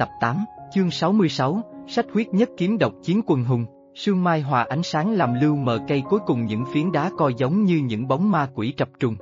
Tập 8, chương 66, sách huyết nhất kiếm độc chiến quần hùng, sương mai hòa ánh sáng làm lưu mờ cây cuối cùng những phiến đá coi giống như những bóng ma quỷ trập trùng.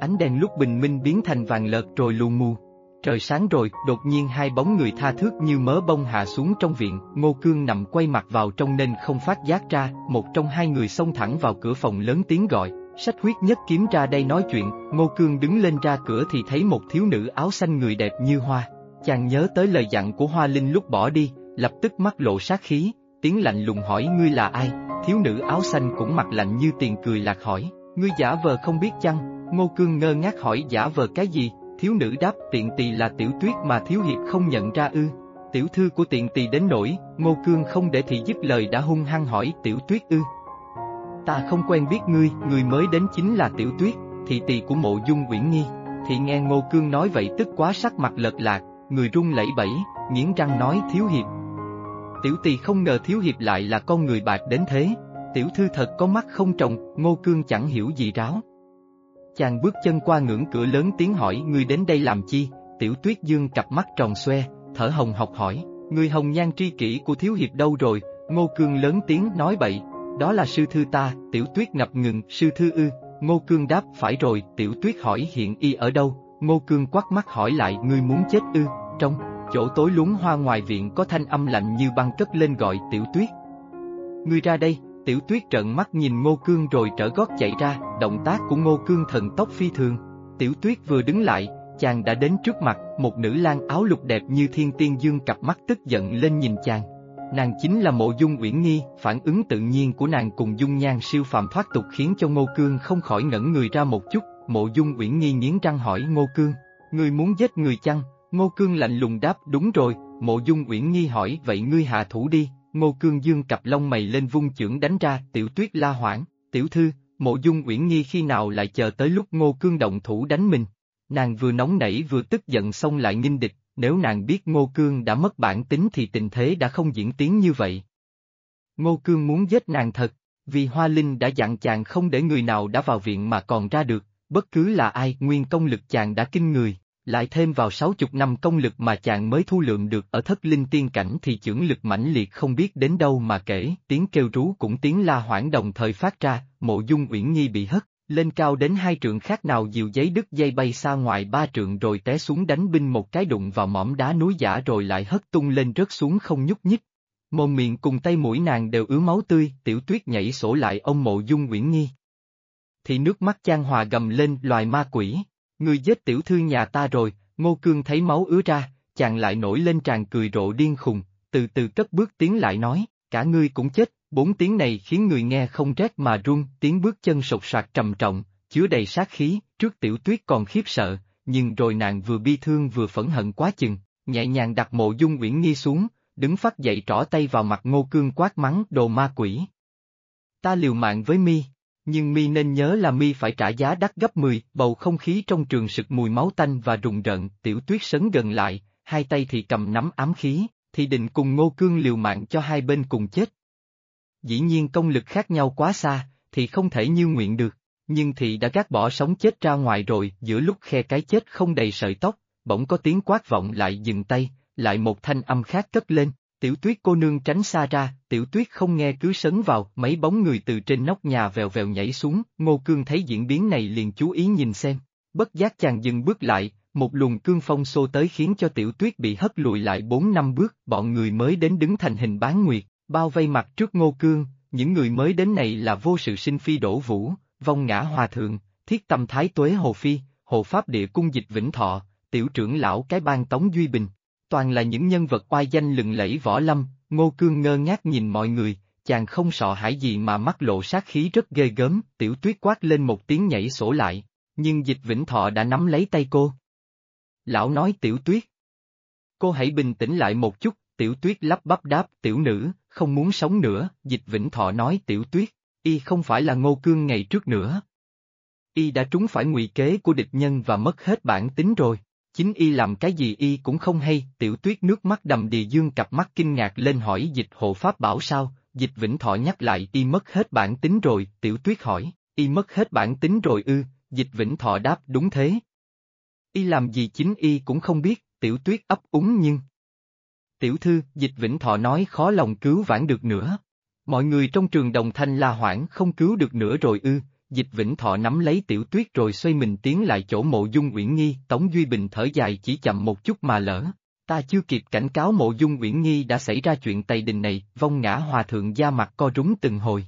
Ánh đèn lúc bình minh biến thành vàng lợt rồi lù mù. Trời sáng rồi, đột nhiên hai bóng người tha thước như mớ bông hạ xuống trong viện, Ngô Cương nằm quay mặt vào trong nên không phát giác ra, một trong hai người xông thẳng vào cửa phòng lớn tiếng gọi, sách huyết nhất kiếm ra đây nói chuyện, Ngô Cương đứng lên ra cửa thì thấy một thiếu nữ áo xanh người đẹp như hoa. Chàng nhớ tới lời dặn của Hoa Linh lúc bỏ đi, lập tức mắt lộ sát khí, tiếng lạnh lùng hỏi ngươi là ai, thiếu nữ áo xanh cũng mặt lạnh như tiền cười lạc hỏi, ngươi giả vờ không biết chăng, Ngô Cương ngơ ngác hỏi giả vờ cái gì, thiếu nữ đáp tiện tỳ là tiểu tuyết mà thiếu hiệp không nhận ra ư. Tiểu thư của tiện tỳ đến nổi, Ngô Cương không để thị dứt lời đã hung hăng hỏi tiểu tuyết ư. Ta không quen biết ngươi, người mới đến chính là tiểu tuyết, thị tỳ của mộ dung uyển nghi. Thị nghe Ngô Cương nói vậy tức quá sắc mặt lật lạc, người run lẩy bẩy, nghiến răng nói thiếu hiệp. Tiểu tỳ không ngờ thiếu hiệp lại là con người bạc đến thế, tiểu thư thật có mắt không trồng, Ngô Cương chẳng hiểu gì ráo. Chàng bước chân qua ngưỡng cửa lớn tiếng hỏi ngươi đến đây làm chi, tiểu tuyết dương cặp mắt tròn xoe, thở hồng học hỏi, người hồng nhan tri kỷ của thiếu hiệp đâu rồi, Ngô Cương lớn tiếng nói bậy, đó là sư thư ta, tiểu tuyết ngập ngừng, sư thư ư, Ngô Cương đáp phải rồi, tiểu tuyết hỏi hiện y ở đâu, Ngô Cương quát mắt hỏi lại ngươi muốn chết ư, trong chỗ tối lúng hoa ngoài viện có thanh âm lạnh như băng cất lên gọi tiểu tuyết. Ngươi ra đây, tiểu tuyết trợn mắt nhìn Ngô Cương rồi trở gót chạy ra, động tác của Ngô Cương thần tốc phi thường. Tiểu tuyết vừa đứng lại, chàng đã đến trước mặt, một nữ lang áo lục đẹp như thiên tiên dương cặp mắt tức giận lên nhìn chàng. Nàng chính là mộ dung uyển nghi, phản ứng tự nhiên của nàng cùng dung nhan siêu phàm thoát tục khiến cho Ngô Cương không khỏi ngẩn người ra một chút, mộ dung uyển nghi nghiến răng hỏi Ngô Cương, ngươi muốn giết người chăng? Ngô Cương lạnh lùng đáp đúng rồi, mộ dung uyển nghi hỏi vậy ngươi hạ thủ đi, Ngô Cương dương cặp lông mày lên vung chưởng đánh ra, tiểu tuyết la hoảng, tiểu thư, mộ dung uyển nghi khi nào lại chờ tới lúc Ngô Cương động thủ đánh mình. Nàng vừa nóng nảy vừa tức giận xong lại nghinh địch, nếu nàng biết Ngô Cương đã mất bản tính thì tình thế đã không diễn tiến như vậy. Ngô Cương muốn giết nàng thật, vì Hoa Linh đã dặn chàng không để người nào đã vào viện mà còn ra được, bất cứ là ai nguyên công lực chàng đã kinh người, lại thêm vào sáu chục năm công lực mà chàng mới thu lượng được ở thất linh tiên cảnh thì chưởng lực mãnh liệt không biết đến đâu mà kể, tiếng kêu rú cũng tiếng la hoảng đồng thời phát ra, mộ dung uyển nhi bị hất, lên cao đến hai trượng khác nào diều giấy đứt dây bay xa ngoài ba trượng rồi té xuống đánh binh một cái đụng vào mỏm đá núi giả rồi lại hất tung lên rớt xuống không nhúc nhích. Mồm miệng cùng tay mũi nàng đều ứa máu tươi, tiểu tuyết nhảy sổ lại ông mộ dung uyển nhi. Thì nước mắt giang hòa gầm lên loài ma quỷ. Người giết tiểu thư nhà ta rồi, Ngô Cương thấy máu ứa ra, chàng lại nổi lên tràn cười rộ điên khùng, từ từ cất bước tiến lại nói, cả ngươi cũng chết, bốn tiếng này khiến người nghe không rét mà run, tiếng bước chân sột soạt trầm trọng, chứa đầy sát khí, trước tiểu tuyết còn khiếp sợ, nhưng rồi nàng vừa bi thương vừa phẫn hận quá chừng, nhẹ nhàng đặt mộ dung uyển nghi xuống, đứng phát dậy trỏ tay vào mặt ngô cương quát mắng đồ ma quỷ. Ta liều mạng với mi, nhưng mi nên nhớ là mi phải trả giá đắt gấp 10, bầu không khí trong trường sực mùi máu tanh và rùng rợn, tiểu tuyết sấn gần lại, hai tay thì cầm nắm ám khí, thì định cùng ngô cương liều mạng cho hai bên cùng chết. Dĩ nhiên công lực khác nhau quá xa, thì không thể như nguyện được, nhưng Thị đã gác bỏ sống chết ra ngoài rồi, giữa lúc khe cái chết không đầy sợi tóc, bỗng có tiếng quát vọng lại dừng tay, lại một thanh âm khác cất lên, Tiểu tuyết cô nương tránh xa ra, tiểu tuyết không nghe cứ sấn vào, mấy bóng người từ trên nóc nhà vèo vèo nhảy xuống, ngô cương thấy diễn biến này liền chú ý nhìn xem. Bất giác chàng dừng bước lại, một luồng cương phong xô tới khiến cho tiểu tuyết bị hất lùi lại bốn năm bước, bọn người mới đến đứng thành hình bán nguyệt, bao vây mặt trước ngô cương, những người mới đến này là vô sự sinh phi đổ vũ, vong ngã hòa thượng, thiết tâm thái tuế hồ phi, hộ pháp địa cung dịch vĩnh thọ, tiểu trưởng lão cái bang tống duy bình, toàn là những nhân vật oai danh lừng lẫy võ lâm, Ngô Cương ngơ ngác nhìn mọi người, chàng không sợ hãi gì mà mắt lộ sát khí rất ghê gớm, tiểu tuyết quát lên một tiếng nhảy sổ lại, nhưng dịch vĩnh thọ đã nắm lấy tay cô. Lão nói tiểu tuyết. Cô hãy bình tĩnh lại một chút, tiểu tuyết lắp bắp đáp tiểu nữ, không muốn sống nữa, dịch vĩnh thọ nói tiểu tuyết, y không phải là ngô cương ngày trước nữa. Y đã trúng phải ngụy kế của địch nhân và mất hết bản tính rồi. Chính y làm cái gì y cũng không hay, tiểu tuyết nước mắt đầm đìa dương cặp mắt kinh ngạc lên hỏi dịch hộ pháp bảo sao, dịch vĩnh thọ nhắc lại y mất hết bản tính rồi, tiểu tuyết hỏi, y mất hết bản tính rồi ư, dịch vĩnh thọ đáp đúng thế. Y làm gì chính y cũng không biết, tiểu tuyết ấp úng nhưng. Tiểu thư, dịch Vĩnh Thọ nói khó lòng cứu vãn được nữa. Mọi người trong trường đồng thanh la hoảng không cứu được nữa rồi ư, dịch Vĩnh Thọ nắm lấy tiểu tuyết rồi xoay mình tiến lại chỗ mộ dung uyển nghi, Tống Duy Bình thở dài chỉ chậm một chút mà lỡ. Ta chưa kịp cảnh cáo mộ dung uyển nghi đã xảy ra chuyện tày đình này, vong ngã hòa thượng da mặt co rúng từng hồi.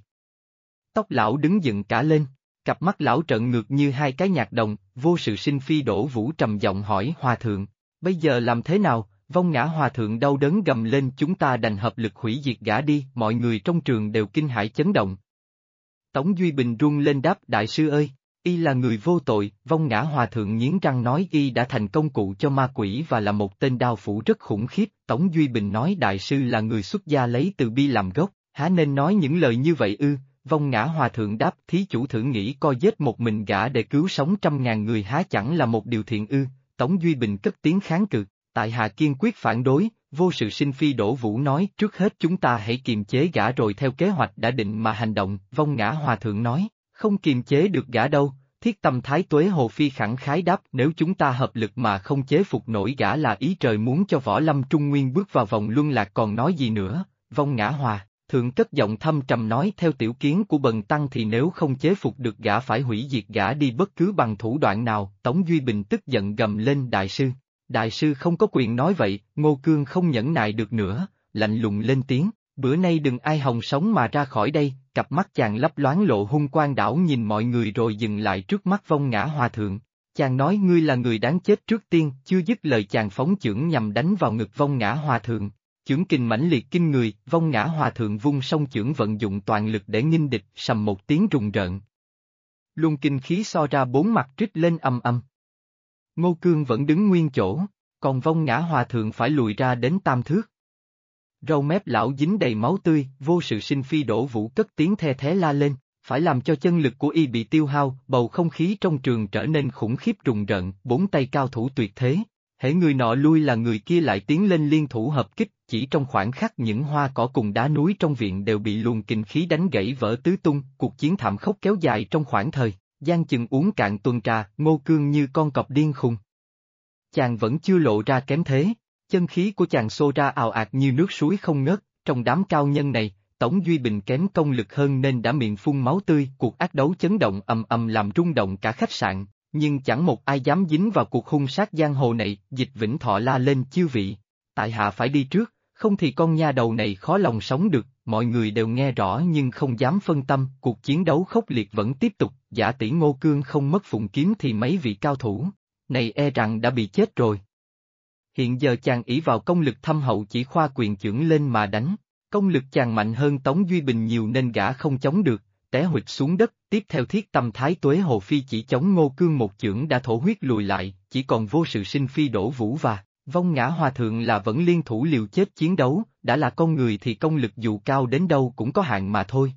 Tóc lão đứng dựng cả lên, cặp mắt lão trợn ngược như hai cái nhạc đồng, vô sự sinh phi đổ vũ trầm giọng hỏi hòa thượng, bây giờ làm thế nào, vong ngã hòa thượng đau đớn gầm lên chúng ta đành hợp lực hủy diệt gã đi, mọi người trong trường đều kinh hãi chấn động. Tống Duy Bình run lên đáp đại sư ơi, y là người vô tội, vong ngã hòa thượng nghiến răng nói y đã thành công cụ cho ma quỷ và là một tên đao phủ rất khủng khiếp, Tống Duy Bình nói đại sư là người xuất gia lấy từ bi làm gốc, há nên nói những lời như vậy ư, vong ngã hòa thượng đáp thí chủ thử nghĩ coi giết một mình gã để cứu sống trăm ngàn người há chẳng là một điều thiện ư, Tống Duy Bình cất tiếng kháng cự, tại hạ kiên quyết phản đối, vô sự sinh phi đổ vũ nói trước hết chúng ta hãy kiềm chế gã rồi theo kế hoạch đã định mà hành động, vong ngã hòa thượng nói, không kiềm chế được gã đâu, thiết tâm thái tuế hồ phi khẳng khái đáp nếu chúng ta hợp lực mà không chế phục nổi gã là ý trời muốn cho võ lâm trung nguyên bước vào vòng luân lạc còn nói gì nữa, vong ngã hòa. Thượng cất giọng thâm trầm nói theo tiểu kiến của bần tăng thì nếu không chế phục được gã phải hủy diệt gã đi bất cứ bằng thủ đoạn nào, Tống Duy Bình tức giận gầm lên đại sư. Đại sư không có quyền nói vậy, Ngô Cương không nhẫn nại được nữa, lạnh lùng lên tiếng, bữa nay đừng ai hồng sống mà ra khỏi đây, cặp mắt chàng lấp loáng lộ hung quang đảo nhìn mọi người rồi dừng lại trước mắt vong ngã hòa thượng. Chàng nói ngươi là người đáng chết trước tiên, chưa dứt lời chàng phóng chưởng nhằm đánh vào ngực vong ngã hòa thượng. Chưởng kinh mãnh liệt kinh người, vong ngã hòa thượng vung song chưởng vận dụng toàn lực để nghinh địch, sầm một tiếng rùng rợn. Luân kinh khí so ra bốn mặt trích lên âm âm. Ngô Cương vẫn đứng nguyên chỗ, còn vong ngã hòa thượng phải lùi ra đến tam thước. Râu mép lão dính đầy máu tươi, vô sự sinh phi đổ vũ cất tiếng the thế la lên, phải làm cho chân lực của y bị tiêu hao, bầu không khí trong trường trở nên khủng khiếp rùng rợn, bốn tay cao thủ tuyệt thế. Hễ người nọ lui là người kia lại tiến lên liên thủ hợp kích, chỉ trong khoảng khắc những hoa cỏ cùng đá núi trong viện đều bị luồng kinh khí đánh gãy vỡ tứ tung, cuộc chiến thảm khốc kéo dài trong khoảng thời, gian chừng uống cạn tuần trà, ngô cương như con cọp điên khùng. Chàng vẫn chưa lộ ra kém thế, chân khí của chàng xô ra ào ạt như nước suối không ngớt, trong đám cao nhân này, tổng Duy Bình kém công lực hơn nên đã miệng phun máu tươi, cuộc ác đấu chấn động ầm ầm làm rung động cả khách sạn, nhưng chẳng một ai dám dính vào cuộc hung sát giang hồ này, dịch vĩnh thọ la lên chiêu vị. Tại hạ phải đi trước, không thì con nha đầu này khó lòng sống được, mọi người đều nghe rõ nhưng không dám phân tâm, cuộc chiến đấu khốc liệt vẫn tiếp tục, giả tỷ ngô cương không mất phụng kiếm thì mấy vị cao thủ, này e rằng đã bị chết rồi. Hiện giờ chàng ỷ vào công lực thâm hậu chỉ khoa quyền trưởng lên mà đánh, công lực chàng mạnh hơn Tống Duy Bình nhiều nên gã không chống được, té hụt xuống đất, tiếp theo thiết tâm thái tuế hồ phi chỉ chống ngô cương một chưởng đã thổ huyết lùi lại, chỉ còn vô sự sinh phi đổ vũ và, vong ngã hòa thượng là vẫn liên thủ liều chết chiến đấu, đã là con người thì công lực dù cao đến đâu cũng có hạn mà thôi.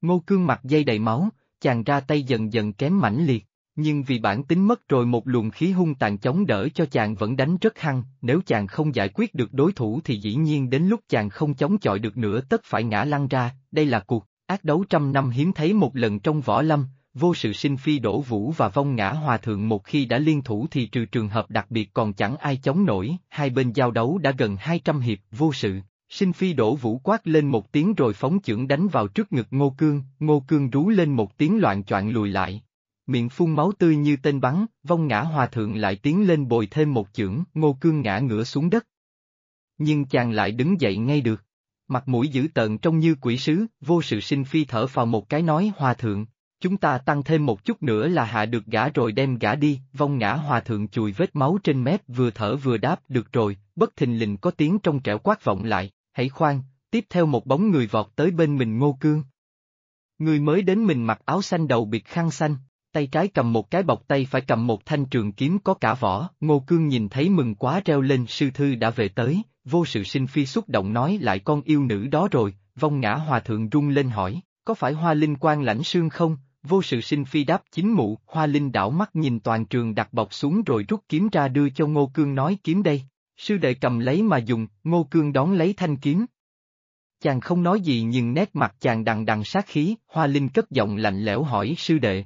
Ngô cương mặt dây đầy máu, chàng ra tay dần dần kém mãnh liệt, nhưng vì bản tính mất rồi một luồng khí hung tàn chống đỡ cho chàng vẫn đánh rất hăng, nếu chàng không giải quyết được đối thủ thì dĩ nhiên đến lúc chàng không chống chọi được nữa tất phải ngã lăn ra, đây là cuộc ác đấu trăm năm hiếm thấy một lần trong võ lâm, vô sự sinh phi đổ vũ và vong ngã hòa thượng một khi đã liên thủ thì trừ trường hợp đặc biệt còn chẳng ai chống nổi, hai bên giao đấu đã gần 200 hiệp, vô sự. Sinh phi đổ vũ quát lên một tiếng rồi phóng chưởng đánh vào trước ngực ngô cương, ngô cương rú lên một tiếng loạn choạng lùi lại. Miệng phun máu tươi như tên bắn, vong ngã hòa thượng lại tiến lên bồi thêm một chưởng, ngô cương ngã ngửa xuống đất. Nhưng chàng lại đứng dậy ngay được. Mặt mũi dữ tợn trông như quỷ sứ, vô sự sinh phi thở vào một cái nói hòa thượng, chúng ta tăng thêm một chút nữa là hạ được gã rồi đem gã đi, vong ngã hòa thượng chùi vết máu trên mép vừa thở vừa đáp được rồi, bất thình lình có tiếng trong trẻo quát vọng lại, hãy khoan, tiếp theo một bóng người vọt tới bên mình ngô cương. Người mới đến mình mặc áo xanh đầu bịt khăn xanh, tay trái cầm một cái bọc tay phải cầm một thanh trường kiếm có cả vỏ, ngô cương nhìn thấy mừng quá reo lên sư thư đã về tới, vô sự sinh phi xúc động nói lại con yêu nữ đó rồi, vong ngã hòa thượng rung lên hỏi, có phải hoa linh quan lãnh sương không? Vô sự sinh phi đáp chính mụ, hoa linh đảo mắt nhìn toàn trường đặt bọc xuống rồi rút kiếm ra đưa cho ngô cương nói kiếm đây. Sư đệ cầm lấy mà dùng, ngô cương đón lấy thanh kiếm. Chàng không nói gì nhưng nét mặt chàng đằng đằng sát khí, hoa linh cất giọng lạnh lẽo hỏi sư đệ.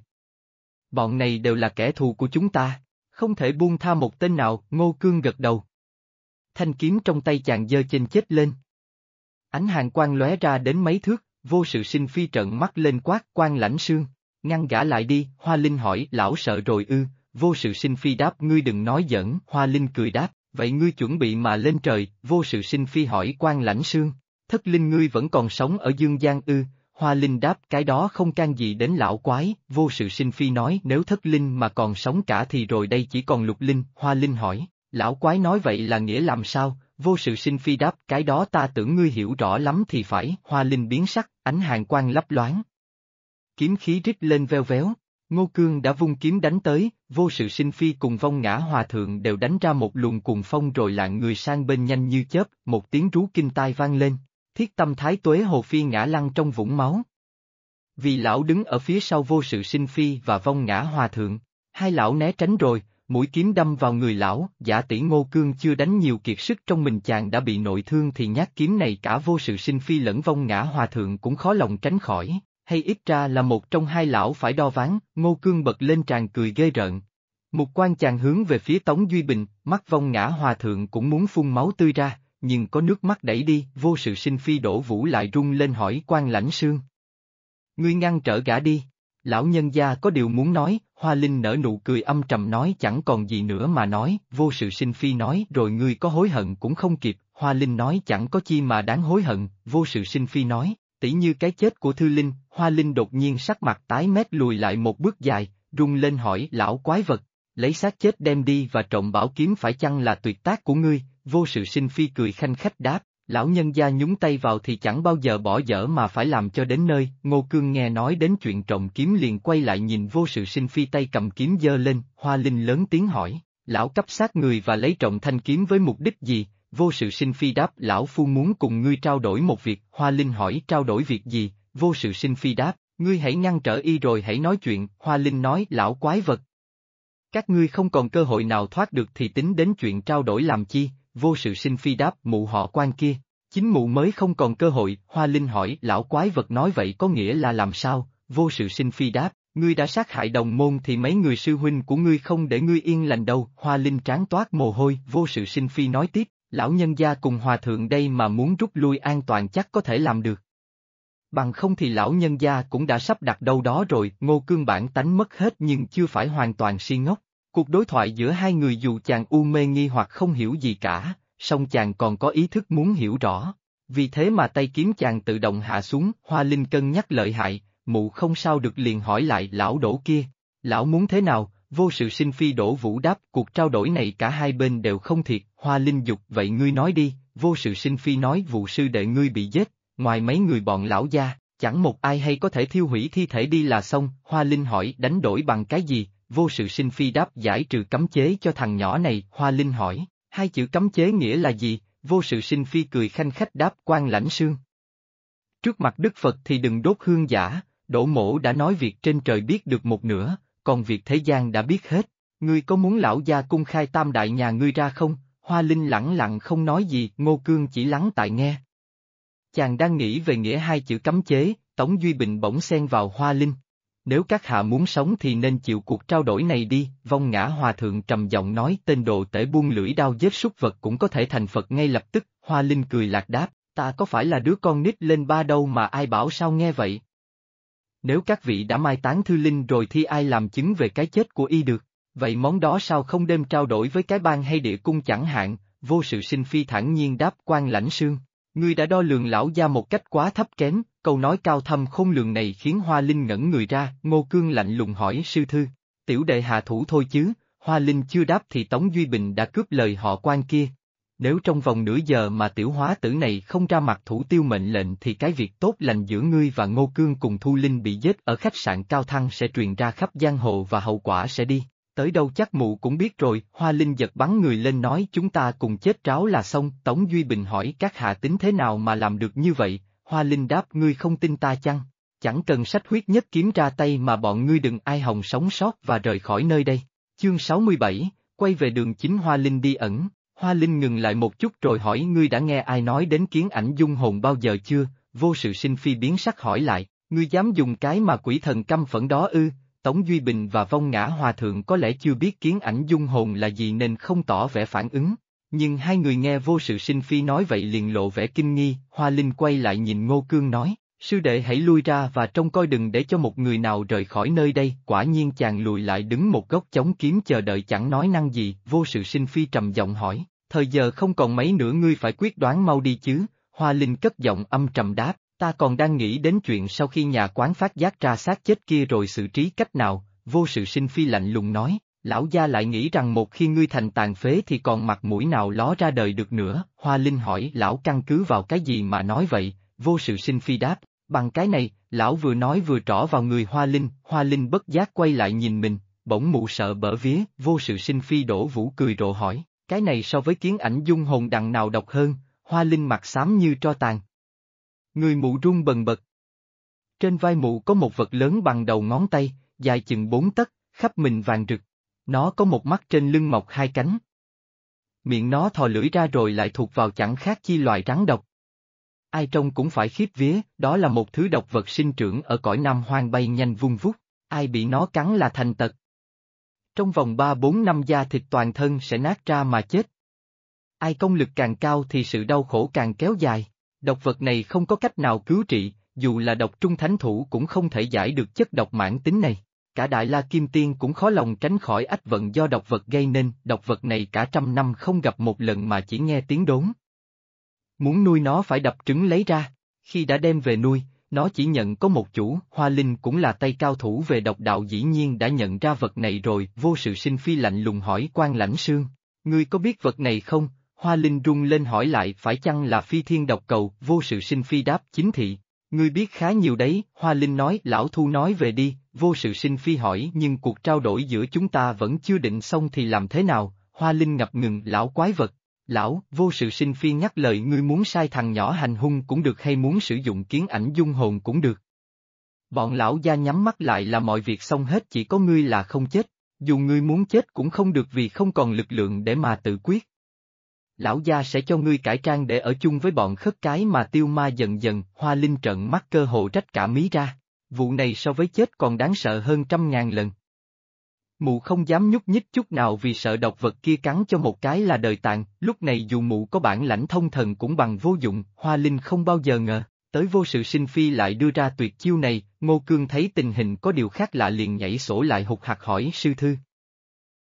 Bọn này đều là kẻ thù của chúng ta, không thể buông tha một tên nào, ngô cương gật đầu. thanh kiếm trong tay chàng dơ trên chết lên. Ánh hàng quang lóe ra đến mấy thước, vô sự sinh phi trợn mắt lên quát quan lãnh sương, ngăn gã lại đi, Hoa Linh hỏi lão sợ rồi ư, vô sự sinh phi đáp ngươi đừng nói giỡn, Hoa Linh cười đáp, vậy ngươi chuẩn bị mà lên trời, vô sự sinh phi hỏi quan lãnh sương, thất linh ngươi vẫn còn sống ở dương gian ư, Hoa Linh đáp cái đó không can gì đến lão quái, vô sự sinh phi nói nếu thất linh mà còn sống cả thì rồi đây chỉ còn lục linh, Hoa Linh hỏi, lão quái nói vậy là nghĩa làm sao, vô sự sinh phi đáp cái đó ta tưởng ngươi hiểu rõ lắm thì phải, Hoa Linh biến sắc, ánh hàng quang lấp loáng. Kiếm khí rít lên veo véo, Ngô Cương đã vung kiếm đánh tới, vô sự sinh phi cùng vong ngã hòa thượng đều đánh ra một luồng cùng phong rồi lạng người sang bên nhanh như chớp, một tiếng rú kinh tai vang lên, thiết tâm thái tuế hồ phi ngã lăn trong vũng máu. Vì lão đứng ở phía sau vô sự sinh phi và vong ngã hòa thượng, hai lão né tránh rồi, mũi kiếm đâm vào người lão, giả tỷ ngô cương chưa đánh nhiều kiệt sức trong mình chàng đã bị nội thương thì nhát kiếm này cả vô sự sinh phi lẫn vong ngã hòa thượng cũng khó lòng tránh khỏi, hay ít ra là một trong hai lão phải đo ván, ngô cương bật lên tràn cười ghê rợn. Một quan chàng hướng về phía Tống Duy Bình, mắt vong ngã hòa thượng cũng muốn phun máu tươi ra, nhưng có nước mắt đẩy đi, vô sự sinh phi đổ vũ lại rung lên hỏi quan lãnh sương. Ngươi ngăn trở gã đi. Lão nhân gia có điều muốn nói, Hoa Linh nở nụ cười âm trầm nói chẳng còn gì nữa mà nói, vô sự sinh phi nói rồi ngươi có hối hận cũng không kịp, Hoa Linh nói chẳng có chi mà đáng hối hận, vô sự sinh phi nói, tỷ như cái chết của Thư Linh, Hoa Linh đột nhiên sắc mặt tái mét lùi lại một bước dài, rung lên hỏi lão quái vật, lấy xác chết đem đi và trộm bảo kiếm phải chăng là tuyệt tác của ngươi, vô sự sinh phi cười khanh khách đáp, lão nhân gia nhúng tay vào thì chẳng bao giờ bỏ dở mà phải làm cho đến nơi, Ngô Cương nghe nói đến chuyện trộm kiếm liền quay lại nhìn vô sự sinh phi tay cầm kiếm dơ lên, Hoa Linh lớn tiếng hỏi, lão cấp sát người và lấy trộm thanh kiếm với mục đích gì, vô sự sinh phi đáp lão phu muốn cùng ngươi trao đổi một việc, Hoa Linh hỏi trao đổi việc gì, vô sự sinh phi đáp, ngươi hãy ngăn trở y rồi hãy nói chuyện, Hoa Linh nói lão quái vật. Các ngươi không còn cơ hội nào thoát được thì tính đến chuyện trao đổi làm chi, vô sự sinh phi đáp mụ họ quan kia. Chính mụ mới không còn cơ hội, Hoa Linh hỏi lão quái vật nói vậy có nghĩa là làm sao, vô sự sinh phi đáp, ngươi đã sát hại đồng môn thì mấy người sư huynh của ngươi không để ngươi yên lành đâu, Hoa Linh tráng toát mồ hôi, vô sự sinh phi nói tiếp, lão nhân gia cùng hòa thượng đây mà muốn rút lui an toàn chắc có thể làm được. Bằng không thì lão nhân gia cũng đã sắp đặt đâu đó rồi, ngô cương bản tánh mất hết nhưng chưa phải hoàn toàn si ngốc. Cuộc đối thoại giữa hai người dù chàng u mê nghi hoặc không hiểu gì cả, song chàng còn có ý thức muốn hiểu rõ. Vì thế mà tay kiếm chàng tự động hạ xuống, Hoa Linh cân nhắc lợi hại, mụ không sao được liền hỏi lại lão đổ kia. Lão muốn thế nào, vô sự sinh phi đổ vũ đáp, cuộc trao đổi này cả hai bên đều không thiệt, Hoa Linh dục vậy ngươi nói đi, vô sự sinh phi nói vụ sư đệ ngươi bị giết, ngoài mấy người bọn lão gia, chẳng một ai hay có thể thiêu hủy thi thể đi là xong, Hoa Linh hỏi đánh đổi bằng cái gì, vô sự sinh phi đáp giải trừ cấm chế cho thằng nhỏ này, Hoa Linh hỏi, hai chữ cấm chế nghĩa là gì, vô sự sinh phi cười khanh khách đáp quan lãnh sương. Trước mặt Đức Phật thì đừng đốt hương giả, đổ mổ đã nói việc trên trời biết được một nửa, còn việc thế gian đã biết hết, ngươi có muốn lão gia cung khai tam đại nhà ngươi ra không? Hoa Linh lẳng lặng không nói gì, Ngô Cương chỉ lắng tại nghe. Chàng đang nghĩ về nghĩa hai chữ cấm chế, Tống Duy Bình bỗng xen vào Hoa Linh. Nếu các hạ muốn sống thì nên chịu cuộc trao đổi này đi, vong ngã hòa thượng trầm giọng nói tên đồ tể buông lưỡi đao giết súc vật cũng có thể thành Phật ngay lập tức, Hoa Linh cười lạc đáp, ta có phải là đứa con nít lên ba đâu mà ai bảo sao nghe vậy? Nếu các vị đã mai táng thư linh rồi thì ai làm chứng về cái chết của y được, vậy món đó sao không đem trao đổi với cái bang hay địa cung chẳng hạn, vô sự sinh phi thản nhiên đáp quan lãnh sương. Ngươi đã đo lường lão gia một cách quá thấp kém, câu nói cao thâm khôn lường này khiến Hoa Linh ngẩn người ra, Ngô Cương lạnh lùng hỏi sư thư, tiểu đệ hạ thủ thôi chứ, Hoa Linh chưa đáp thì Tống Duy Bình đã cướp lời họ quan kia. Nếu trong vòng nửa giờ mà tiểu hóa tử này không ra mặt thủ tiêu mệnh lệnh thì cái việc tốt lành giữa ngươi và Ngô Cương cùng Thu Linh bị giết ở khách sạn Cao Thăng sẽ truyền ra khắp giang hồ và hậu quả sẽ đi. Tới đâu chắc mụ cũng biết rồi, Hoa Linh giật bắn người lên nói chúng ta cùng chết tráo là xong, Tống Duy Bình hỏi các hạ tính thế nào mà làm được như vậy, Hoa Linh đáp ngươi không tin ta chăng? Chẳng cần sách huyết nhất kiếm ra tay mà bọn ngươi đừng ai hồng sống sót và rời khỏi nơi đây. Chương 67, quay về đường chính Hoa Linh đi ẩn, Hoa Linh ngừng lại một chút rồi hỏi ngươi đã nghe ai nói đến kiến ảnh dung hồn bao giờ chưa, vô sự sinh phi biến sắc hỏi lại, ngươi dám dùng cái mà quỷ thần căm phẫn đó ư, Tống Duy Bình và Vong Ngã Hòa Thượng có lẽ chưa biết kiến ảnh dung hồn là gì nên không tỏ vẻ phản ứng. Nhưng hai người nghe vô sự sinh phi nói vậy liền lộ vẻ kinh nghi, Hoa Linh quay lại nhìn Ngô Cương nói, sư đệ hãy lui ra và trông coi đừng để cho một người nào rời khỏi nơi đây, quả nhiên chàng lùi lại đứng một góc chống kiếm chờ đợi chẳng nói năng gì, vô sự sinh phi trầm giọng hỏi, thời giờ không còn mấy nữa ngươi phải quyết đoán mau đi chứ, Hoa Linh cất giọng âm trầm đáp, ta còn đang nghĩ đến chuyện sau khi nhà quán phát giác ra xác chết kia rồi xử trí cách nào, vô sự sinh phi lạnh lùng nói, lão gia lại nghĩ rằng một khi ngươi thành tàn phế thì còn mặt mũi nào ló ra đời được nữa, Hoa Linh hỏi lão căn cứ vào cái gì mà nói vậy, vô sự sinh phi đáp, bằng cái này, lão vừa nói vừa trỏ vào người Hoa Linh, Hoa Linh bất giác quay lại nhìn mình, bỗng mụ sợ bở vía, vô sự sinh phi đổ vũ cười rộ hỏi, cái này so với kiến ảnh dung hồn đằng nào độc hơn, Hoa Linh mặt xám như tro tàn. Người mụ run bần bật. Trên vai mụ có một vật lớn bằng đầu ngón tay, dài chừng bốn tấc, khắp mình vàng rực. Nó có một mắt trên lưng mọc hai cánh. Miệng nó thò lưỡi ra rồi lại thuộc vào chẳng khác chi loài rắn độc. Ai trông cũng phải khiếp vía, đó là một thứ độc vật sinh trưởng ở cõi nam hoang bay nhanh vung vút, ai bị nó cắn là thành tật. Trong vòng 3-4 năm da thịt toàn thân sẽ nát ra mà chết. Ai công lực càng cao thì sự đau khổ càng kéo dài, độc vật này không có cách nào cứu trị, dù là độc trung thánh thủ cũng không thể giải được chất độc mãn tính này cả Đại La Kim Tiên cũng khó lòng tránh khỏi ách vận do độc vật gây nên, độc vật này cả trăm năm không gặp một lần mà chỉ nghe tiếng đốn. Muốn nuôi nó phải đập trứng lấy ra, khi đã đem về nuôi, nó chỉ nhận có một chủ, Hoa Linh cũng là tay cao thủ về độc đạo dĩ nhiên đã nhận ra vật này rồi, vô sự sinh phi lạnh lùng hỏi quan lãnh sương, ngươi có biết vật này không? Hoa Linh rung lên hỏi lại phải chăng là phi thiên độc cầu, vô sự sinh phi đáp chính thị, ngươi biết khá nhiều đấy, Hoa Linh nói lão thu nói về đi, vô sự sinh phi hỏi nhưng cuộc trao đổi giữa chúng ta vẫn chưa định xong thì làm thế nào, hoa linh ngập ngừng lão quái vật. Lão, vô sự sinh phi nhắc lời ngươi muốn sai thằng nhỏ hành hung cũng được hay muốn sử dụng kiến ảnh dung hồn cũng được. Bọn lão gia nhắm mắt lại là mọi việc xong hết chỉ có ngươi là không chết, dù ngươi muốn chết cũng không được vì không còn lực lượng để mà tự quyết. Lão gia sẽ cho ngươi cải trang để ở chung với bọn khất cái mà tiêu ma dần dần, hoa linh trận mắt cơ hộ trách cả mí ra vụ này so với chết còn đáng sợ hơn trăm ngàn lần. Mụ không dám nhúc nhích chút nào vì sợ độc vật kia cắn cho một cái là đời tàn, lúc này dù mụ có bản lãnh thông thần cũng bằng vô dụng, Hoa Linh không bao giờ ngờ, tới vô sự sinh phi lại đưa ra tuyệt chiêu này, Ngô Cương thấy tình hình có điều khác lạ liền nhảy sổ lại hụt hạt hỏi sư thư.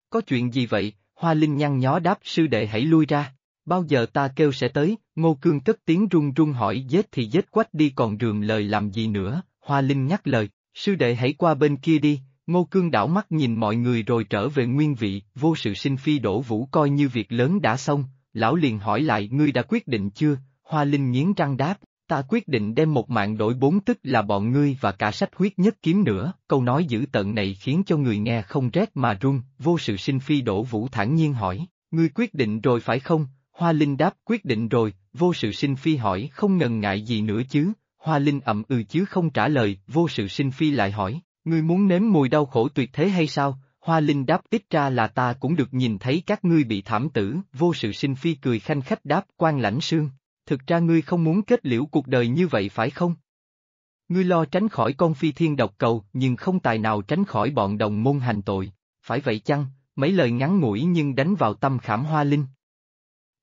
Có chuyện gì vậy, Hoa Linh nhăn nhó đáp sư đệ hãy lui ra, bao giờ ta kêu sẽ tới, Ngô Cương cất tiếng run run hỏi giết thì giết quách đi còn rườm lời làm gì nữa, Hoa Linh nhắc lời, sư đệ hãy qua bên kia đi, Ngô Cương đảo mắt nhìn mọi người rồi trở về nguyên vị, vô sự sinh phi đổ vũ coi như việc lớn đã xong, lão liền hỏi lại ngươi đã quyết định chưa, Hoa Linh nghiến răng đáp, ta quyết định đem một mạng đổi bốn tức là bọn ngươi và cả sách huyết nhất kiếm nữa, câu nói dữ tận này khiến cho người nghe không rét mà run, vô sự sinh phi đổ vũ thản nhiên hỏi, ngươi quyết định rồi phải không, Hoa Linh đáp quyết định rồi, vô sự sinh phi hỏi không ngần ngại gì nữa chứ, Hoa Linh ậm ừ chứ không trả lời, vô sự sinh phi lại hỏi, ngươi muốn nếm mùi đau khổ tuyệt thế hay sao? Hoa Linh đáp ít ra là ta cũng được nhìn thấy các ngươi bị thảm tử, vô sự sinh phi cười khanh khách đáp quan lãnh sương, thực ra ngươi không muốn kết liễu cuộc đời như vậy phải không? Ngươi lo tránh khỏi con phi thiên độc cầu nhưng không tài nào tránh khỏi bọn đồng môn hành tội, phải vậy chăng? Mấy lời ngắn ngủi nhưng đánh vào tâm khảm Hoa Linh.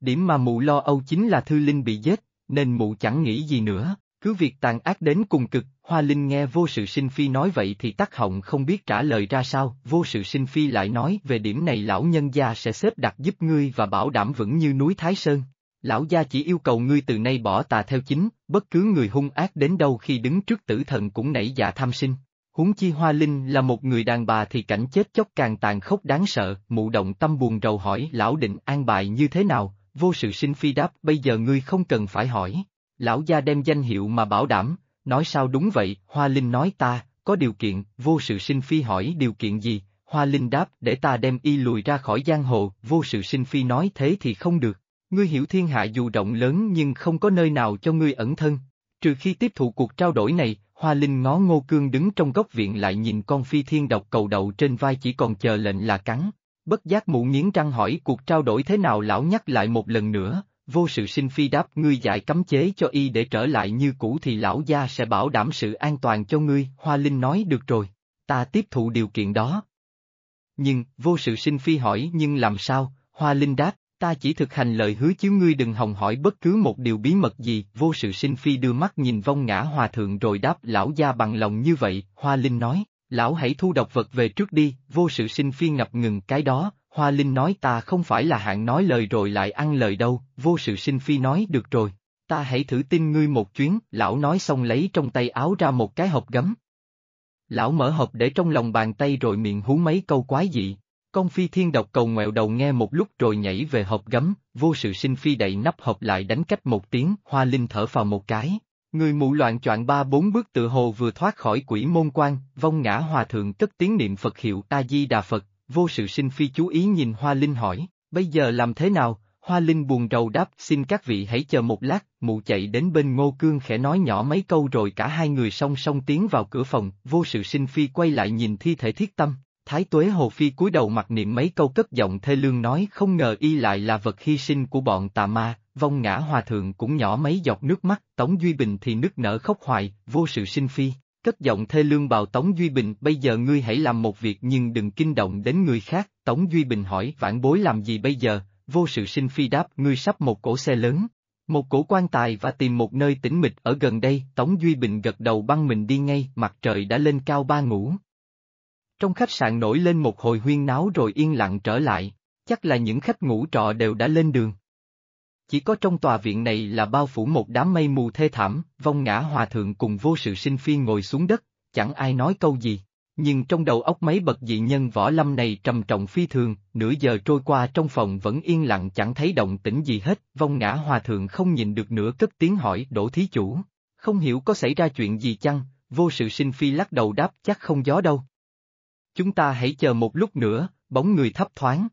Điểm mà mụ lo âu chính là Thư Linh bị giết, nên mụ chẳng nghĩ gì nữa. Cứ việc tàn ác đến cùng cực, Hoa Linh nghe vô sự sinh phi nói vậy thì tắc họng không biết trả lời ra sao, vô sự sinh phi lại nói về điểm này lão nhân gia sẽ xếp đặt giúp ngươi và bảo đảm vững như núi Thái Sơn. Lão gia chỉ yêu cầu ngươi từ nay bỏ tà theo chính, bất cứ người hung ác đến đâu khi đứng trước tử thần cũng nảy dạ tham sinh. Huống chi Hoa Linh là một người đàn bà thì cảnh chết chóc càng tàn khốc đáng sợ, mụ động tâm buồn rầu hỏi lão định an bài như thế nào, vô sự sinh phi đáp bây giờ ngươi không cần phải hỏi, Lão gia đem danh hiệu mà bảo đảm, nói sao đúng vậy, Hoa Linh nói ta, có điều kiện, vô sự sinh phi hỏi điều kiện gì, Hoa Linh đáp để ta đem y lùi ra khỏi giang hồ, vô sự sinh phi nói thế thì không được, ngươi hiểu thiên hạ dù rộng lớn nhưng không có nơi nào cho ngươi ẩn thân, trừ khi tiếp thụ cuộc trao đổi này, Hoa Linh ngó Ngô Cương đứng trong góc viện lại nhìn con phi thiên độc cầu đầu trên vai chỉ còn chờ lệnh là cắn, bất giác mụ nghiến răng hỏi cuộc trao đổi thế nào lão nhắc lại một lần nữa, vô sự sinh phi đáp ngươi giải cấm chế cho y để trở lại như cũ thì lão gia sẽ bảo đảm sự an toàn cho ngươi, Hoa Linh nói được rồi, ta tiếp thụ điều kiện đó. Nhưng, vô sự sinh phi hỏi nhưng làm sao, Hoa Linh đáp, Ta chỉ thực hành lời hứa chứ ngươi đừng hòng hỏi bất cứ một điều bí mật gì, vô sự sinh phi đưa mắt nhìn vong ngã hòa thượng rồi đáp lão gia bằng lòng như vậy, Hoa Linh nói, lão hãy thu độc vật về trước đi, vô sự sinh phi ngập ngừng cái đó, Hoa Linh nói ta không phải là hạng nói lời rồi lại ăn lời đâu, vô sự sinh phi nói được rồi, ta hãy thử tin ngươi một chuyến, lão nói xong lấy trong tay áo ra một cái hộp gấm. Lão mở hộp để trong lòng bàn tay rồi miệng hú mấy câu quái dị. Con phi thiên độc cầu ngoẹo đầu nghe một lúc rồi nhảy về hộp gấm, vô sự sinh phi đậy nắp hộp lại đánh cách một tiếng, hoa linh thở vào một cái. Người mụ loạn choạng ba bốn bước tự hồ vừa thoát khỏi quỷ môn quan, vong ngã hòa thượng cất tiếng niệm Phật hiệu A-di-đà Phật, vô sự sinh phi chú ý nhìn hoa linh hỏi, bây giờ làm thế nào, Hoa Linh buồn rầu đáp, xin các vị hãy chờ một lát, mụ chạy đến bên Ngô Cương khẽ nói nhỏ mấy câu rồi cả hai người song song tiến vào cửa phòng, vô sự sinh phi quay lại nhìn thi thể thiết tâm, Thái Tuế Hồ Phi cúi đầu mặc niệm mấy câu cất giọng thê lương nói không ngờ y lại là vật hy sinh của bọn tà ma, vong ngã hòa thượng cũng nhỏ mấy giọt nước mắt, Tống Duy Bình thì nức nở khóc hoài, vô sự sinh phi. Cất giọng thê lương bào Tống Duy Bình, bây giờ ngươi hãy làm một việc nhưng đừng kinh động đến người khác, Tống Duy Bình hỏi vãn bối làm gì bây giờ, vô sự sinh phi đáp ngươi sắp một cổ xe lớn, một cổ quan tài và tìm một nơi tĩnh mịch ở gần đây, Tống Duy Bình gật đầu băng mình đi ngay, mặt trời đã lên cao ba ngủ. Trong khách sạn nổi lên một hồi huyên náo rồi yên lặng trở lại, chắc là những khách ngủ trọ đều đã lên đường. Chỉ có trong tòa viện này là bao phủ một đám mây mù thê thảm, vong ngã hòa thượng cùng vô sự sinh phi ngồi xuống đất, chẳng ai nói câu gì. Nhưng trong đầu óc mấy bậc dị nhân võ lâm này trầm trọng phi thường, nửa giờ trôi qua trong phòng vẫn yên lặng chẳng thấy động tĩnh gì hết, vong ngã hòa thượng không nhìn được nữa cất tiếng hỏi đổ thí chủ. Không hiểu có xảy ra chuyện gì chăng, vô sự sinh phi lắc đầu đáp chắc không gió đâu. Chúng ta hãy chờ một lúc nữa, bóng người thấp thoáng.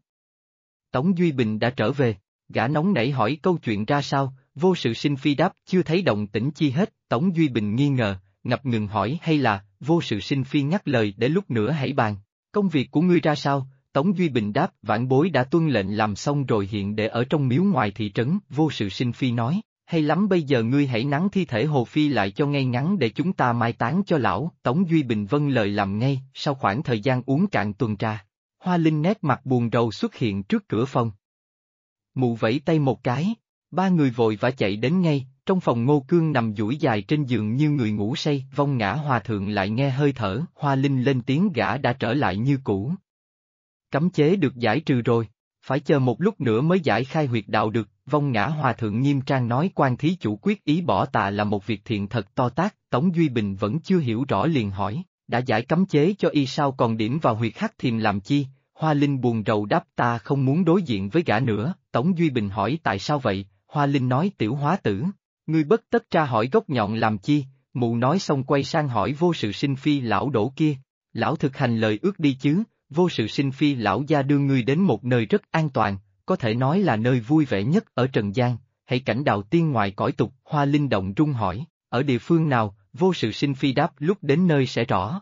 Tống Duy Bình đã trở về, gã nóng nảy hỏi câu chuyện ra sao, vô sự sinh phi đáp chưa thấy động tĩnh chi hết, Tống Duy Bình nghi ngờ, ngập ngừng hỏi hay là, vô sự sinh phi ngắt lời để lúc nữa hãy bàn. Công việc của ngươi ra sao? Tống Duy Bình đáp, vãn bối đã tuân lệnh làm xong rồi hiện để ở trong miếu ngoài thị trấn, vô sự sinh phi nói, hay lắm bây giờ ngươi hãy nắng thi thể Hồ Phi lại cho ngay ngắn để chúng ta mai táng cho lão, Tống Duy Bình vâng lời làm ngay, sau khoảng thời gian uống cạn tuần trà. Hoa Linh nét mặt buồn rầu xuất hiện trước cửa phòng. Mụ vẫy tay một cái, ba người vội vã chạy đến ngay, trong phòng ngô cương nằm duỗi dài trên giường như người ngủ say, vong ngã hòa thượng lại nghe hơi thở, hoa linh lên tiếng gã đã trở lại như cũ. Cấm chế được giải trừ rồi, phải chờ một lúc nữa mới giải khai huyệt đạo được, vong ngã hòa thượng nghiêm trang nói quan thí chủ quyết ý bỏ tà là một việc thiện thật to tác, Tống Duy Bình vẫn chưa hiểu rõ liền hỏi, đã giải cấm chế cho y sao còn điểm vào huyệt hắc thiềm làm chi, Hoa Linh buồn rầu đáp ta không muốn đối diện với gã nữa, Tống Duy Bình hỏi tại sao vậy, Hoa Linh nói tiểu hóa tử, Ngươi bất tất tra hỏi gốc nhọn làm chi, mụ nói xong quay sang hỏi vô sự sinh phi lão đổ kia, lão thực hành lời ước đi chứ, vô sự sinh phi lão gia đưa ngươi đến một nơi rất an toàn, có thể nói là nơi vui vẻ nhất ở Trần gian, hãy cảnh đạo tiên ngoài cõi tục, hoa linh động trung hỏi, ở địa phương nào, vô sự sinh phi đáp lúc đến nơi sẽ rõ.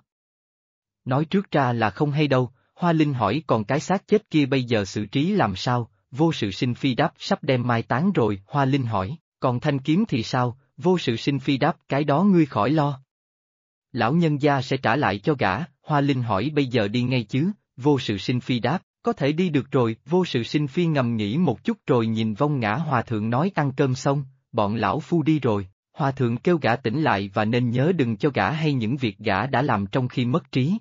Nói trước ra là không hay đâu, hoa linh hỏi còn cái xác chết kia bây giờ xử trí làm sao, vô sự sinh phi đáp sắp đem mai táng rồi, hoa linh hỏi, còn thanh kiếm thì sao, vô sự sinh phi đáp cái đó ngươi khỏi lo. Lão nhân gia sẽ trả lại cho gã, Hoa Linh hỏi bây giờ đi ngay chứ, vô sự sinh phi đáp, có thể đi được rồi, vô sự sinh phi ngầm nghĩ một chút rồi nhìn vong ngã hòa thượng nói ăn cơm xong, bọn lão phu đi rồi, hòa thượng kêu gã tỉnh lại và nên nhớ đừng cho gã hay những việc gã đã làm trong khi mất trí.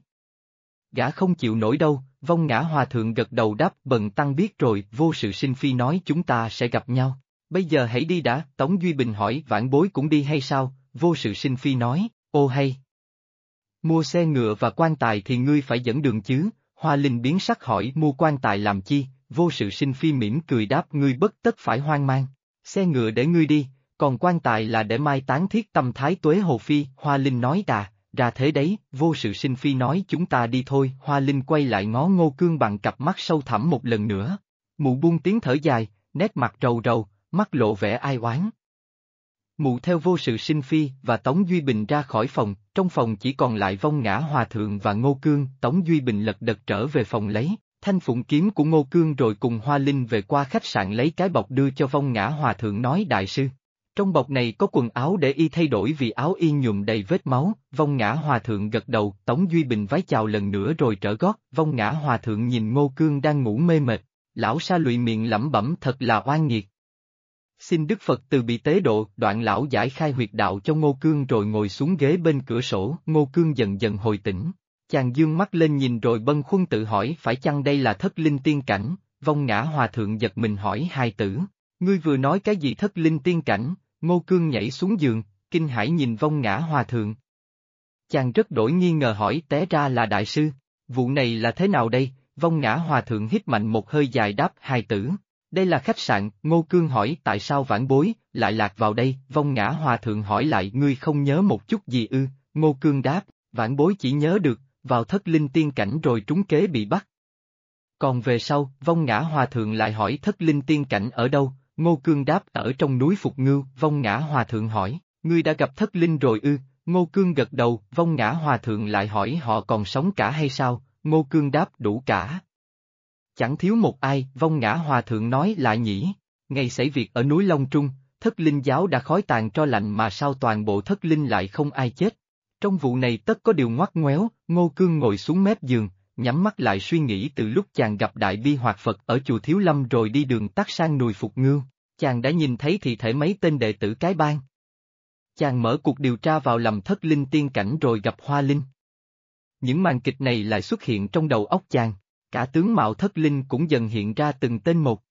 Gã không chịu nổi đâu, vong ngã hòa thượng gật đầu đáp bần tăng biết rồi, vô sự sinh phi nói chúng ta sẽ gặp nhau. Bây giờ hãy đi đã, Tống Duy Bình hỏi vãn bối cũng đi hay sao, vô sự sinh phi nói, ô hay. Mua xe ngựa và quan tài thì ngươi phải dẫn đường chứ, Hoa Linh biến sắc hỏi mua quan tài làm chi, vô sự sinh phi mỉm cười đáp ngươi bất tất phải hoang mang, xe ngựa để ngươi đi, còn quan tài là để mai tán thiết tâm thái tuế hồ phi, Hoa Linh nói đà, ra thế đấy, vô sự sinh phi nói chúng ta đi thôi, Hoa Linh quay lại ngó ngô cương bằng cặp mắt sâu thẳm một lần nữa. Mụ buông tiếng thở dài, nét mặt rầu rầu, mắt lộ vẻ ai oán. Mụ theo vô sự sinh phi và Tống Duy Bình ra khỏi phòng, trong phòng chỉ còn lại vong ngã hòa thượng và ngô cương, Tống Duy Bình lật đật trở về phòng lấy, thanh phụng kiếm của ngô cương rồi cùng Hoa Linh về qua khách sạn lấy cái bọc đưa cho vong ngã hòa thượng nói đại sư. Trong bọc này có quần áo để y thay đổi vì áo y nhuộm đầy vết máu, vong ngã hòa thượng gật đầu, Tống Duy Bình vái chào lần nữa rồi trở gót, vong ngã hòa thượng nhìn ngô cương đang ngủ mê mệt, Lão sa lụy miệng lẩm bẩm thật là oan nghiệt. Xin Đức Phật từ bị tế độ, đoạn lão giải khai huyệt đạo cho Ngô Cương rồi ngồi xuống ghế bên cửa sổ, Ngô Cương dần dần hồi tỉnh. Chàng dương mắt lên nhìn rồi bân khuân tự hỏi phải chăng đây là thất linh tiên cảnh, vong ngã hòa thượng giật mình hỏi hai tử. Ngươi vừa nói cái gì thất linh tiên cảnh, Ngô Cương nhảy xuống giường, kinh hãi nhìn vong ngã hòa thượng. Chàng rất đổi nghi ngờ hỏi té ra là đại sư, vụ này là thế nào đây, vong ngã hòa thượng hít mạnh một hơi dài đáp hai tử. Đây là khách sạn, Ngô Cương hỏi tại sao vãn bối, lại lạc vào đây, vong ngã hòa thượng hỏi lại ngươi không nhớ một chút gì ư, Ngô Cương đáp, vãn bối chỉ nhớ được, vào thất linh tiên cảnh rồi trúng kế bị bắt. Còn về sau, vong ngã hòa thượng lại hỏi thất linh tiên cảnh ở đâu, Ngô Cương đáp ở trong núi Phục Ngưu, vong ngã hòa thượng hỏi, ngươi đã gặp thất linh rồi ư, Ngô Cương gật đầu, vong ngã hòa thượng lại hỏi họ còn sống cả hay sao, Ngô Cương đáp đủ cả. Chẳng thiếu một ai, vong ngã hòa thượng nói lại nhỉ, ngày xảy việc ở núi Long Trung, thất linh giáo đã khói tàn cho lạnh mà sao toàn bộ thất linh lại không ai chết. Trong vụ này tất có điều ngoắt ngoéo, Ngô Cương ngồi xuống mép giường, nhắm mắt lại suy nghĩ từ lúc chàng gặp Đại Bi Hoạt Phật ở chùa Thiếu Lâm rồi đi đường tắt sang nùi Phục Ngưu, chàng đã nhìn thấy thì thể mấy tên đệ tử cái bang. Chàng mở cuộc điều tra vào lầm thất linh tiên cảnh rồi gặp Hoa Linh. Những màn kịch này lại xuất hiện trong đầu óc chàng, cả tướng mạo thất linh cũng dần hiện ra từng tên một.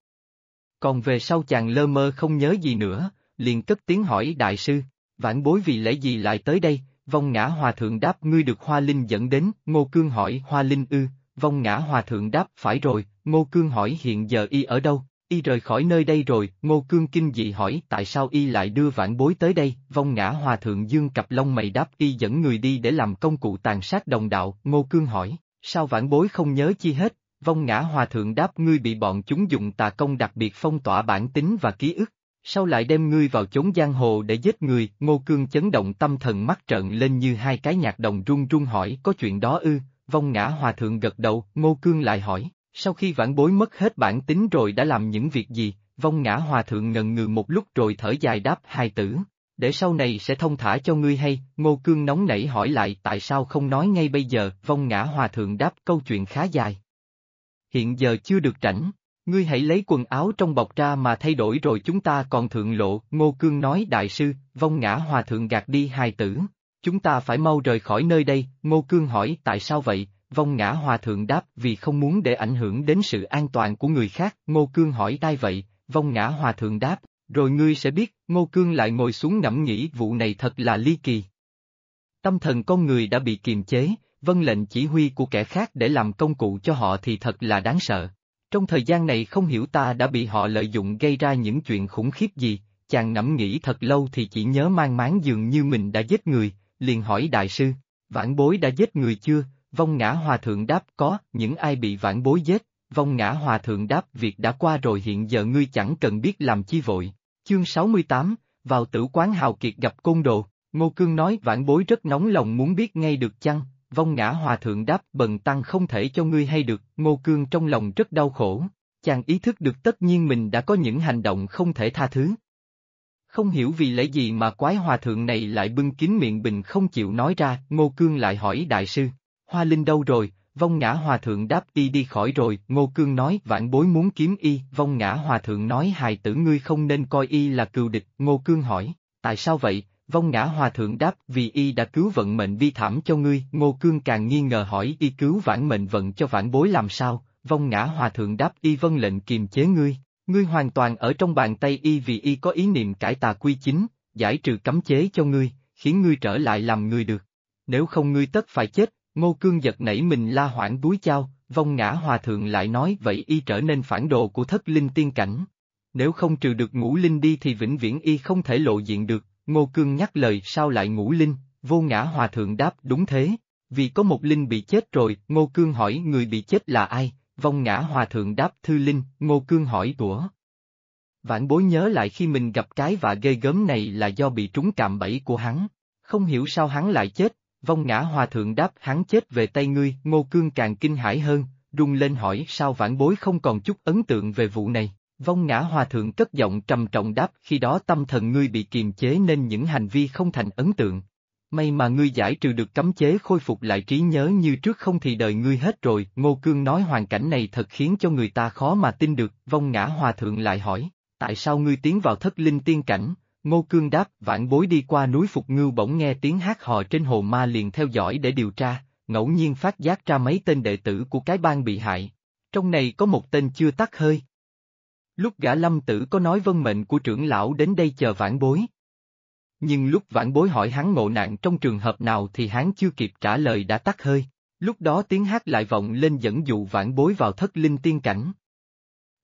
Còn về sau chàng lơ mơ không nhớ gì nữa, liền cất tiếng hỏi đại sư, vãn bối vì lẽ gì lại tới đây, vong ngã hòa thượng đáp ngươi được hoa linh dẫn đến, ngô cương hỏi hoa linh ư, vong ngã hòa thượng đáp phải rồi, ngô cương hỏi hiện giờ y ở đâu, y rời khỏi nơi đây rồi, ngô cương kinh dị hỏi tại sao y lại đưa vãn bối tới đây, vong ngã hòa thượng dương cặp lông mày đáp y dẫn người đi để làm công cụ tàn sát đồng đạo, ngô cương hỏi, sao vãn bối không nhớ chi hết, vong ngã hòa thượng đáp ngươi bị bọn chúng dùng tà công đặc biệt phong tỏa bản tính và ký ức, sao lại đem ngươi vào chốn giang hồ để giết người, ngô cương chấn động tâm thần mắt trợn lên như hai cái nhạc đồng run run hỏi có chuyện đó ư, vong ngã hòa thượng gật đầu, ngô cương lại hỏi, sau khi vãn bối mất hết bản tính rồi đã làm những việc gì, vong ngã hòa thượng ngần ngừ một lúc rồi thở dài đáp hai tử. Để sau này sẽ thông thả cho ngươi hay, Ngô Cương nóng nảy hỏi lại tại sao không nói ngay bây giờ, vong ngã hòa thượng đáp câu chuyện khá dài. Hiện giờ chưa được rảnh, ngươi hãy lấy quần áo trong bọc ra mà thay đổi rồi chúng ta còn thượng lộ, Ngô Cương nói đại sư, vong ngã hòa thượng gạt đi hài tử. Chúng ta phải mau rời khỏi nơi đây, Ngô Cương hỏi tại sao vậy, vong ngã hòa thượng đáp vì không muốn để ảnh hưởng đến sự an toàn của người khác, Ngô Cương hỏi tai vậy, vong ngã hòa thượng đáp, rồi ngươi sẽ biết, Ngô Cương lại ngồi xuống ngẫm nghĩ vụ này thật là ly kỳ. Tâm thần con người đã bị kiềm chế, vân lệnh chỉ huy của kẻ khác để làm công cụ cho họ thì thật là đáng sợ. Trong thời gian này không hiểu ta đã bị họ lợi dụng gây ra những chuyện khủng khiếp gì, chàng nẫm nghĩ thật lâu thì chỉ nhớ mang máng dường như mình đã giết người, liền hỏi đại sư, vãn bối đã giết người chưa, vong ngã hòa thượng đáp có, những ai bị vãn bối giết, vong ngã hòa thượng đáp việc đã qua rồi hiện giờ ngươi chẳng cần biết làm chi vội. Chương 68, vào tử quán hào kiệt gặp côn đồ, Ngô Cương nói vãn bối rất nóng lòng muốn biết ngay được chăng, vong ngã hòa thượng đáp bần tăng không thể cho ngươi hay được, Ngô Cương trong lòng rất đau khổ, chàng ý thức được tất nhiên mình đã có những hành động không thể tha thứ. Không hiểu vì lẽ gì mà quái hòa thượng này lại bưng kín miệng bình không chịu nói ra, Ngô Cương lại hỏi đại sư, Hoa Linh đâu rồi, vong ngã hòa thượng đáp y đi khỏi rồi, Ngô Cương nói vãn bối muốn kiếm y, vong ngã hòa thượng nói hài tử ngươi không nên coi y là cừu địch, Ngô Cương hỏi, tại sao vậy, Vong ngã hòa thượng đáp vì y đã cứu vận mệnh vi thảm cho ngươi, ngô cương càng nghi ngờ hỏi y cứu vãn mệnh vận cho vãn bối làm sao, vong ngã hòa thượng đáp y vân lệnh kiềm chế ngươi, ngươi hoàn toàn ở trong bàn tay y vì y có ý niệm cải tà quy chính, giải trừ cấm chế cho ngươi, khiến ngươi trở lại làm người được. Nếu không ngươi tất phải chết, ngô cương giật nảy mình la hoảng búi chao, vong ngã hòa thượng lại nói vậy y trở nên phản đồ của thất linh tiên cảnh. Nếu không trừ được ngũ linh đi thì vĩnh viễn y không thể lộ diện được, Ngô Cương nhắc lời sao lại ngũ linh, vô ngã hòa thượng đáp đúng thế, vì có một linh bị chết rồi, Ngô Cương hỏi người bị chết là ai, vong ngã hòa thượng đáp thư linh, Ngô Cương hỏi của. Vãn bối nhớ lại khi mình gặp cái và ghê gớm này là do bị trúng cạm bẫy của hắn, không hiểu sao hắn lại chết, vong ngã hòa thượng đáp hắn chết về tay ngươi, Ngô Cương càng kinh hãi hơn, rung lên hỏi sao vãn bối không còn chút ấn tượng về vụ này. Vong ngã hòa thượng cất giọng trầm trọng đáp khi đó tâm thần ngươi bị kiềm chế nên những hành vi không thành ấn tượng. May mà ngươi giải trừ được cấm chế khôi phục lại trí nhớ như trước không thì đời ngươi hết rồi, Ngô Cương nói hoàn cảnh này thật khiến cho người ta khó mà tin được, vong ngã hòa thượng lại hỏi, tại sao ngươi tiến vào thất linh tiên cảnh, Ngô Cương đáp, vãn bối đi qua núi Phục Ngưu bỗng nghe tiếng hát hò trên hồ ma liền theo dõi để điều tra, ngẫu nhiên phát giác ra mấy tên đệ tử của cái bang bị hại. Trong này có một tên chưa tắt hơi. Lúc gã lâm tử có nói vân mệnh của trưởng lão đến đây chờ vãn bối. Nhưng lúc vãn bối hỏi hắn ngộ nạn trong trường hợp nào thì hắn chưa kịp trả lời đã tắt hơi. Lúc đó tiếng hát lại vọng lên dẫn dụ vãn bối vào thất linh tiên cảnh.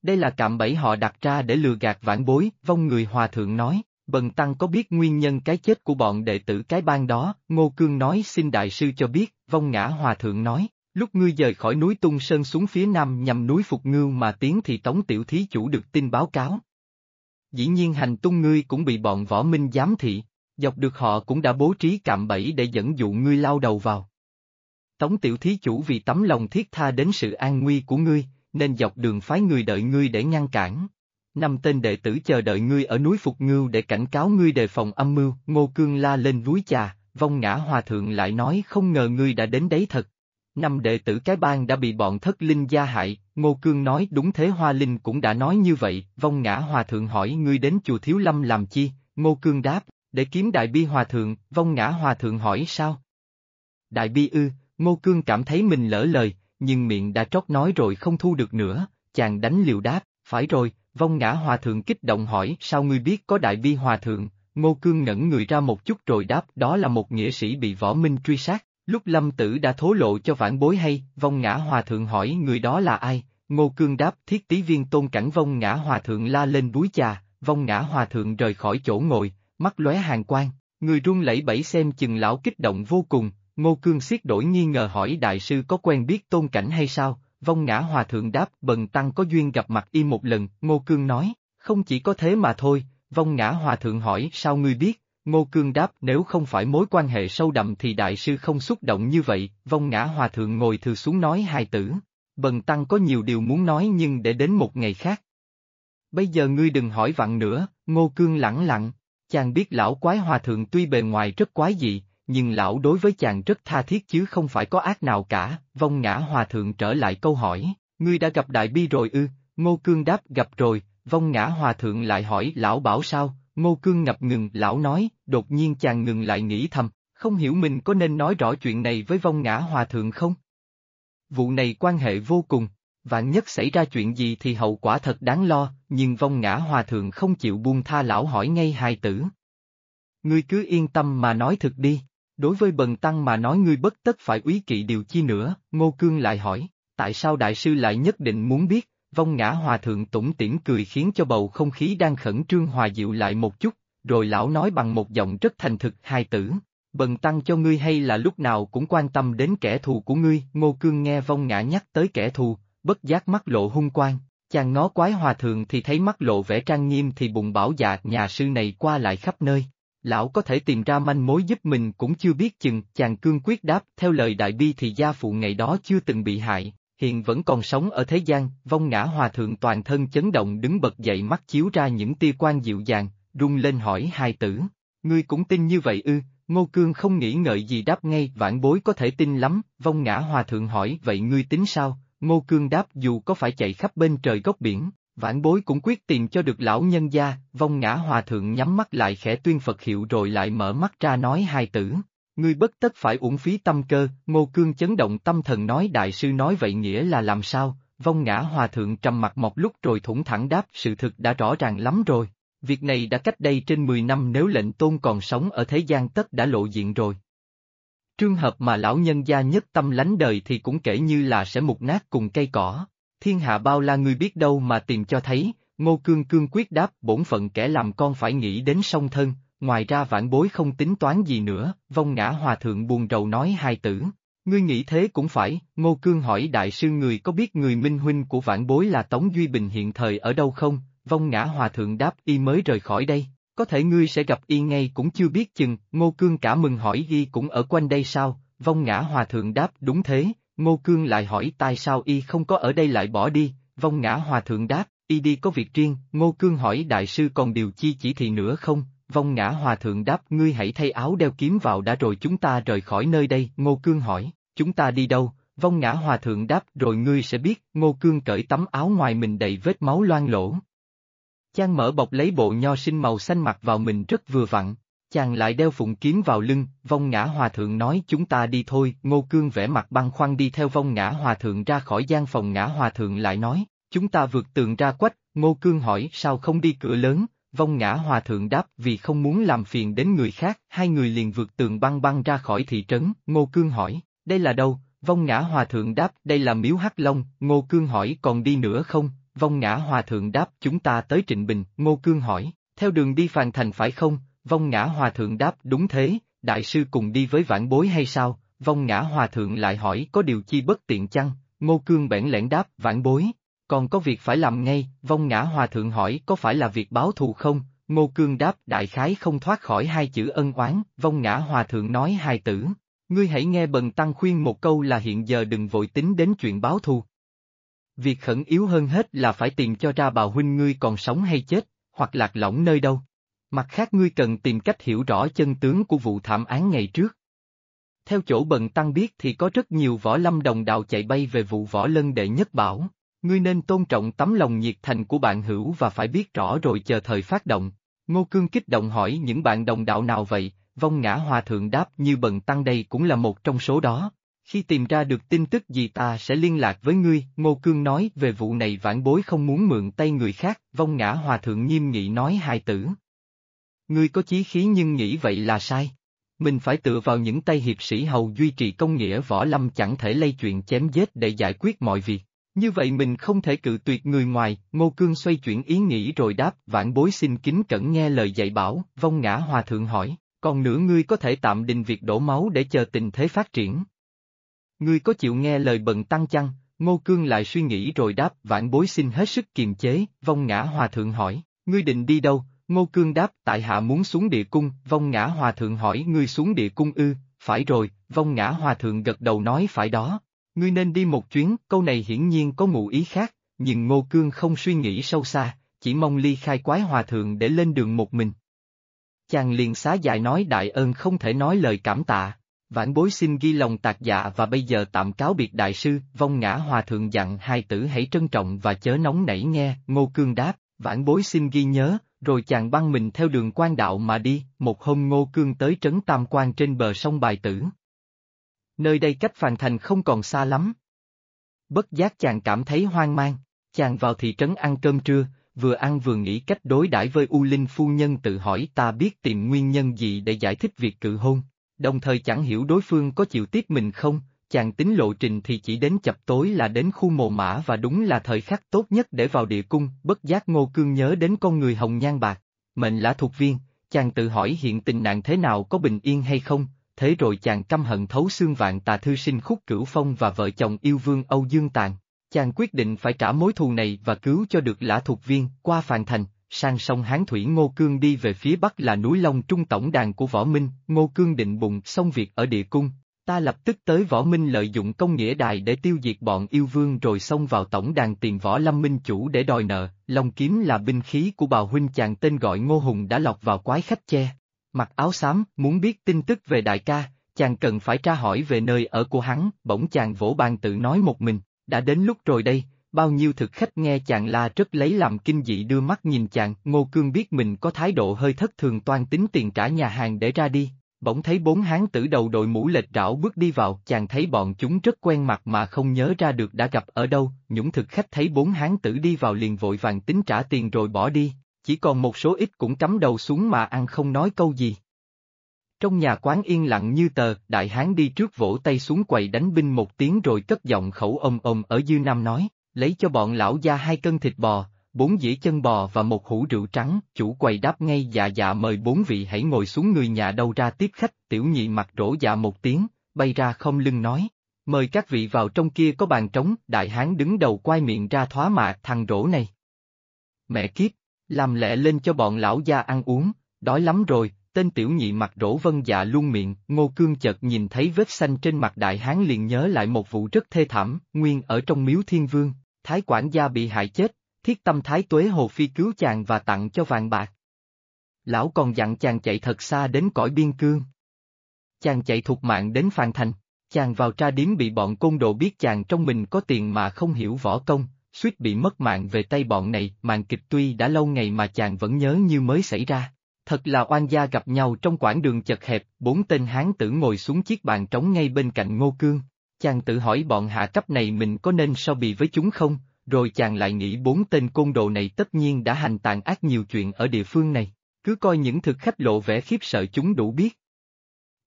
Đây là cạm bẫy họ đặt ra để lừa gạt vãn bối, vong người hòa thượng nói. Bần Tăng có biết nguyên nhân cái chết của bọn đệ tử cái bang đó, Ngô Cương nói xin đại sư cho biết, vong ngã hòa thượng nói, lúc ngươi rời khỏi núi Tung Sơn xuống phía nam nhằm núi Phục Ngưu mà tiến thì Tống Tiểu Thí Chủ được tin báo cáo. Dĩ nhiên hành tung ngươi cũng bị bọn võ minh giám thị, dọc được họ cũng đã bố trí cạm bẫy để dẫn dụ ngươi lao đầu vào. Tống Tiểu Thí Chủ vì tấm lòng thiết tha đến sự an nguy của ngươi, nên dọc đường phái người đợi ngươi để ngăn cản. Năm tên đệ tử chờ đợi ngươi ở núi Phục Ngưu để cảnh cáo ngươi đề phòng âm mưu, Ngô Cương la lên vúi trà, vong ngã hòa thượng lại nói không ngờ ngươi đã đến đấy thật. Năm đệ tử cái bang đã bị bọn thất linh gia hại, Ngô Cương nói đúng thế Hoa Linh cũng đã nói như vậy, vong ngã hòa thượng hỏi ngươi đến chùa Thiếu Lâm làm chi, Ngô Cương đáp, để kiếm đại bi hòa thượng, vong ngã hòa thượng hỏi sao? Đại bi ư, Ngô Cương cảm thấy mình lỡ lời, nhưng miệng đã trót nói rồi không thu được nữa, chàng đánh liều đáp, phải rồi, Vong ngã hòa thượng kích động hỏi sao ngươi biết có đại bi hòa thượng, ngô cương ngẩn người ra một chút rồi đáp đó là một nghĩa sĩ bị võ minh truy sát, lúc lâm tử đã thố lộ cho vãn bối hay, vong ngã hòa thượng hỏi người đó là ai, ngô cương đáp thiết tí viên tôn cảnh vong ngã hòa thượng la lên búi trà, vong ngã hòa thượng rời khỏi chỗ ngồi, mắt lóe hàng quang, người run lẩy bẩy xem chừng lão kích động vô cùng, ngô cương siết đổi nghi ngờ hỏi đại sư có quen biết tôn cảnh hay sao, Vong ngã hòa thượng đáp bần tăng có duyên gặp mặt y một lần, Ngô Cương nói, không chỉ có thế mà thôi, vong ngã hòa thượng hỏi sao ngươi biết, Ngô Cương đáp nếu không phải mối quan hệ sâu đậm thì đại sư không xúc động như vậy, vong ngã hòa thượng ngồi thừa xuống nói hai tử, bần tăng có nhiều điều muốn nói nhưng để đến một ngày khác. Bây giờ ngươi đừng hỏi vặn nữa, Ngô Cương lẳng lặng, chàng biết lão quái hòa thượng tuy bề ngoài rất quái dị, nhưng lão đối với chàng rất tha thiết chứ không phải có ác nào cả, vong ngã hòa thượng trở lại câu hỏi, ngươi đã gặp đại bi rồi ư, ngô cương đáp gặp rồi, vong ngã hòa thượng lại hỏi lão bảo sao, ngô cương ngập ngừng lão nói, đột nhiên chàng ngừng lại nghĩ thầm, không hiểu mình có nên nói rõ chuyện này với vong ngã hòa thượng không? Vụ này quan hệ vô cùng, vạn nhất xảy ra chuyện gì thì hậu quả thật đáng lo, nhưng vong ngã hòa thượng không chịu buông tha lão hỏi ngay hài tử. Ngươi cứ yên tâm mà nói thực đi. Đối với bần tăng mà nói ngươi bất tất phải úy kỵ điều chi nữa, Ngô Cương lại hỏi, tại sao đại sư lại nhất định muốn biết, vong ngã hòa thượng tủng tiễn cười khiến cho bầu không khí đang khẩn trương hòa dịu lại một chút, rồi lão nói bằng một giọng rất thành thực hai tử. Bần tăng cho ngươi hay là lúc nào cũng quan tâm đến kẻ thù của ngươi, Ngô Cương nghe vong ngã nhắc tới kẻ thù, bất giác mắt lộ hung quang, chàng ngó quái hòa thượng thì thấy mắt lộ vẻ trang nghiêm thì bụng bảo dạ nhà sư này qua lại khắp nơi, lão có thể tìm ra manh mối giúp mình cũng chưa biết chừng, chàng cương quyết đáp, theo lời đại bi thì gia phụ ngày đó chưa từng bị hại, hiện vẫn còn sống ở thế gian, vong ngã hòa thượng toàn thân chấn động đứng bật dậy mắt chiếu ra những tia quan dịu dàng, rung lên hỏi hai tử, ngươi cũng tin như vậy ư, ngô cương không nghĩ ngợi gì đáp ngay, vãn bối có thể tin lắm, vong ngã hòa thượng hỏi vậy ngươi tính sao, ngô cương đáp dù có phải chạy khắp bên trời góc biển, Vãn bối cũng quyết tìm cho được lão nhân gia, vong ngã hòa thượng nhắm mắt lại khẽ tuyên Phật hiệu rồi lại mở mắt ra nói hai tử. Ngươi bất tất phải uổng phí tâm cơ, ngô cương chấn động tâm thần nói đại sư nói vậy nghĩa là làm sao, vong ngã hòa thượng trầm mặt một lúc rồi thủng thẳng đáp sự thực đã rõ ràng lắm rồi. Việc này đã cách đây trên 10 năm nếu lệnh tôn còn sống ở thế gian tất đã lộ diện rồi. Trường hợp mà lão nhân gia nhất tâm lánh đời thì cũng kể như là sẽ mục nát cùng cây cỏ thiên hạ bao la ngươi biết đâu mà tìm cho thấy, ngô cương cương quyết đáp bổn phận kẻ làm con phải nghĩ đến song thân, ngoài ra vãn bối không tính toán gì nữa, vong ngã hòa thượng buồn rầu nói hai tử. Ngươi nghĩ thế cũng phải, Ngô Cương hỏi đại sư người có biết người minh huynh của vãn bối là Tống Duy Bình hiện thời ở đâu không? Vong ngã hòa thượng đáp y mới rời khỏi đây, có thể ngươi sẽ gặp y ngay cũng chưa biết chừng, Ngô Cương cả mừng hỏi y cũng ở quanh đây sao? Vong ngã hòa thượng đáp đúng thế, Ngô Cương lại hỏi tại sao y không có ở đây lại bỏ đi, vong ngã hòa thượng đáp, y đi có việc riêng, Ngô Cương hỏi đại sư còn điều chi chỉ thị nữa không, vong ngã hòa thượng đáp ngươi hãy thay áo đeo kiếm vào đã rồi chúng ta rời khỏi nơi đây, Ngô Cương hỏi, chúng ta đi đâu, vong ngã hòa thượng đáp rồi ngươi sẽ biết, Ngô Cương cởi tấm áo ngoài mình đầy vết máu loang lỗ. Chàng mở bọc lấy bộ nho sinh màu xanh mặc vào mình rất vừa vặn, chàng lại đeo phụng kiếm vào lưng, vong ngã hòa thượng nói chúng ta đi thôi, Ngô Cương vẽ mặt băng khoăn đi theo vong ngã hòa thượng ra khỏi gian phòng ngã hòa thượng lại nói, chúng ta vượt tường ra quách, Ngô Cương hỏi sao không đi cửa lớn, vong ngã hòa thượng đáp vì không muốn làm phiền đến người khác, hai người liền vượt tường băng băng ra khỏi thị trấn, Ngô Cương hỏi, đây là đâu, vong ngã hòa thượng đáp đây là miếu hắc long, Ngô Cương hỏi còn đi nữa không, vong ngã hòa thượng đáp chúng ta tới Trịnh Bình, Ngô Cương hỏi, theo đường đi phàn thành phải không, vong ngã hòa thượng đáp đúng thế, đại sư cùng đi với vãn bối hay sao, vong ngã hòa thượng lại hỏi có điều chi bất tiện chăng, Ngô Cương bẽn lẽn đáp vãn bối còn có việc phải làm ngay, vong ngã hòa thượng hỏi có phải là việc báo thù không, ngô cương đáp đại khái không thoát khỏi hai chữ ân oán, vong ngã hòa thượng nói hài tử. Ngươi hãy nghe bần tăng khuyên một câu là hiện giờ đừng vội tính đến chuyện báo thù. Việc khẩn yếu hơn hết là phải tìm cho ra bào huynh ngươi còn sống hay chết, hoặc lạc lõng nơi đâu. Mặt khác ngươi cần tìm cách hiểu rõ chân tướng của vụ thảm án ngày trước. Theo chỗ bần tăng biết thì có rất nhiều võ lâm đồng đạo chạy bay về vụ võ lân đệ nhất bảo. Ngươi nên tôn trọng tấm lòng nhiệt thành của bạn hữu và phải biết rõ rồi chờ thời phát động. Ngô Cương kích động hỏi những bạn đồng đạo nào vậy, vong ngã hòa thượng đáp như bần tăng đây cũng là một trong số đó. Khi tìm ra được tin tức gì ta sẽ liên lạc với ngươi, Ngô Cương nói về vụ này vãn bối không muốn mượn tay người khác, vong ngã hòa thượng nghiêm nghị nói hài tử. Ngươi có chí khí nhưng nghĩ vậy là sai. Mình phải tựa vào những tay hiệp sĩ hầu duy trì công nghĩa võ lâm chẳng thể lây chuyện chém giết để giải quyết mọi việc. Như vậy mình không thể cự tuyệt người ngoài, Ngô Cương xoay chuyển ý nghĩ rồi đáp, vãn bối xin kính cẩn nghe lời dạy bảo, vong ngã hòa thượng hỏi, còn nữa ngươi có thể tạm đình việc đổ máu để chờ tình thế phát triển. Ngươi có chịu nghe lời bần tăng chăng, Ngô Cương lại suy nghĩ rồi đáp, vãn bối xin hết sức kiềm chế, vong ngã hòa thượng hỏi, ngươi định đi đâu, Ngô Cương đáp, tại hạ muốn xuống địa cung, vong ngã hòa thượng hỏi ngươi xuống địa cung ư, phải rồi, vong ngã hòa thượng gật đầu nói phải đó, Ngươi nên đi một chuyến, câu này hiển nhiên có ngụ ý khác, nhưng Ngô Cương không suy nghĩ sâu xa, chỉ mong ly khai quái hòa thượng để lên đường một mình. Chàng liền xá dài nói đại ơn không thể nói lời cảm tạ, vãn bối xin ghi lòng tạc dạ và bây giờ tạm cáo biệt đại sư, vong ngã hòa thượng dặn hai tử hãy trân trọng và chớ nóng nảy nghe, Ngô Cương đáp, vãn bối xin ghi nhớ, rồi chàng băng mình theo đường quan đạo mà đi, một hôm Ngô Cương tới trấn Tam Quan trên bờ sông Bài Tử, nơi đây cách phàn thành không còn xa lắm. Bất giác chàng cảm thấy hoang mang, chàng vào thị trấn ăn cơm trưa, vừa ăn vừa nghĩ cách đối đãi với U Linh phu nhân tự hỏi ta biết tìm nguyên nhân gì để giải thích việc cự hôn, đồng thời chẳng hiểu đối phương có chịu tiếp mình không, chàng tính lộ trình thì chỉ đến chập tối là đến khu mồ mã và đúng là thời khắc tốt nhất để vào địa cung, bất giác ngô cương nhớ đến con người hồng nhan bạc, mệnh lã thuộc viên, chàng tự hỏi hiện tình nạn thế nào có bình yên hay không, thế rồi chàng căm hận thấu xương vạn tà thư sinh khúc cửu phong và vợ chồng yêu vương Âu Dương Tàn. Chàng quyết định phải trả mối thù này và cứu cho được lã thuộc viên, qua phàn thành, sang sông Hán Thủy Ngô Cương đi về phía bắc là núi Long Trung tổng đàn của Võ Minh, Ngô Cương định bụng xong việc ở địa cung. Ta lập tức tới Võ Minh lợi dụng công nghĩa đài để tiêu diệt bọn yêu vương rồi xông vào tổng đàn tiền Võ Lâm Minh chủ để đòi nợ, Long kiếm là binh khí của bào huynh chàng tên gọi Ngô Hùng đã lọt vào quái khách che, Mặc áo xám, muốn biết tin tức về đại ca, chàng cần phải tra hỏi về nơi ở của hắn, bỗng chàng vỗ bàn tự nói một mình, đã đến lúc rồi đây, bao nhiêu thực khách nghe chàng la rất lấy làm kinh dị đưa mắt nhìn chàng, Ngô Cương biết mình có thái độ hơi thất thường toan tính tiền trả nhà hàng để ra đi, bỗng thấy bốn hán tử đầu đội mũ lệch rảo bước đi vào, chàng thấy bọn chúng rất quen mặt mà không nhớ ra được đã gặp ở đâu, những thực khách thấy bốn hán tử đi vào liền vội vàng tính trả tiền rồi bỏ đi, chỉ còn một số ít cũng cắm đầu xuống mà ăn không nói câu gì. Trong nhà quán yên lặng như tờ, đại hán đi trước vỗ tay xuống quầy đánh binh một tiếng rồi cất giọng khẩu ôm ôm ở dư nam nói, lấy cho bọn lão gia hai cân thịt bò, bốn dĩa chân bò và một hũ rượu trắng, chủ quầy đáp ngay dạ dạ mời bốn vị hãy ngồi xuống người nhà đâu ra tiếp khách, tiểu nhị mặt rỗ dạ một tiếng, bay ra không lưng nói, mời các vị vào trong kia có bàn trống, đại hán đứng đầu quay miệng ra thoá mạ thằng rỗ này. Mẹ kiếp, làm lẹ lên cho bọn lão gia ăn uống, đói lắm rồi, tên tiểu nhị mặt rỗ vân dạ luôn miệng, ngô cương chợt nhìn thấy vết xanh trên mặt đại hán liền nhớ lại một vụ rất thê thảm, nguyên ở trong miếu thiên vương, thái quản gia bị hại chết, thiết tâm thái tuế hồ phi cứu chàng và tặng cho vàng bạc. Lão còn dặn chàng chạy thật xa đến cõi biên cương. Chàng chạy thuộc mạng đến Phàn Thành, chàng vào tra điếm bị bọn côn đồ biết chàng trong mình có tiền mà không hiểu võ công, suýt bị mất mạng về tay bọn này, màn kịch tuy đã lâu ngày mà chàng vẫn nhớ như mới xảy ra. Thật là oan gia gặp nhau trong quãng đường chật hẹp, bốn tên hán tử ngồi xuống chiếc bàn trống ngay bên cạnh Ngô Cương. Chàng tự hỏi bọn hạ cấp này mình có nên so bì với chúng không, rồi chàng lại nghĩ bốn tên côn đồ này tất nhiên đã hành tàn ác nhiều chuyện ở địa phương này, cứ coi những thực khách lộ vẻ khiếp sợ chúng đủ biết.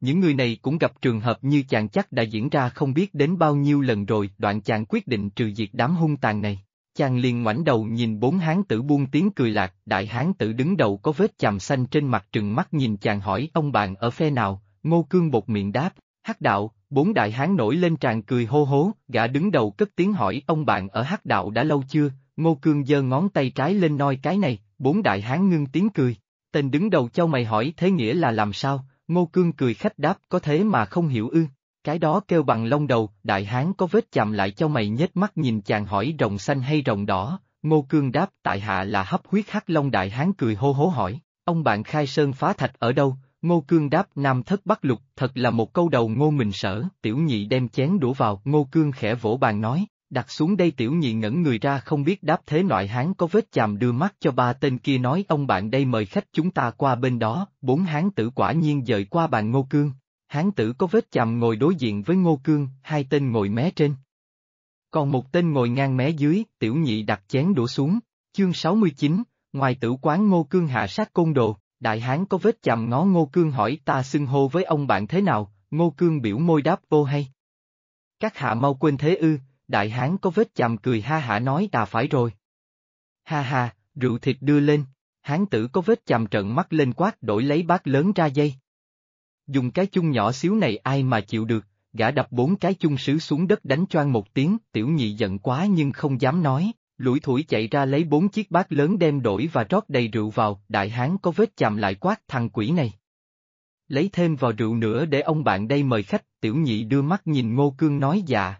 Những người này cũng gặp trường hợp như chàng chắc đã diễn ra không biết đến bao nhiêu lần rồi, đoạn chàng quyết định trừ diệt đám hung tàn này. Chàng liền ngoảnh đầu nhìn bốn hán tử buông tiếng cười lạc, đại hán tử đứng đầu có vết chàm xanh trên mặt trừng mắt nhìn chàng hỏi ông bạn ở phe nào, ngô cương bột miệng đáp, hắc đạo, bốn đại hán nổi lên tràn cười hô hố, gã đứng đầu cất tiếng hỏi ông bạn ở hắc đạo đã lâu chưa, ngô cương giơ ngón tay trái lên noi cái này, bốn đại hán ngưng tiếng cười, tên đứng đầu châu mày hỏi thế nghĩa là làm sao, ngô cương cười khách đáp có thế mà không hiểu ư, cái đó kêu bằng lông đầu, đại hán có vết chạm lại cho mày nhếch mắt nhìn chàng hỏi rồng xanh hay rồng đỏ, ngô cương đáp tại hạ là hấp huyết hắc long đại hán cười hô hố hỏi, ông bạn khai sơn phá thạch ở đâu, ngô cương đáp nam thất bắc lục, thật là một câu đầu ngô mình sở, tiểu nhị đem chén đũa vào, ngô cương khẽ vỗ bàn nói, đặt xuống đây tiểu nhị ngẩn người ra không biết đáp thế loại hán có vết chàm đưa mắt cho ba tên kia nói ông bạn đây mời khách chúng ta qua bên đó, bốn hán tử quả nhiên dời qua bàn ngô cương, hán tử có vết chàm ngồi đối diện với Ngô Cương, hai tên ngồi mé trên. Còn một tên ngồi ngang mé dưới, tiểu nhị đặt chén đổ xuống, chương 69, ngoài tử quán Ngô Cương hạ sát côn đồ, đại hán có vết chàm ngó Ngô Cương hỏi ta xưng hô với ông bạn thế nào, Ngô Cương biểu môi đáp vô hay. Các hạ mau quên thế ư, đại hán có vết chàm cười ha hả nói ta phải rồi. Ha ha, rượu thịt đưa lên, hán tử có vết chàm trận mắt lên quát đổi lấy bát lớn ra dây. Dùng cái chung nhỏ xíu này ai mà chịu được, gã đập bốn cái chung sứ xuống đất đánh choang một tiếng, tiểu nhị giận quá nhưng không dám nói, lủi thủi chạy ra lấy bốn chiếc bát lớn đem đổi và rót đầy rượu vào, đại hán có vết chàm lại quát thằng quỷ này. Lấy thêm vào rượu nữa để ông bạn đây mời khách, tiểu nhị đưa mắt nhìn ngô cương nói dạ,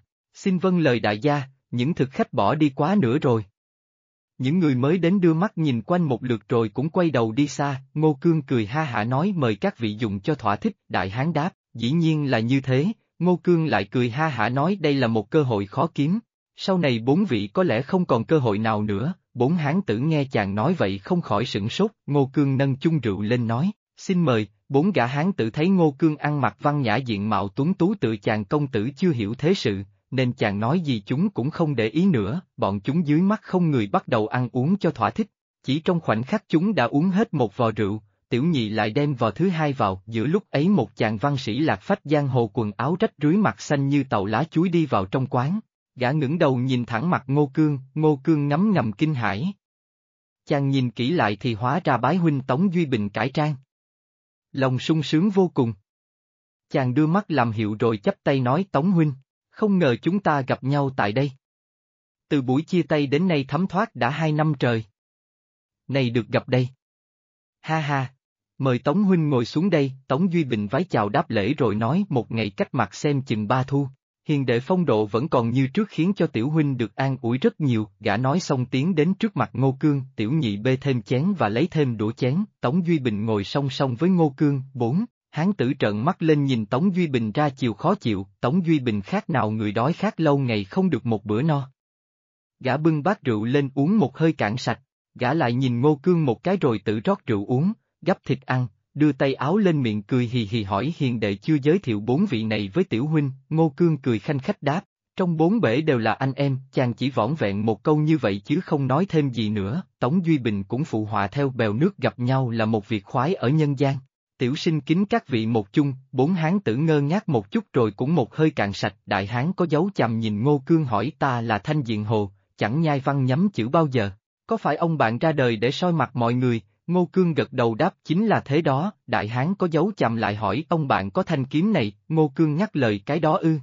xin vâng lời đại gia, những thực khách bỏ đi quá nữa rồi. Những người mới đến đưa mắt nhìn quanh một lượt rồi cũng quay đầu đi xa, Ngô Cương cười ha hả nói mời các vị dùng cho thỏa thích, đại hán đáp, dĩ nhiên là như thế, Ngô Cương lại cười ha hả nói đây là một cơ hội khó kiếm, sau này bốn vị có lẽ không còn cơ hội nào nữa, bốn hán tử nghe chàng nói vậy không khỏi sửng sốt, Ngô Cương nâng chung rượu lên nói, xin mời, bốn gã hán tử thấy Ngô Cương ăn mặc văn nhã diện mạo tuấn tú tự chàng công tử chưa hiểu thế sự, nên chàng nói gì chúng cũng không để ý nữa, bọn chúng dưới mắt không người bắt đầu ăn uống cho thỏa thích. Chỉ trong khoảnh khắc chúng đã uống hết một vò rượu, tiểu nhị lại đem vò thứ hai vào, giữa lúc ấy một chàng văn sĩ lạc phách giang hồ quần áo rách rưới mặt xanh như tàu lá chuối đi vào trong quán. Gã ngẩng đầu nhìn thẳng mặt ngô cương, ngô cương ngắm ngầm kinh hãi. Chàng nhìn kỹ lại thì hóa ra bái huynh Tống Duy Bình cải trang. Lòng sung sướng vô cùng. Chàng đưa mắt làm hiệu rồi chấp tay nói Tống huynh. Không ngờ chúng ta gặp nhau tại đây. Từ buổi chia tay đến nay thấm thoát đã hai năm trời. Này được gặp đây. Ha ha. Mời Tống Huynh ngồi xuống đây, Tống Duy Bình vái chào đáp lễ rồi nói một ngày cách mặt xem chừng ba thu. Hiền đệ phong độ vẫn còn như trước khiến cho Tiểu Huynh được an ủi rất nhiều, gã nói xong tiến đến trước mặt Ngô Cương, Tiểu Nhị bê thêm chén và lấy thêm đũa chén, Tống Duy Bình ngồi song song với Ngô Cương, bốn. Hán tử trợn mắt lên nhìn Tống Duy Bình ra chiều khó chịu, Tống Duy Bình khác nào người đói khát lâu ngày không được một bữa no. Gã bưng bát rượu lên uống một hơi cạn sạch, gã lại nhìn Ngô Cương một cái rồi tự rót rượu uống, gấp thịt ăn, đưa tay áo lên miệng cười hì hì hỏi hiền đệ chưa giới thiệu bốn vị này với tiểu huynh, Ngô Cương cười khanh khách đáp, trong bốn bể đều là anh em, chàng chỉ võn vẹn một câu như vậy chứ không nói thêm gì nữa, Tống Duy Bình cũng phụ họa theo bèo nước gặp nhau là một việc khoái ở nhân gian. Tiểu sinh kính các vị một chung, bốn hán tử ngơ ngác một chút rồi cũng một hơi cạn sạch, đại hán có dấu chằm nhìn ngô cương hỏi ta là thanh diện hồ, chẳng nhai văn nhắm chữ bao giờ, có phải ông bạn ra đời để soi mặt mọi người, ngô cương gật đầu đáp chính là thế đó, đại hán có dấu chằm lại hỏi ông bạn có thanh kiếm này, ngô cương nhắc lời cái đó ư.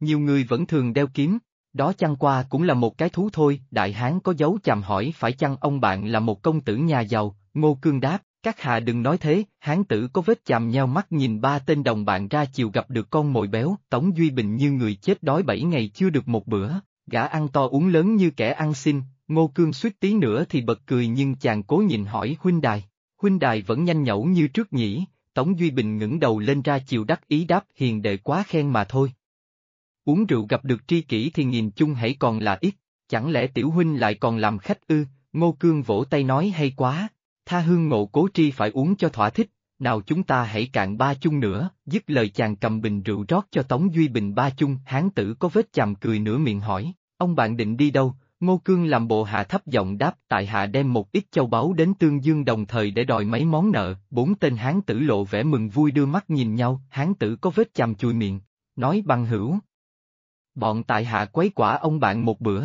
Nhiều người vẫn thường đeo kiếm, đó chăng qua cũng là một cái thú thôi, đại hán có dấu chằm hỏi phải chăng ông bạn là một công tử nhà giàu, ngô cương đáp, các hạ đừng nói thế, hán tử có vết chạm nhau mắt nhìn ba tên đồng bạn ra chiều gặp được con mồi béo, Tống Duy Bình như người chết đói bảy ngày chưa được một bữa, gã ăn to uống lớn như kẻ ăn xin, ngô cương suýt tí nữa thì bật cười nhưng chàng cố nhìn hỏi huynh đài. huynh đài vẫn nhanh nhẩu như trước nhỉ, Tống Duy Bình ngẩng đầu lên ra chiều đắc ý đáp hiền đệ quá khen mà thôi. Uống rượu gặp được tri kỷ thì nhìn chung hãy còn là ít, chẳng lẽ tiểu huynh lại còn làm khách ư, Ngô Cương vỗ tay nói hay quá, tha hương ngộ cố tri phải uống cho thỏa thích, nào chúng ta hãy cạn ba chung nữa, dứt lời chàng cầm bình rượu rót cho Tống Duy Bình ba chung, hán tử có vết chằm cười nửa miệng hỏi, ông bạn định đi đâu, Ngô Cương làm bộ hạ thấp giọng đáp tại hạ đem một ít châu báu đến Tương Dương đồng thời để đòi mấy món nợ, bốn tên hán tử lộ vẻ mừng vui đưa mắt nhìn nhau, hán tử có vết chằm chui miệng, nói bằng hữu. Bọn tại hạ quấy quả ông bạn một bữa.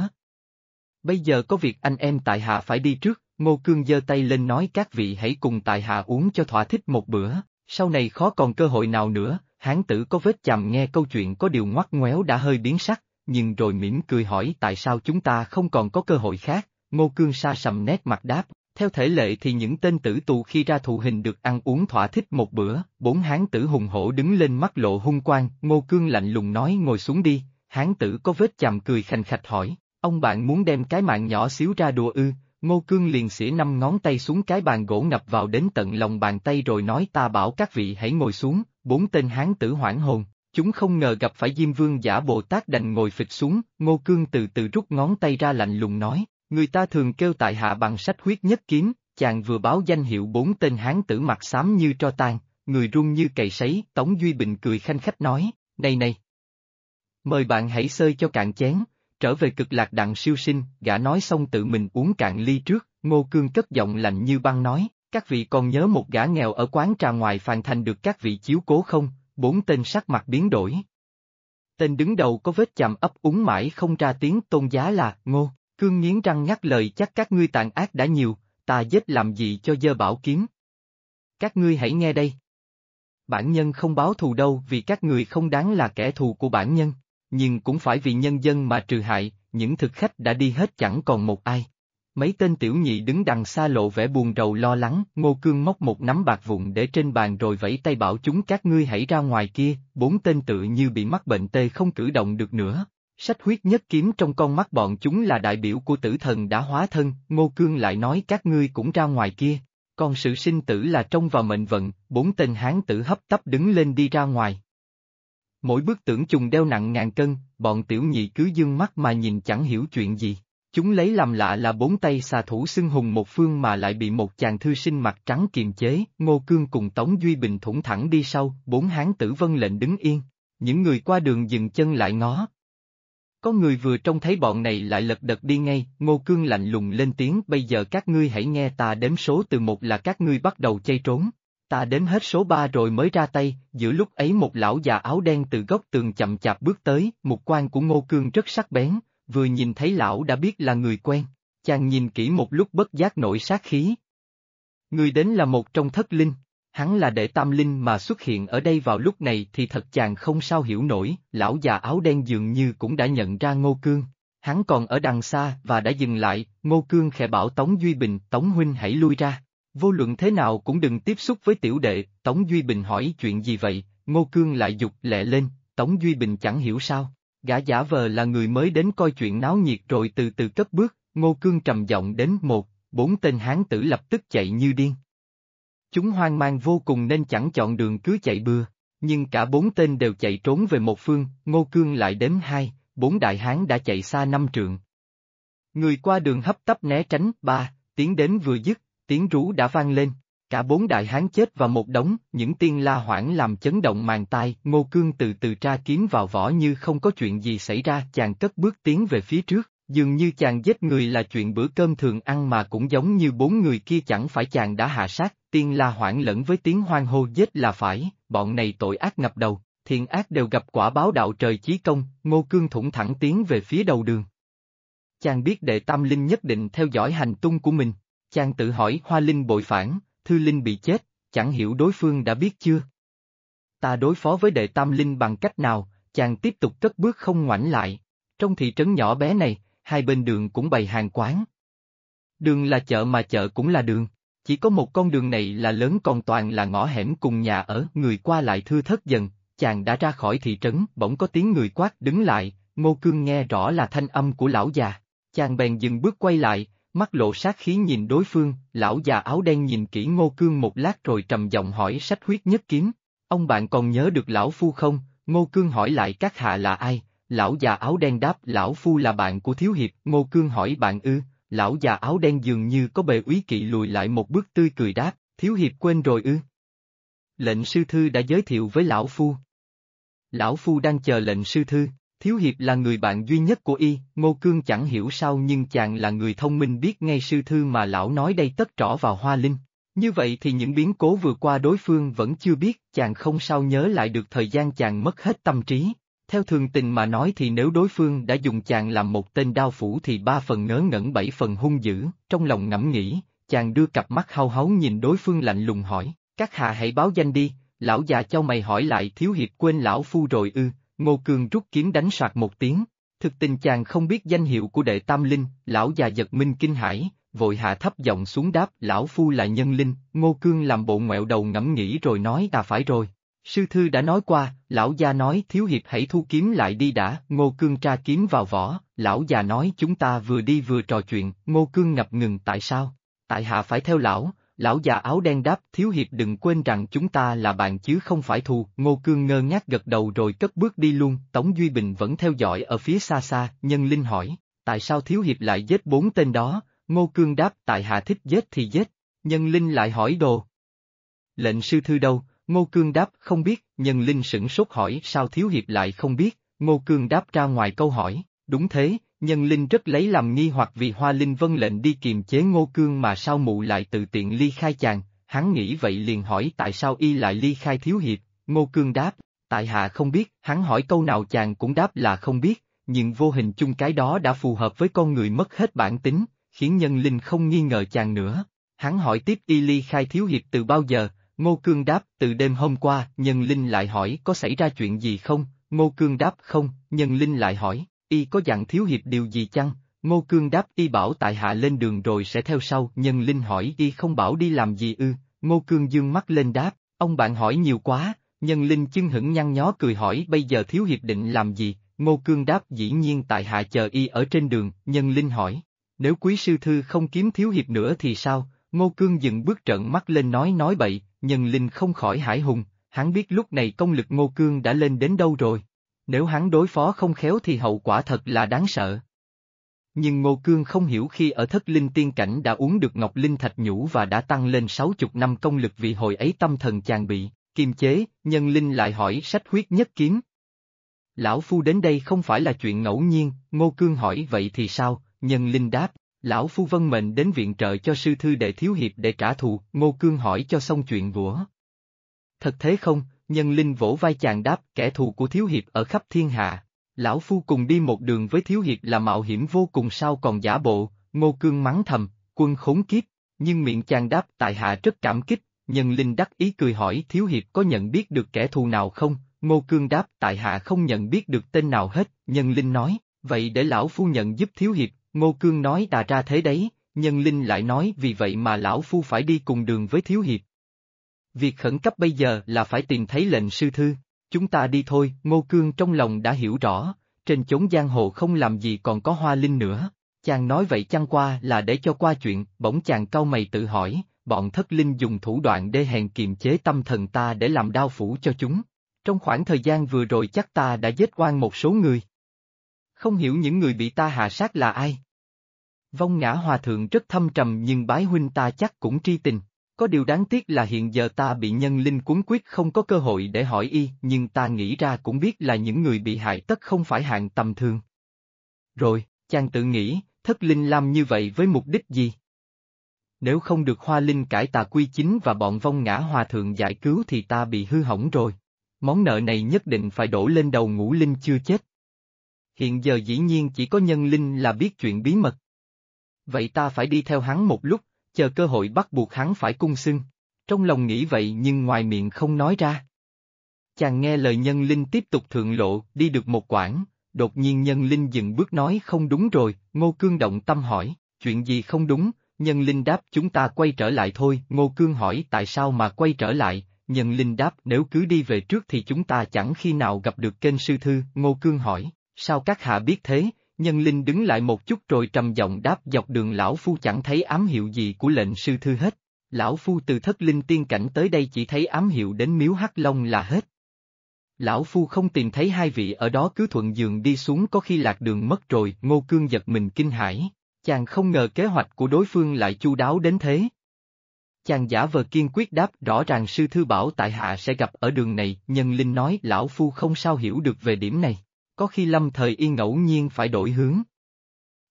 Bây giờ có việc anh em tại hạ phải đi trước, Ngô Cương giơ tay lên nói các vị hãy cùng tại hạ uống cho thỏa thích một bữa, sau này khó còn cơ hội nào nữa, hán tử có vết chằm nghe câu chuyện có điều ngoắt ngoéo đã hơi biến sắc, nhưng rồi mỉm cười hỏi tại sao chúng ta không còn có cơ hội khác, Ngô Cương sa sầm nét mặt đáp, theo thể lệ thì những tên tử tù khi ra thụ hình được ăn uống thỏa thích một bữa, bốn hán tử hùng hổ đứng lên mắt lộ hung quang, Ngô Cương lạnh lùng nói ngồi xuống đi, hán tử có vết chằm cười khành khạch hỏi, ông bạn muốn đem cái mạng nhỏ xíu ra đùa ư, Ngô Cương liền xỉa năm ngón tay xuống cái bàn gỗ ngập vào đến tận lòng bàn tay rồi nói ta bảo các vị hãy ngồi xuống, bốn tên hán tử hoảng hồn, chúng không ngờ gặp phải Diêm Vương giả Bồ Tát đành ngồi phịch xuống, Ngô Cương từ từ rút ngón tay ra lạnh lùng nói, người ta thường kêu tại hạ bằng sách huyết nhất kiếm, chàng vừa báo danh hiệu bốn tên hán tử mặt xám như tro tan, người run như cày sấy, Tống Duy Bình cười khanh khách nói, này này. Mời bạn hãy xơi cho cạn chén, trở về cực lạc đặng siêu sinh, gã nói xong tự mình uống cạn ly trước, Ngô Cương cất giọng lạnh như băng nói, các vị còn nhớ một gã nghèo ở quán trà ngoài phàn thành được các vị chiếu cố không, bốn tên sắc mặt biến đổi. Tên đứng đầu có vết chạm ấp úng mãi không ra tiếng tôn giá là, Ngô, Cương nghiến răng nhắc lời chắc các ngươi tàn ác đã nhiều, ta giết làm gì cho dơ bảo kiếm. Các ngươi hãy nghe đây. Bản nhân không báo thù đâu vì các người không đáng là kẻ thù của bản nhân nhưng cũng phải vì nhân dân mà trừ hại, những thực khách đã đi hết chẳng còn một ai. Mấy tên tiểu nhị đứng đằng xa lộ vẻ buồn rầu lo lắng, Ngô Cương móc một nắm bạc vụn để trên bàn rồi vẫy tay bảo chúng các ngươi hãy ra ngoài kia, bốn tên tự như bị mắc bệnh tê không cử động được nữa. Sách huyết nhất kiếm trong con mắt bọn chúng là đại biểu của tử thần đã hóa thân, Ngô Cương lại nói các ngươi cũng ra ngoài kia. Còn sự sinh tử là trông vào mệnh vận, bốn tên hán tử hấp tấp đứng lên đi ra ngoài. Mỗi bức tưởng chùng đeo nặng ngàn cân, bọn tiểu nhị cứ dương mắt mà nhìn chẳng hiểu chuyện gì. Chúng lấy làm lạ là bốn tay xà thủ xưng hùng một phương mà lại bị một chàng thư sinh mặt trắng kiềm chế, Ngô Cương cùng Tống Duy Bình thủng thẳng đi sau, bốn hán tử vân lệnh đứng yên. Những người qua đường dừng chân lại ngó. Có người vừa trông thấy bọn này lại lật đật đi ngay, Ngô Cương lạnh lùng lên tiếng bây giờ các ngươi hãy nghe ta đếm số từ một là các ngươi bắt đầu chay trốn, Ta đến hết số ba rồi mới ra tay, giữa lúc ấy một lão già áo đen từ góc tường chậm chạp bước tới, một quan của Ngô Cương rất sắc bén, vừa nhìn thấy lão đã biết là người quen, chàng nhìn kỹ một lúc bất giác nổi sát khí. Người đến là một trong thất linh, hắn là đệ tam linh mà xuất hiện ở đây vào lúc này thì thật chàng không sao hiểu nổi, lão già áo đen dường như cũng đã nhận ra Ngô Cương. Hắn còn ở đằng xa và đã dừng lại, Ngô Cương khẽ bảo Tống Duy Bình, Tống Huynh hãy lui ra. Vô luận thế nào cũng đừng tiếp xúc với tiểu đệ, Tống Duy Bình hỏi chuyện gì vậy, Ngô Cương lại dục lẹ lên, Tống Duy Bình chẳng hiểu sao, gã giả vờ là người mới đến coi chuyện náo nhiệt rồi từ từ cất bước, Ngô Cương trầm giọng đến một, bốn tên hán tử lập tức chạy như điên. Chúng hoang mang vô cùng nên chẳng chọn đường cứ chạy bừa, nhưng cả bốn tên đều chạy trốn về một phương, Ngô Cương lại đếm hai, bốn đại hán đã chạy xa năm trượng. Người qua đường hấp tấp né tránh, ba, tiến đến vừa dứt, tiếng rú đã vang lên. Cả bốn đại hán chết và một đống, những tiên la hoảng làm chấn động màn tai, ngô cương từ từ tra kiếm vào vỏ như không có chuyện gì xảy ra, chàng cất bước tiến về phía trước, dường như chàng giết người là chuyện bữa cơm thường ăn mà cũng giống như bốn người kia chẳng phải chàng đã hạ sát, tiên la hoảng lẫn với tiếng hoang hô giết là phải, bọn này tội ác ngập đầu, thiện ác đều gặp quả báo đạo trời chí công, ngô cương thủng thẳng tiến về phía đầu đường. Chàng biết đệ tam linh nhất định theo dõi hành tung của mình, Chàng tự hỏi Hoa Linh bội phản, Thư Linh bị chết, chẳng hiểu đối phương đã biết chưa. Ta đối phó với đệ tam linh bằng cách nào, chàng tiếp tục cất bước không ngoảnh lại. Trong thị trấn nhỏ bé này, hai bên đường cũng bày hàng quán. Đường là chợ mà chợ cũng là đường, chỉ có một con đường này là lớn còn toàn là ngõ hẻm cùng nhà ở, người qua lại thưa thất dần, chàng đã ra khỏi thị trấn, bỗng có tiếng người quát đứng lại, Ngô Cương nghe rõ là thanh âm của lão già, chàng bèn dừng bước quay lại, mắt lộ sát khí nhìn đối phương, lão già áo đen nhìn kỹ ngô cương một lát rồi trầm giọng hỏi sách huyết nhất kiếm. Ông bạn còn nhớ được lão phu không? Ngô cương hỏi lại các hạ là ai? Lão già áo đen đáp lão phu là bạn của thiếu hiệp, ngô cương hỏi bạn ư, lão già áo đen dường như có bề úy kỵ lùi lại một bước tươi cười đáp, thiếu hiệp quên rồi ư. Lệnh sư thư đã giới thiệu với lão phu. Lão phu đang chờ lệnh sư thư. Thiếu Hiệp là người bạn duy nhất của y, Ngô Cương chẳng hiểu sao nhưng chàng là người thông minh biết ngay sư thư mà lão nói đây tất trỏ vào hoa linh. Như vậy thì những biến cố vừa qua đối phương vẫn chưa biết, chàng không sao nhớ lại được thời gian chàng mất hết tâm trí. Theo thường tình mà nói thì nếu đối phương đã dùng chàng làm một tên đao phủ thì ba phần ngớ ngẩn bảy phần hung dữ, trong lòng ngẫm nghĩ, chàng đưa cặp mắt hao háo nhìn đối phương lạnh lùng hỏi, các hạ hãy báo danh đi, lão già cho mày hỏi lại thiếu hiệp quên lão phu rồi ư, Ngô Cường rút kiếm đánh soạt một tiếng. Thực tình chàng không biết danh hiệu của đệ Tam Linh, lão già giật minh kinh hãi, vội hạ thấp giọng xuống đáp lão phu là nhân linh, Ngô Cương làm bộ ngoẹo đầu ngẫm nghĩ rồi nói ta phải rồi. Sư thư đã nói qua, lão gia nói thiếu hiệp hãy thu kiếm lại đi đã, Ngô Cương tra kiếm vào vỏ, lão già nói chúng ta vừa đi vừa trò chuyện, Ngô Cương ngập ngừng tại sao? Tại hạ phải theo lão, Lão già áo đen đáp, thiếu hiệp đừng quên rằng chúng ta là bạn chứ không phải thù, ngô cương ngơ ngác gật đầu rồi cất bước đi luôn, Tống Duy Bình vẫn theo dõi ở phía xa xa, nhân linh hỏi, tại sao thiếu hiệp lại giết bốn tên đó, ngô cương đáp, tại hạ thích giết thì giết, nhân linh lại hỏi đồ. Lệnh sư thư đâu, ngô cương đáp, không biết, nhân linh sửng sốt hỏi sao thiếu hiệp lại không biết, ngô cương đáp ra ngoài câu hỏi, đúng thế, Nhân linh rất lấy làm nghi hoặc vì Hoa Linh vân lệnh đi kiềm chế Ngô Cương mà sao mụ lại tự tiện ly khai chàng, hắn nghĩ vậy liền hỏi tại sao y lại ly khai thiếu hiệp, Ngô Cương đáp, tại hạ không biết, hắn hỏi câu nào chàng cũng đáp là không biết, nhưng vô hình chung cái đó đã phù hợp với con người mất hết bản tính, khiến nhân linh không nghi ngờ chàng nữa. Hắn hỏi tiếp y ly khai thiếu hiệp từ bao giờ, Ngô Cương đáp từ đêm hôm qua, nhân linh lại hỏi có xảy ra chuyện gì không, Ngô Cương đáp không, nhân linh lại hỏi, y có dặn thiếu hiệp điều gì chăng? Ngô Cương đáp y bảo tại hạ lên đường rồi sẽ theo sau, nhân linh hỏi y không bảo đi làm gì ư, Ngô Cương dương mắt lên đáp, ông bạn hỏi nhiều quá, nhân linh chưng hững nhăn nhó cười hỏi bây giờ thiếu hiệp định làm gì, Ngô Cương đáp dĩ nhiên tại hạ chờ y ở trên đường, nhân linh hỏi, nếu quý sư thư không kiếm thiếu hiệp nữa thì sao, Ngô Cương dừng bước trợn mắt lên nói nói bậy, nhân linh không khỏi hải hùng, hắn biết lúc này công lực Ngô Cương đã lên đến đâu rồi. Nếu hắn đối phó không khéo thì hậu quả thật là đáng sợ. Nhưng Ngô Cương không hiểu khi ở thất linh tiên cảnh đã uống được ngọc linh thạch nhũ và đã tăng lên sáu chục năm công lực vì hồi ấy tâm thần chàng bị, kiềm chế, nhân linh lại hỏi sách huyết nhất kiếm. Lão Phu đến đây không phải là chuyện ngẫu nhiên, Ngô Cương hỏi vậy thì sao, nhân linh đáp, Lão Phu vân mệnh đến viện trợ cho sư thư đệ thiếu hiệp để trả thù, Ngô Cương hỏi cho xong chuyện vũa. Thật thế không, nhân linh vỗ vai chàng đáp kẻ thù của thiếu hiệp ở khắp thiên hạ. Lão Phu cùng đi một đường với thiếu hiệp là mạo hiểm vô cùng sao còn giả bộ, ngô cương mắng thầm, quân khốn kiếp, nhưng miệng chàng đáp tại hạ rất cảm kích, nhân linh đắc ý cười hỏi thiếu hiệp có nhận biết được kẻ thù nào không, ngô cương đáp tại hạ không nhận biết được tên nào hết, nhân linh nói, vậy để lão phu nhận giúp thiếu hiệp, ngô cương nói đà ra thế đấy, nhân linh lại nói vì vậy mà lão phu phải đi cùng đường với thiếu hiệp. Việc khẩn cấp bây giờ là phải tìm thấy lệnh sư thư. Chúng ta đi thôi, Ngô Cương trong lòng đã hiểu rõ, trên chốn giang hồ không làm gì còn có hoa linh nữa. Chàng nói vậy chăng qua là để cho qua chuyện, bỗng chàng cau mày tự hỏi, bọn thất linh dùng thủ đoạn đê hèn kiềm chế tâm thần ta để làm đau phủ cho chúng. Trong khoảng thời gian vừa rồi chắc ta đã giết oan một số người. Không hiểu những người bị ta hạ sát là ai. Vong ngã hòa thượng rất thâm trầm nhưng bái huynh ta chắc cũng tri tình. Có điều đáng tiếc là hiện giờ ta bị nhân linh cuốn quyết không có cơ hội để hỏi y, nhưng ta nghĩ ra cũng biết là những người bị hại tất không phải hạng tầm thường. Rồi, chàng tự nghĩ, thất linh làm như vậy với mục đích gì? Nếu không được hoa linh cải tà quy chính và bọn vong ngã hòa thượng giải cứu thì ta bị hư hỏng rồi. Món nợ này nhất định phải đổ lên đầu ngũ linh chưa chết. Hiện giờ dĩ nhiên chỉ có nhân linh là biết chuyện bí mật. Vậy ta phải đi theo hắn một lúc, chờ cơ hội bắt buộc hắn phải cung xưng. Trong lòng nghĩ vậy nhưng ngoài miệng không nói ra. Chàng nghe lời nhân linh tiếp tục thượng lộ, đi được một quãng, đột nhiên nhân linh dừng bước nói không đúng rồi, ngô cương động tâm hỏi, chuyện gì không đúng, nhân linh đáp chúng ta quay trở lại thôi, ngô cương hỏi tại sao mà quay trở lại, nhân linh đáp nếu cứ đi về trước thì chúng ta chẳng khi nào gặp được kênh sư thư, ngô cương hỏi, sao các hạ biết thế, nhân linh đứng lại một chút rồi trầm giọng đáp dọc đường lão phu chẳng thấy ám hiệu gì của lệnh sư thư hết. Lão phu từ thất linh tiên cảnh tới đây chỉ thấy ám hiệu đến miếu hắc long là hết. Lão phu không tìm thấy hai vị ở đó cứ thuận giường đi xuống có khi lạc đường mất rồi, ngô cương giật mình kinh hãi, chàng không ngờ kế hoạch của đối phương lại chu đáo đến thế. Chàng giả vờ kiên quyết đáp rõ ràng sư thư bảo tại hạ sẽ gặp ở đường này, nhân linh nói lão phu không sao hiểu được về điểm này, có khi lâm thời y ngẫu nhiên phải đổi hướng.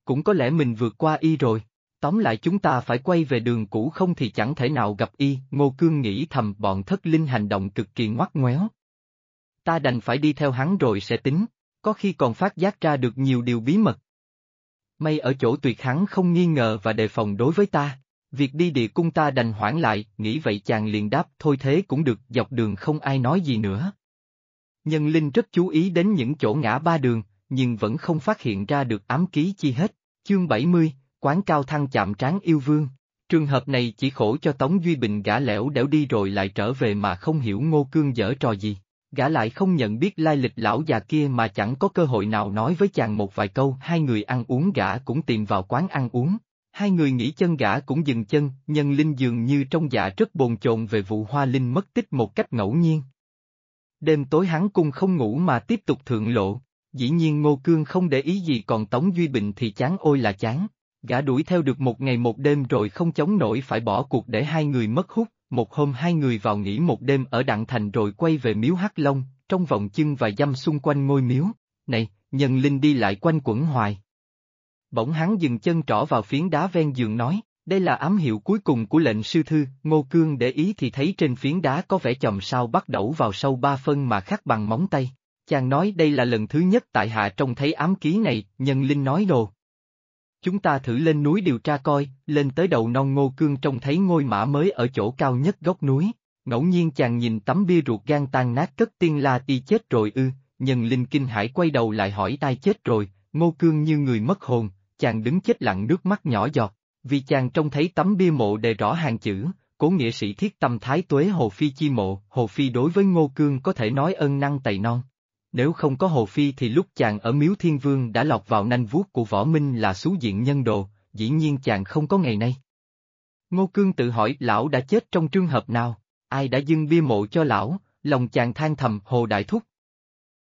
Cũng có lẽ mình vượt qua y rồi, tóm lại chúng ta phải quay về đường cũ không thì chẳng thể nào gặp y, ngô cương nghĩ thầm bọn thất linh hành động cực kỳ ngoắt ngoéo. Ta đành phải đi theo hắn rồi sẽ tính, có khi còn phát giác ra được nhiều điều bí mật. May ở chỗ tuyệt hắn không nghi ngờ và đề phòng đối với ta. Việc đi địa cung ta đành hoãn lại, nghĩ vậy chàng liền đáp thôi thế cũng được dọc đường không ai nói gì nữa. Nhân linh rất chú ý đến những chỗ ngã ba đường, nhưng vẫn không phát hiện ra được ám ký chi hết. Chương 70, Quán Cao Thăng chạm trán yêu vương. Trường hợp này chỉ khổ cho Tống Duy Bình gã lẻo đẻo đi rồi lại trở về mà không hiểu ngô cương dở trò gì. Gã lại không nhận biết lai lịch lão già kia mà chẳng có cơ hội nào nói với chàng một vài câu. Hai người ăn uống gã cũng tìm vào quán ăn uống, Hai người nghỉ chân gã cũng dừng chân, nhân linh dường như trong dạ rất bồn chồn về vụ hoa linh mất tích một cách ngẫu nhiên. Đêm tối hắn cung không ngủ mà tiếp tục thượng lộ, dĩ nhiên Ngô Cương không để ý gì còn Tống Duy Bình thì chán ôi là chán. Gã đuổi theo được một ngày một đêm rồi không chống nổi phải bỏ cuộc để hai người mất hút, một hôm hai người vào nghỉ một đêm ở Đặng Thành rồi quay về miếu Hắc Long, trong vòng chân và dăm xung quanh ngôi miếu. Này, nhân linh đi lại quanh quẩn hoài, Bỗng hắn dừng chân trỏ vào phiến đá ven giường nói, đây là ám hiệu cuối cùng của lệnh sư thư, Ngô Cương để ý thì thấy trên phiến đá có vẻ chòm sao bắt đẩu vào sâu ba phân mà khắc bằng móng tay. Chàng nói đây là lần thứ nhất tại hạ trông thấy ám ký này, nhân linh nói đồ. Chúng ta thử lên núi điều tra coi, lên tới đầu non Ngô Cương trông thấy ngôi mã mới ở chỗ cao nhất góc núi. Ngẫu nhiên chàng nhìn tấm bia ruột gan tan nát cất tiên la ti chết rồi ư, nhân linh kinh hải quay đầu lại hỏi tai chết rồi, Ngô Cương như người mất hồn, chàng đứng chết lặng nước mắt nhỏ giọt, vì chàng trông thấy tấm bia mộ đề rõ hàng chữ, cố nghĩa sĩ thiết tâm thái tuế Hồ Phi chi mộ, Hồ Phi đối với Ngô Cương có thể nói ân năng tày non. Nếu không có Hồ Phi thì lúc chàng ở Miếu Thiên Vương đã lọt vào nanh vuốt của võ minh là xú diện nhân đồ, dĩ nhiên chàng không có ngày nay. Ngô Cương tự hỏi lão đã chết trong trường hợp nào, ai đã dưng bia mộ cho lão, lòng chàng than thầm Hồ Đại Thúc.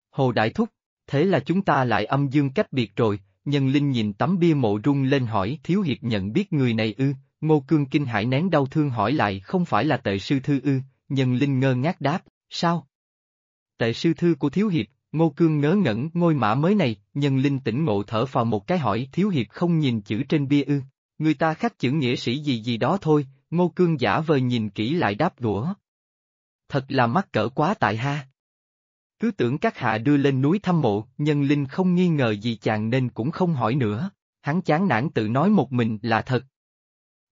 Hồ Đại Thúc, thế là chúng ta lại âm dương cách biệt rồi, Nhân Linh nhìn tấm bia mộ rung lên hỏi Thiếu Hiệp nhận biết người này ư, Ngô Cương kinh hãi nén đau thương hỏi lại không phải là tệ sư thư ư, Nhân Linh ngơ ngác đáp, sao? Tệ sư thư của Thiếu Hiệp, Ngô Cương ngớ ngẩn ngôi mã mới này, Nhân Linh tỉnh ngộ thở vào một cái hỏi Thiếu Hiệp không nhìn chữ trên bia ư, người ta khắc chữ nghĩa sĩ gì gì đó thôi, Ngô Cương giả vờ nhìn kỹ lại đáp đũa. Thật là mắc cỡ quá tại ha. Cứ tưởng các hạ đưa lên núi thăm mộ, nhân linh không nghi ngờ gì chàng nên cũng không hỏi nữa, hắn chán nản tự nói một mình là thật.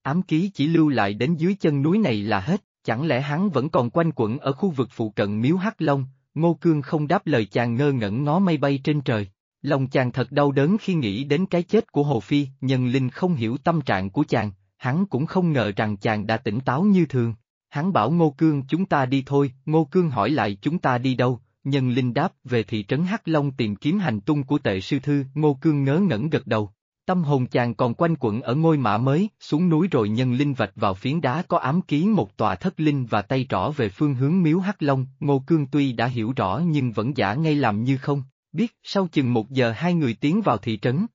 Ám ký chỉ lưu lại đến dưới chân núi này là hết, chẳng lẽ hắn vẫn còn quanh quẩn ở khu vực phụ cận miếu Hắc Long, Ngô Cương không đáp lời chàng ngơ ngẩn ngó mây bay trên trời. Lòng chàng thật đau đớn khi nghĩ đến cái chết của Hồ Phi, nhân linh không hiểu tâm trạng của chàng, hắn cũng không ngờ rằng chàng đã tỉnh táo như thường. Hắn bảo Ngô Cương chúng ta đi thôi, Ngô Cương hỏi lại chúng ta đi đâu, nhân linh đáp về thị trấn Hắc Long tìm kiếm hành tung của tệ sư thư, Ngô Cương ngớ ngẩn gật đầu. Tâm hồn chàng còn quanh quẩn ở ngôi mã mới, xuống núi rồi nhân linh vạch vào phiến đá có ám ký một tòa thất linh và tay trỏ về phương hướng miếu Hắc Long, Ngô Cương tuy đã hiểu rõ nhưng vẫn giả ngay làm như không, biết sau chừng một giờ hai người tiến vào thị trấn.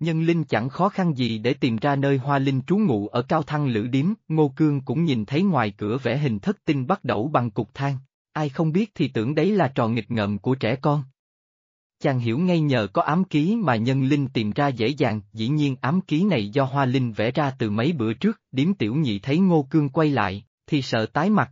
Nhân linh chẳng khó khăn gì để tìm ra nơi hoa linh trú ngụ ở cao thăng lữ điếm, Ngô Cương cũng nhìn thấy ngoài cửa vẽ hình thất tinh bắt đầu bằng cục than, ai không biết thì tưởng đấy là trò nghịch ngợm của trẻ con. Chàng hiểu ngay nhờ có ám ký mà nhân linh tìm ra dễ dàng, dĩ nhiên ám ký này do hoa linh vẽ ra từ mấy bữa trước, điếm tiểu nhị thấy ngô cương quay lại, thì sợ tái mặt.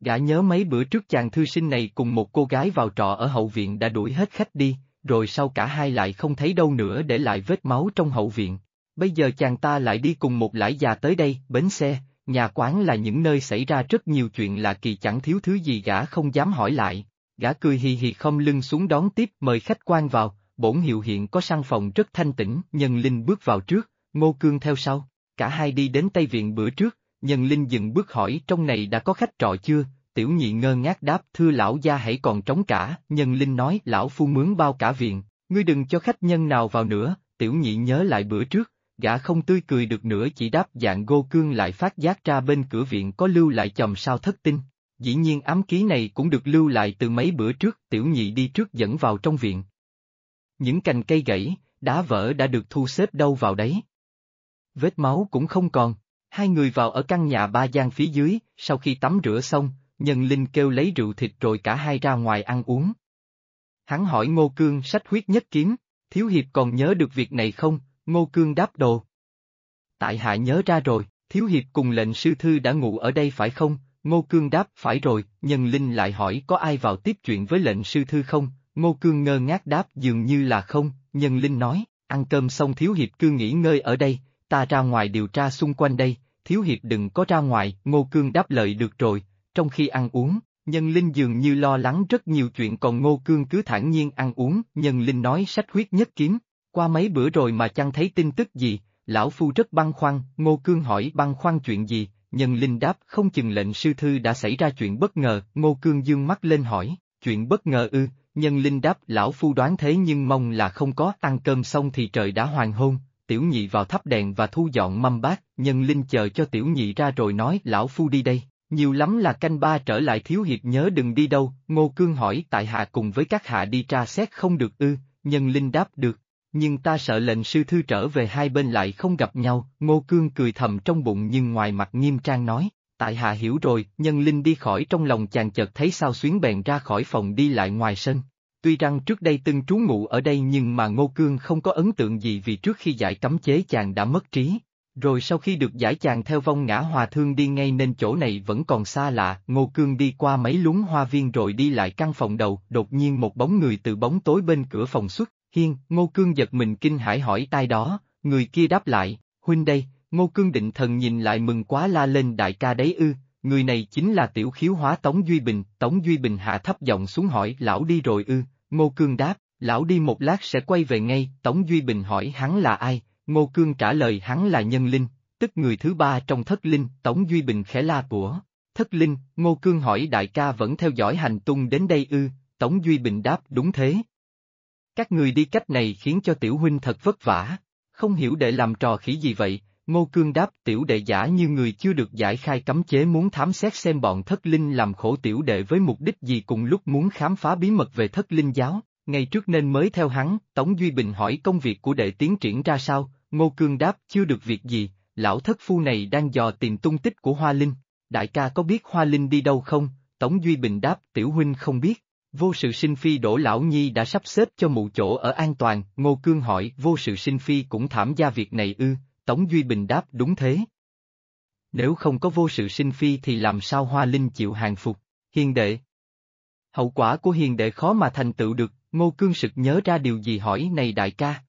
Gã nhớ mấy bữa trước chàng thư sinh này cùng một cô gái vào trọ ở hậu viện đã đuổi hết khách đi, rồi sau cả hai lại không thấy đâu nữa để lại vết máu trong hậu viện. Bây giờ chàng ta lại đi cùng một lãi già tới đây, bến xe, nhà quán là những nơi xảy ra rất nhiều chuyện lạ kỳ chẳng thiếu thứ gì gã không dám hỏi lại, gã cười hì hì không lưng xuống đón tiếp mời khách quan vào, bổn hiệu hiện có sang phòng rất thanh tĩnh, nhân linh bước vào trước, ngô cương theo sau, cả hai đi đến Tây Viện bữa trước, nhân linh dừng bước hỏi trong này đã có khách trọ chưa, tiểu nhị ngơ ngác đáp thưa lão gia hãy còn trống cả, nhân linh nói lão phu mướn bao cả viện, Ngươi đừng cho khách nhân nào vào nữa, tiểu nhị nhớ lại bữa trước, gã không tươi cười được nữa chỉ đáp dạng gô cương lại phát giác ra bên cửa viện có lưu lại chòm sao thất tinh. Dĩ nhiên ám ký này cũng được lưu lại từ mấy bữa trước, tiểu nhị đi trước dẫn vào trong viện. Những cành cây gãy, đá vỡ đã được thu xếp đâu vào đấy. Vết máu cũng không còn, hai người vào ở căn nhà ba gian phía dưới, sau khi tắm rửa xong, nhân linh kêu lấy rượu thịt rồi cả hai ra ngoài ăn uống. Hắn hỏi Ngô Cương sách huyết nhất kiếm, Thiếu Hiệp còn nhớ được việc này không, Ngô Cương đáp đồ. Tại hạ nhớ ra rồi, Thiếu Hiệp cùng lệnh sư thư đã ngủ ở đây phải không, Ngô Cương đáp phải rồi, nhân linh lại hỏi có ai vào tiếp chuyện với lệnh sư thư không, Ngô Cương ngơ ngác đáp dường như là không, nhân linh nói, ăn cơm xong Thiếu Hiệp cứ nghỉ ngơi ở đây, ta ra ngoài điều tra xung quanh đây, Thiếu Hiệp đừng có ra ngoài, Ngô Cương đáp lời được rồi, trong khi ăn uống, Nhân Linh dường như lo lắng rất nhiều chuyện còn Ngô Cương cứ thản nhiên ăn uống, Nhân Linh nói sách huyết nhất kiếm, qua mấy bữa rồi mà chẳng thấy tin tức gì, lão phu rất băn khoăn, Ngô Cương hỏi băn khoăn chuyện gì, Nhân Linh đáp không chừng lệnh sư thư đã xảy ra chuyện bất ngờ, Ngô Cương dương mắt lên hỏi, chuyện bất ngờ ư, Nhân Linh đáp lão phu đoán thế nhưng mong là không có, ăn cơm xong thì trời đã hoàng hôn, tiểu nhị vào thắp đèn và thu dọn mâm bát, Nhân Linh chờ cho tiểu nhị ra rồi nói lão phu đi đây. Nhiều lắm là canh ba trở lại thiếu hiệp nhớ đừng đi đâu, Ngô Cương hỏi tại hạ cùng với các hạ đi tra xét không được ư, nhân linh đáp được, nhưng ta sợ lệnh sư thư trở về hai bên lại không gặp nhau, Ngô Cương cười thầm trong bụng nhưng ngoài mặt nghiêm trang nói, tại hạ hiểu rồi, nhân linh đi khỏi trong lòng chàng chợt thấy sao xuyến bèn ra khỏi phòng đi lại ngoài sân. Tuy rằng trước đây từng trú ngụ ở đây nhưng mà Ngô Cương không có ấn tượng gì vì trước khi giải cấm chế chàng đã mất trí, rồi sau khi được giải chàng theo vong ngã hòa thương đi ngay nên chỗ này vẫn còn xa lạ, Ngô Cương đi qua mấy lúng hoa viên rồi đi lại căn phòng đầu, đột nhiên một bóng người từ bóng tối bên cửa phòng xuất, hiên, Ngô Cương giật mình kinh hãi hỏi tai đó, người kia đáp lại, huynh đây, Ngô Cương định thần nhìn lại mừng quá la lên đại ca đấy ư, người này chính là tiểu khiếu hóa Tống Duy Bình, Tống Duy Bình hạ thấp giọng xuống hỏi lão đi rồi ư, Ngô Cương đáp, lão đi một lát sẽ quay về ngay, Tống Duy Bình hỏi hắn là ai, Ngô Cương trả lời hắn là nhân linh, tức người thứ ba trong thất linh, Tống Duy Bình khẽ la của. Thất linh, Ngô Cương hỏi đại ca vẫn theo dõi hành tung đến đây ư, Tống Duy Bình đáp đúng thế. Các người đi cách này khiến cho tiểu huynh thật vất vả, không hiểu để làm trò khỉ gì vậy, Ngô Cương đáp tiểu đệ giả như người chưa được giải khai cấm chế muốn thám xét xem bọn thất linh làm khổ tiểu đệ với mục đích gì cùng lúc muốn khám phá bí mật về thất linh giáo, ngày trước nên mới theo hắn, Tống Duy Bình hỏi công việc của đệ tiến triển ra sao, Ngô Cương đáp chưa được việc gì, lão thất phu này đang dò tìm tung tích của Hoa Linh, đại ca có biết Hoa Linh đi đâu không? Tống Duy Bình đáp tiểu huynh không biết, vô sự sinh phi đổ lão nhi đã sắp xếp cho mụ chỗ ở an toàn, Ngô Cương hỏi vô sự sinh phi cũng thảm gia việc này ư, Tống Duy Bình đáp đúng thế. Nếu không có vô sự sinh phi thì làm sao Hoa Linh chịu hàng phục, hiền đệ. Hậu quả của hiền đệ khó mà thành tựu được, Ngô Cương sực nhớ ra điều gì hỏi này đại ca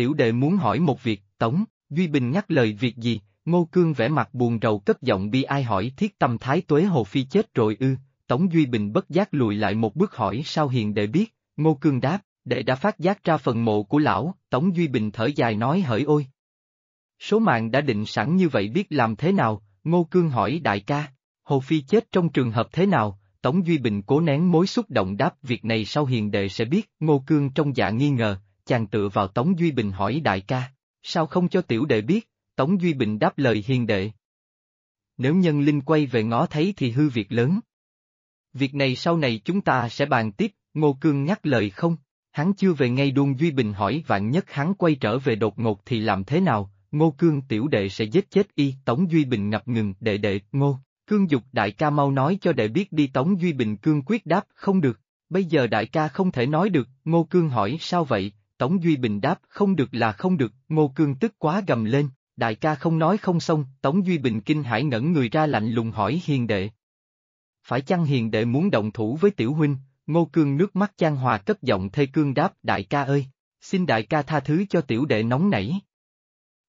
tiểu đệ muốn hỏi một việc, Tống, Duy Bình nhắc lời việc gì, Ngô Cương vẻ mặt buồn rầu cất giọng bi ai hỏi thiết tâm thái tuế hồ phi chết rồi ư, Tống Duy Bình bất giác lùi lại một bước hỏi sao hiền đệ biết, Ngô Cương đáp, đệ đã phát giác ra phần mộ của lão, Tống Duy Bình thở dài nói hỡi ôi. Số mạng đã định sẵn như vậy biết làm thế nào, Ngô Cương hỏi đại ca, Hồ Phi chết trong trường hợp thế nào, Tống Duy Bình cố nén mối xúc động đáp việc này sau hiền đệ sẽ biết, Ngô Cương trong dạ nghi ngờ, chàng tựa vào Tống Duy Bình hỏi đại ca, sao không cho tiểu đệ biết, Tống Duy Bình đáp lời hiền đệ. Nếu nhân linh quay về ngó thấy thì hư việc lớn. Việc này sau này chúng ta sẽ bàn tiếp, Ngô Cương nhắc lời không, hắn chưa về ngay đôn Duy Bình hỏi vạn nhất hắn quay trở về đột ngột thì làm thế nào, Ngô Cương tiểu đệ sẽ giết chết y, Tống Duy Bình ngập ngừng, đệ đệ, Ngô, Cương dục đại ca mau nói cho đệ biết đi Tống Duy Bình Cương quyết đáp, không được, bây giờ đại ca không thể nói được, Ngô Cương hỏi sao vậy, Tống Duy Bình đáp không được là không được, Ngô Cương tức quá gầm lên, đại ca không nói không xong, Tống Duy Bình kinh hãi ngẩn người ra lạnh lùng hỏi hiền đệ. Phải chăng hiền đệ muốn động thủ với tiểu huynh, Ngô Cương nước mắt chan hòa cất giọng thê cương đáp đại ca ơi, xin đại ca tha thứ cho tiểu đệ nóng nảy.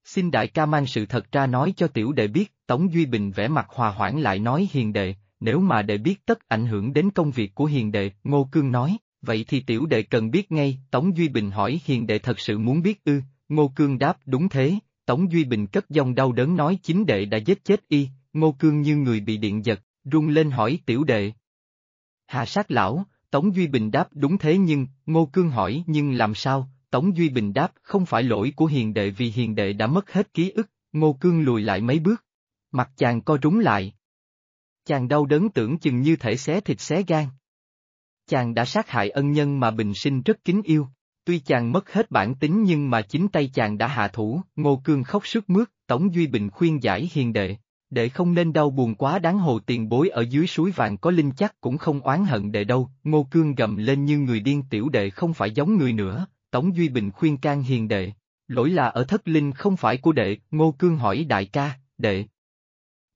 Xin đại ca mang sự thật ra nói cho tiểu đệ biết, Tống Duy Bình vẽ mặt hòa hoãn lại nói hiền đệ, nếu mà đệ biết tất ảnh hưởng đến công việc của hiền đệ, Ngô Cương nói, vậy thì tiểu đệ cần biết ngay, Tống Duy Bình hỏi hiền đệ thật sự muốn biết ư, Ngô Cương đáp đúng thế, Tống Duy Bình cất giọng đau đớn nói chính đệ đã giết chết y, Ngô Cương như người bị điện giật, rung lên hỏi tiểu đệ. Hà sát lão, Tống Duy Bình đáp đúng thế nhưng, Ngô Cương hỏi nhưng làm sao, Tống Duy Bình đáp không phải lỗi của hiền đệ vì hiền đệ đã mất hết ký ức, Ngô Cương lùi lại mấy bước. Mặt chàng co rúng lại. Chàng đau đớn tưởng chừng như thể xé thịt xé gan. Chàng đã sát hại ân nhân mà bình sinh rất kính yêu. Tuy chàng mất hết bản tính nhưng mà chính tay chàng đã hạ thủ, Ngô Cương khóc sức mướt, Tống Duy Bình khuyên giải hiền đệ. Đệ không nên đau buồn quá đáng hồ tiền bối ở dưới suối vàng có linh chắc cũng không oán hận đệ đâu, Ngô Cương gầm lên như người điên tiểu đệ không phải giống người nữa, Tống Duy Bình khuyên can hiền đệ. Lỗi là ở thất linh không phải của đệ, Ngô Cương hỏi đại ca, đệ.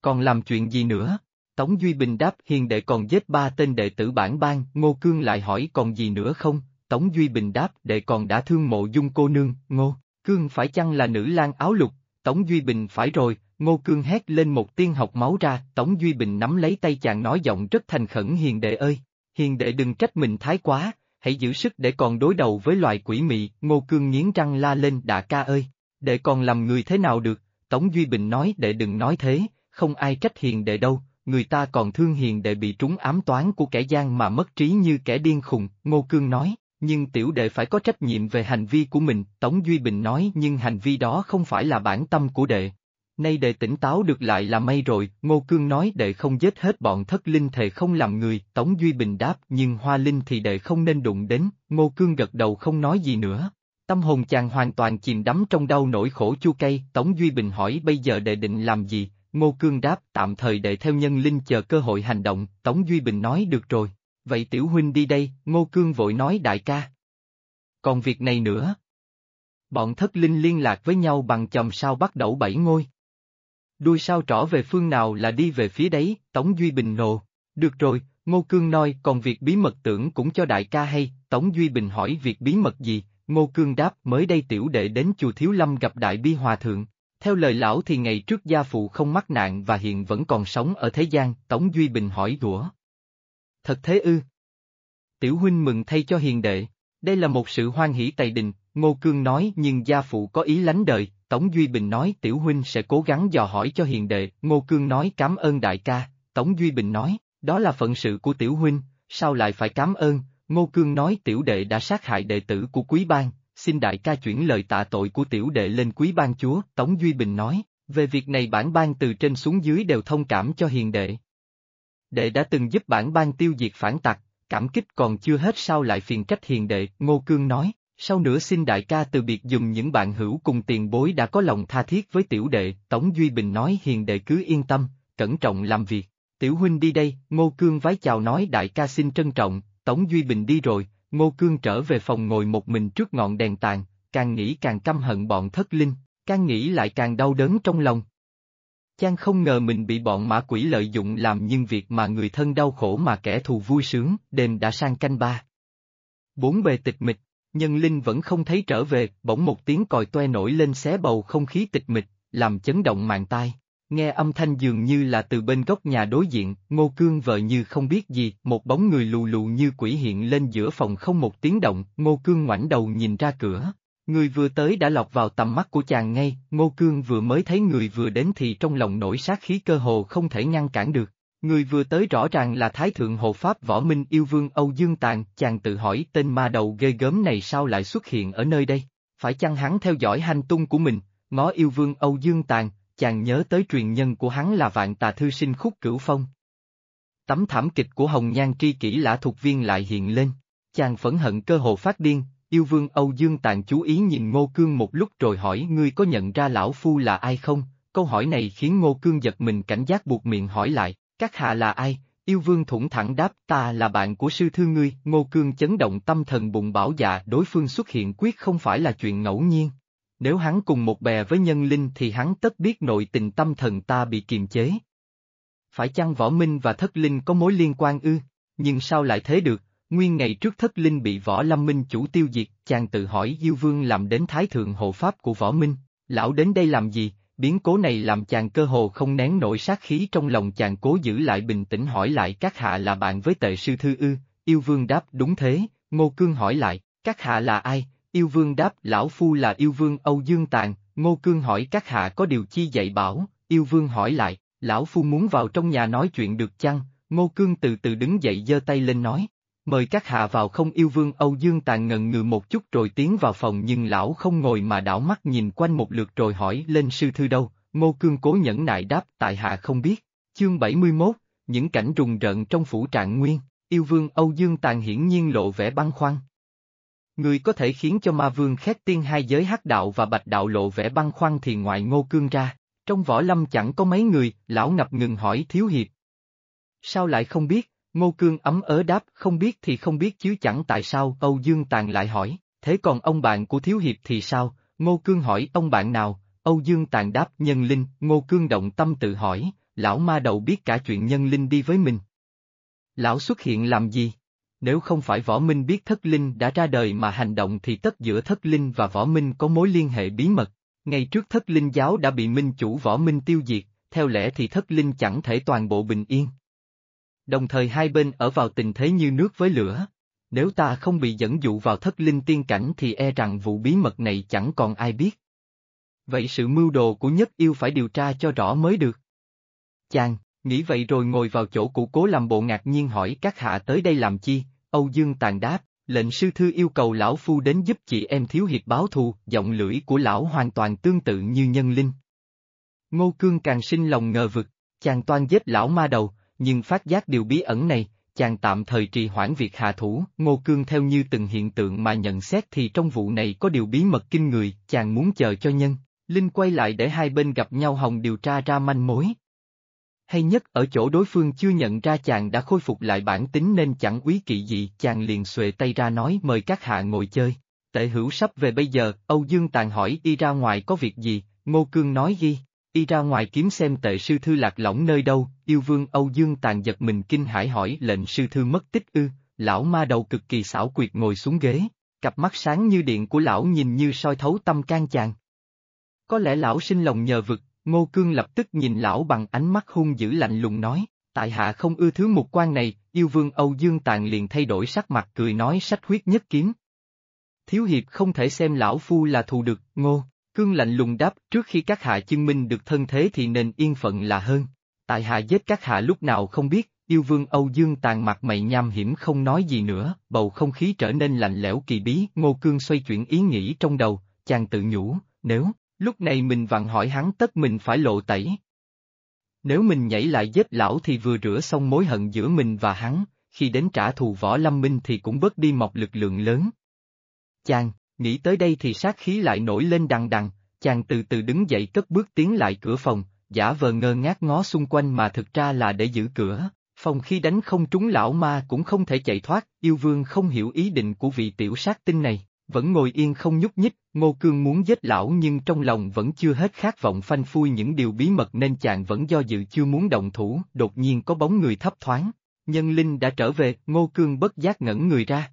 Còn làm chuyện gì nữa? Tống Duy Bình đáp hiền đệ còn giết ba tên đệ tử bản bang, Ngô Cương lại hỏi còn gì nữa không? Tống Duy Bình đáp đệ còn đã thương mộ dung cô nương, Ngô, Cương phải chăng là nữ lang áo lục? Tống Duy Bình phải rồi, Ngô Cương hét lên một tiếng học máu ra, Tống Duy Bình nắm lấy tay chàng nói giọng rất thành khẩn hiền đệ ơi, hiền đệ đừng trách mình thái quá, hãy giữ sức để còn đối đầu với loài quỷ mị, Ngô Cương nghiến răng la lên đạ ca ơi, đệ còn làm người thế nào được, Tống Duy Bình nói đệ đừng nói thế, không ai trách hiền đệ đâu, người ta còn thương hiền đệ bị trúng ám toán của kẻ gian mà mất trí như kẻ điên khùng, Ngô Cương nói, nhưng tiểu đệ phải có trách nhiệm về hành vi của mình, Tống Duy Bình nói nhưng hành vi đó không phải là bản tâm của đệ. Nay đệ tỉnh táo được lại là may rồi, Ngô Cương nói đệ không giết hết bọn thất linh thề không làm người, Tống Duy Bình đáp nhưng hoa linh thì đệ không nên đụng đến, Ngô Cương gật đầu không nói gì nữa. Tâm hồn chàng hoàn toàn chìm đắm trong đau nỗi khổ chua cay, Tống Duy Bình hỏi bây giờ đệ định làm gì, Ngô Cương đáp tạm thời đệ theo nhân linh chờ cơ hội hành động, Tống Duy Bình nói được rồi, vậy tiểu huynh đi đây, Ngô Cương vội nói đại ca. Còn việc này nữa. Bọn thất linh liên lạc với nhau bằng chòm sao bắt đầu bảy ngôi. Đuôi sao trỏ về phương nào là đi về phía đấy, Tống Duy Bình nồ. Được rồi, Ngô Cương nói còn việc bí mật tưởng cũng cho đại ca hay, Tống Duy Bình hỏi việc bí mật gì, Ngô Cương đáp mới đây tiểu đệ đến chùa Thiếu Lâm gặp Đại Bi Hòa Thượng. Theo lời lão thì ngày trước gia phụ không mắc nạn và hiện vẫn còn sống ở thế gian, Tống Duy Bình hỏi đũa. Thật thế ư? Tiểu huynh mừng thay cho hiền đệ, đây là một sự hoan hỷ tày đình, Ngô Cương nói nhưng gia phụ có ý lánh đời, Tống Duy Bình nói tiểu huynh sẽ cố gắng dò hỏi cho hiền đệ, Ngô Cương nói cảm ơn đại ca, Tống Duy Bình nói, đó là phận sự của tiểu huynh, sao lại phải cảm ơn, Ngô Cương nói tiểu đệ đã sát hại đệ tử của quý bang, xin đại ca chuyển lời tạ tội của tiểu đệ lên quý bang chúa, Tống Duy Bình nói, về việc này bản bang từ trên xuống dưới đều thông cảm cho hiền đệ. Đệ đã từng giúp bản bang tiêu diệt phản tặc, cảm kích còn chưa hết sao lại phiền trách hiền đệ, Ngô Cương nói, sau nữa xin đại ca từ biệt dùng những bạn hữu cùng tiền bối đã có lòng tha thiết với tiểu đệ, Tống Duy Bình nói hiền đệ cứ yên tâm, cẩn trọng làm việc. Tiểu huynh đi đây, Ngô Cương vái chào nói đại ca xin trân trọng, Tống Duy Bình đi rồi, Ngô Cương trở về phòng ngồi một mình trước ngọn đèn tàn, càng nghĩ càng căm hận bọn thất linh, càng nghĩ lại càng đau đớn trong lòng. Chàng không ngờ mình bị bọn mã quỷ lợi dụng làm nhưng việc mà người thân đau khổ mà kẻ thù vui sướng, đêm đã sang canh ba. Bốn bề tịch mịch, nhân linh vẫn không thấy trở về, bỗng một tiếng còi toe nổi lên xé bầu không khí tịch mịch, làm chấn động màng tai. Nghe âm thanh dường như là từ bên góc nhà đối diện, ngô cương vợ như không biết gì, một bóng người lù lù như quỷ hiện lên giữa phòng không một tiếng động, ngô cương ngoảnh đầu nhìn ra cửa. Người vừa tới đã lọt vào tầm mắt của chàng ngay, ngô cương vừa mới thấy người vừa đến thì trong lòng nổi sát khí cơ hồ không thể ngăn cản được. Người vừa tới rõ ràng là Thái Thượng Hộ Pháp Võ Minh Yêu Vương Âu Dương Tàn, chàng tự hỏi tên ma đầu ghê gớm này sao lại xuất hiện ở nơi đây, phải chăng hắn theo dõi hành tung của mình, ngó Yêu Vương Âu Dương Tàn, chàng nhớ tới truyền nhân của hắn là vạn tà thư sinh khúc cửu phong. Tấm thảm kịch của Hồng Nhan tri kỷ lã Thục viên lại hiện lên, chàng phẫn hận cơ hồ phát điên, yêu vương Âu Dương Tàn chú ý nhìn Ngô Cương một lúc rồi hỏi ngươi có nhận ra lão phu là ai không, câu hỏi này khiến Ngô Cương giật mình cảnh giác buộc miệng hỏi lại, các hạ là ai, yêu vương thủng thẳng đáp ta là bạn của sư thư ngươi, Ngô Cương chấn động tâm thần bụng bảo dạ đối phương xuất hiện quyết không phải là chuyện ngẫu nhiên, nếu hắn cùng một bè với nhân linh thì hắn tất biết nội tình tâm thần ta bị kiềm chế. Phải chăng võ minh và thất linh có mối liên quan ư, nhưng sao lại thế được, nguyên ngày trước thất linh bị võ lâm minh chủ tiêu diệt, chàng tự hỏi Diêu Vương làm đến thái thượng hộ pháp của võ minh, lão đến đây làm gì, biến cố này làm chàng cơ hồ không nén nổi sát khí trong lòng chàng cố giữ lại bình tĩnh hỏi lại các hạ là bạn với tệ sư thư ư, yêu vương đáp đúng thế, ngô cương hỏi lại, các hạ là ai, Yêu vương đáp lão phu là yêu vương Âu Dương tàng. Ngô Cương hỏi các hạ có điều chi dạy bảo, yêu vương hỏi lại, lão phu muốn vào trong nhà nói chuyện được chăng, Ngô Cương từ từ đứng dậy giơ tay lên nói, Mời các hạ vào không yêu vương Âu Dương Tàn ngần ngừ một chút rồi tiến vào phòng nhưng lão không ngồi mà đảo mắt nhìn quanh một lượt rồi hỏi lên sư thư đâu, Ngô Cương cố nhẫn nại đáp tại hạ không biết. Chương 71, những cảnh rùng rợn trong phủ trạng nguyên, yêu vương Âu Dương Tàn hiển nhiên lộ vẻ băn khoăn. Người có thể khiến cho ma vương khét tiên hai giới hắc đạo và bạch đạo lộ vẻ băn khoăn thì ngoại Ngô Cương ra, trong võ lâm chẳng có mấy người, lão ngập ngừng hỏi thiếu hiệp. Sao lại không biết? Ngô Cương ấm ớ đáp không biết thì không biết chứ chẳng tại sao Âu Dương Tàn lại hỏi, thế còn ông bạn của Thiếu Hiệp thì sao, Ngô Cương hỏi ông bạn nào, Âu Dương Tàn đáp nhân linh, Ngô Cương động tâm tự hỏi, lão ma đầu biết cả chuyện nhân linh đi với mình. Lão xuất hiện làm gì? Nếu không phải võ minh biết thất linh đã ra đời mà hành động thì tất giữa thất linh và võ minh có mối liên hệ bí mật. Ngay trước thất linh giáo đã bị minh chủ võ minh tiêu diệt, theo lẽ thì thất linh chẳng thể toàn bộ bình yên, Đồng thời hai bên ở vào tình thế như nước với lửa. Nếu ta không bị dẫn dụ vào thất linh tiên cảnh thì e rằng vụ bí mật này chẳng còn ai biết. Vậy sự mưu đồ của nhất yêu phải điều tra cho rõ mới được. Chàng, nghĩ vậy rồi ngồi vào chỗ cũ cố làm bộ ngạc nhiên hỏi các hạ tới đây làm chi, Âu Dương tàn đáp, lệnh sư thư yêu cầu lão phu đến giúp chị em thiếu hiệp báo thù, giọng lưỡi của lão hoàn toàn tương tự như nhân linh. Ngô Cương càng sinh lòng ngờ vực, chàng toan giết lão ma đầu, nhưng phát giác điều bí ẩn này, chàng tạm thời trì hoãn việc hạ thủ, Ngô Cương theo như từng hiện tượng mà nhận xét thì trong vụ này có điều bí mật kinh người, chàng muốn chờ cho nhân, Linh quay lại để hai bên gặp nhau hồng điều tra ra manh mối. Hay nhất ở chỗ đối phương chưa nhận ra chàng đã khôi phục lại bản tính nên chẳng quý kỵ gì, chàng liền xuề tay ra nói mời các hạ ngồi chơi. Tệ hữu sắp về bây giờ, Âu Dương Tàn hỏi đi ra ngoài có việc gì, Ngô Cương nói ghi, Y ra ngoài kiếm xem tệ sư thư lạc lõng nơi đâu, yêu vương Âu Dương tàn giật mình kinh hãi hỏi lệnh sư thư mất tích ư, lão ma đầu cực kỳ xảo quyệt ngồi xuống ghế, cặp mắt sáng như điện của lão nhìn như soi thấu tâm can chàng. Có lẽ lão sinh lòng nhờ vực, Ngô Cương lập tức nhìn lão bằng ánh mắt hung dữ lạnh lùng nói, tại hạ không ưa thứ mục quan này, yêu vương Âu Dương Tàn liền thay đổi sắc mặt cười nói sách huyết nhất kiếm. Thiếu hiệp không thể xem lão phu là thù được, ngô. Cương lạnh lùng đáp, trước khi các hạ chứng minh được thân thế thì nên yên phận là hơn. Tại hạ giết các hạ lúc nào không biết, yêu vương Âu Dương tàn mặt mày nham hiểm không nói gì nữa, bầu không khí trở nên lạnh lẽo kỳ bí, Ngô Cương xoay chuyển ý nghĩ trong đầu, chàng tự nhủ, nếu, lúc này mình vặn hỏi hắn tất mình phải lộ tẩy. Nếu mình nhảy lại giết lão thì vừa rửa xong mối hận giữa mình và hắn, khi đến trả thù võ lâm minh thì cũng bớt đi một lực lượng lớn. Chàng, Nghĩ tới đây thì sát khí lại nổi lên đằng đằng, chàng từ từ đứng dậy cất bước tiến lại cửa phòng, giả vờ ngơ ngác ngó xung quanh mà thực ra là để giữ cửa. Phòng khi đánh không trúng lão ma cũng không thể chạy thoát, yêu vương không hiểu ý định của vị tiểu sát tinh này, vẫn ngồi yên không nhúc nhích, ngô cương muốn giết lão nhưng trong lòng vẫn chưa hết khát vọng phanh phui những điều bí mật nên chàng vẫn do dự chưa muốn động thủ, đột nhiên có bóng người thấp thoáng. Nhân linh đã trở về, ngô cương bất giác ngẩn người ra,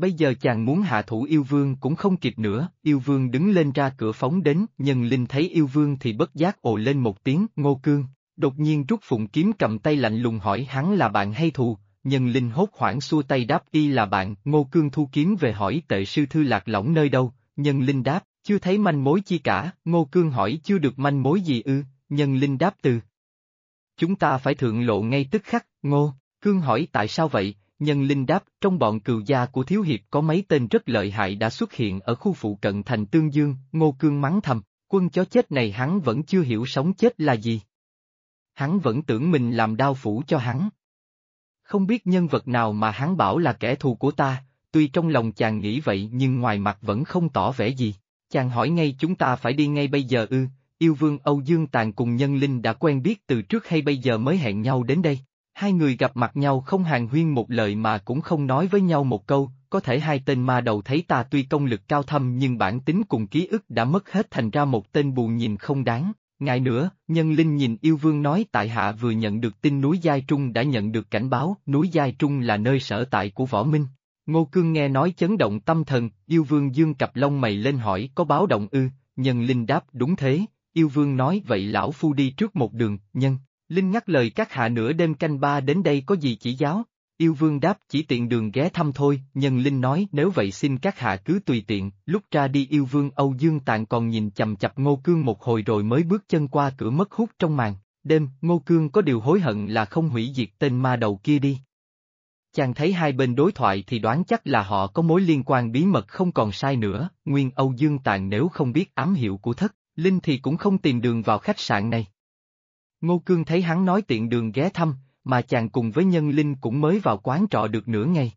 Bây giờ chàng muốn hạ thủ yêu vương cũng không kịp nữa, yêu vương đứng lên ra cửa phóng đến, nhân linh thấy yêu vương thì bất giác ồ lên một tiếng, ngô cương, đột nhiên rút phụng kiếm cầm tay lạnh lùng hỏi hắn là bạn hay thù, nhân linh hốt hoảng xua tay đáp y là bạn, ngô cương thu kiếm về hỏi tệ sư thư lạc lõng nơi đâu, nhân linh đáp, chưa thấy manh mối chi cả, ngô cương hỏi chưa được manh mối gì ư, nhân linh đáp từ. Chúng ta phải thượng lộ ngay tức khắc, ngô, cương hỏi tại sao vậy, Nhân linh đáp, trong bọn cừu gia của Thiếu Hiệp có mấy tên rất lợi hại đã xuất hiện ở khu phụ cận thành Tương Dương, Ngô Cương mắng thầm, quân chó chết này hắn vẫn chưa hiểu sống chết là gì. Hắn vẫn tưởng mình làm đao phủ cho hắn. Không biết nhân vật nào mà hắn bảo là kẻ thù của ta, tuy trong lòng chàng nghĩ vậy nhưng ngoài mặt vẫn không tỏ vẻ gì. Chàng hỏi ngay chúng ta phải đi ngay bây giờ ư, yêu vương Âu Dương Tàn cùng nhân linh đã quen biết từ trước hay bây giờ mới hẹn nhau đến đây. Hai người gặp mặt nhau không hàng huyên một lời mà cũng không nói với nhau một câu, có thể hai tên ma đầu thấy ta tuy công lực cao thâm nhưng bản tính cùng ký ức đã mất hết thành ra một tên bù nhìn không đáng. Ngại nữa, nhân linh nhìn yêu vương nói tại hạ vừa nhận được tin núi Giai Trung đã nhận được cảnh báo, núi Giai Trung là nơi sở tại của võ minh. Ngô Cương nghe nói chấn động tâm thần, yêu vương dương cặp lông mày lên hỏi có báo động ư, nhân linh đáp đúng thế, yêu vương nói vậy lão phu đi trước một đường, nhân. Linh nhắc lời các hạ nửa đêm canh ba đến đây có gì chỉ giáo? Yêu vương đáp chỉ tiện đường ghé thăm thôi, nhân Linh nói nếu vậy xin các hạ cứ tùy tiện, lúc ra đi yêu vương Âu Dương Tàn còn nhìn chầm chập Ngô Cương một hồi rồi mới bước chân qua cửa mất hút trong màn, đêm, Ngô Cương có điều hối hận là không hủy diệt tên ma đầu kia đi. Chàng thấy hai bên đối thoại thì đoán chắc là họ có mối liên quan bí mật không còn sai nữa, nguyên Âu Dương Tàn nếu không biết ám hiệu của thất, Linh thì cũng không tìm đường vào khách sạn này. Ngô Cương thấy hắn nói tiện đường ghé thăm, mà chàng cùng với nhân Linh cũng mới vào quán trọ được nửa ngày.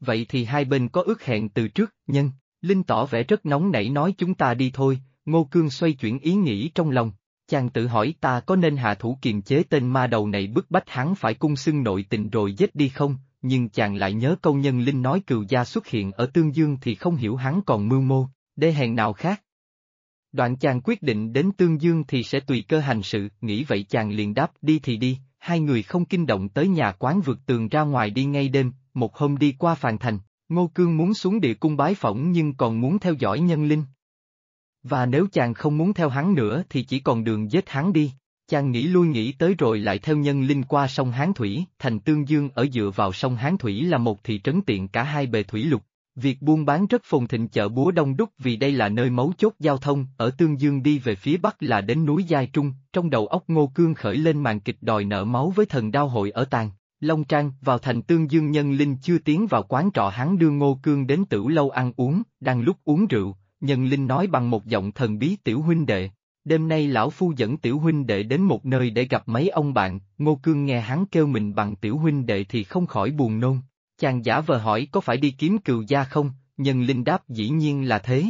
Vậy thì hai bên có ước hẹn từ trước, nhân, Linh tỏ vẻ rất nóng nảy nói chúng ta đi thôi, Ngô Cương xoay chuyển ý nghĩ trong lòng, chàng tự hỏi ta có nên hạ thủ kiềm chế tên ma đầu này bức bách hắn phải cung xưng nội tình rồi giết đi không, nhưng chàng lại nhớ câu nhân Linh nói cừu gia xuất hiện ở Tương Dương thì không hiểu hắn còn mưu mô, đê hèn nào khác. Đoạn chàng quyết định đến Tương Dương thì sẽ tùy cơ hành sự, nghĩ vậy chàng liền đáp đi thì đi, hai người không kinh động tới nhà quán vượt tường ra ngoài đi ngay đêm, một hôm đi qua Phàn Thành, Ngô Cương muốn xuống địa cung bái phỏng nhưng còn muốn theo dõi nhân linh. Và nếu chàng không muốn theo hắn nữa thì chỉ còn đường giết hắn đi. Chàng nghĩ lui nghĩ tới rồi lại theo nhân linh qua sông Hán Thủy, thành Tương Dương ở dựa vào sông Hán Thủy là một thị trấn tiện cả hai bề thủy lục. Việc buôn bán rất phồn thịnh chợ búa đông đúc vì đây là nơi mấu chốt giao thông, ở Tương Dương đi về phía bắc là đến núi Giai Trung, trong đầu óc Ngô Cương khởi lên màn kịch đòi nợ máu với thần đao hội ở Tàng. Long Trang, vào thành Tương Dương nhân linh chưa tiến vào quán trọ hắn đưa Ngô Cương đến tử lâu ăn uống, đang lúc uống rượu, nhân linh nói bằng một giọng thần bí tiểu huynh đệ. Đêm nay lão phu dẫn tiểu huynh đệ đến một nơi để gặp mấy ông bạn, Ngô Cương nghe hắn kêu mình bằng tiểu huynh đệ thì không khỏi buồn nôn. Chàng giả vờ hỏi có phải đi kiếm cừu gia không, nhân linh đáp dĩ nhiên là thế.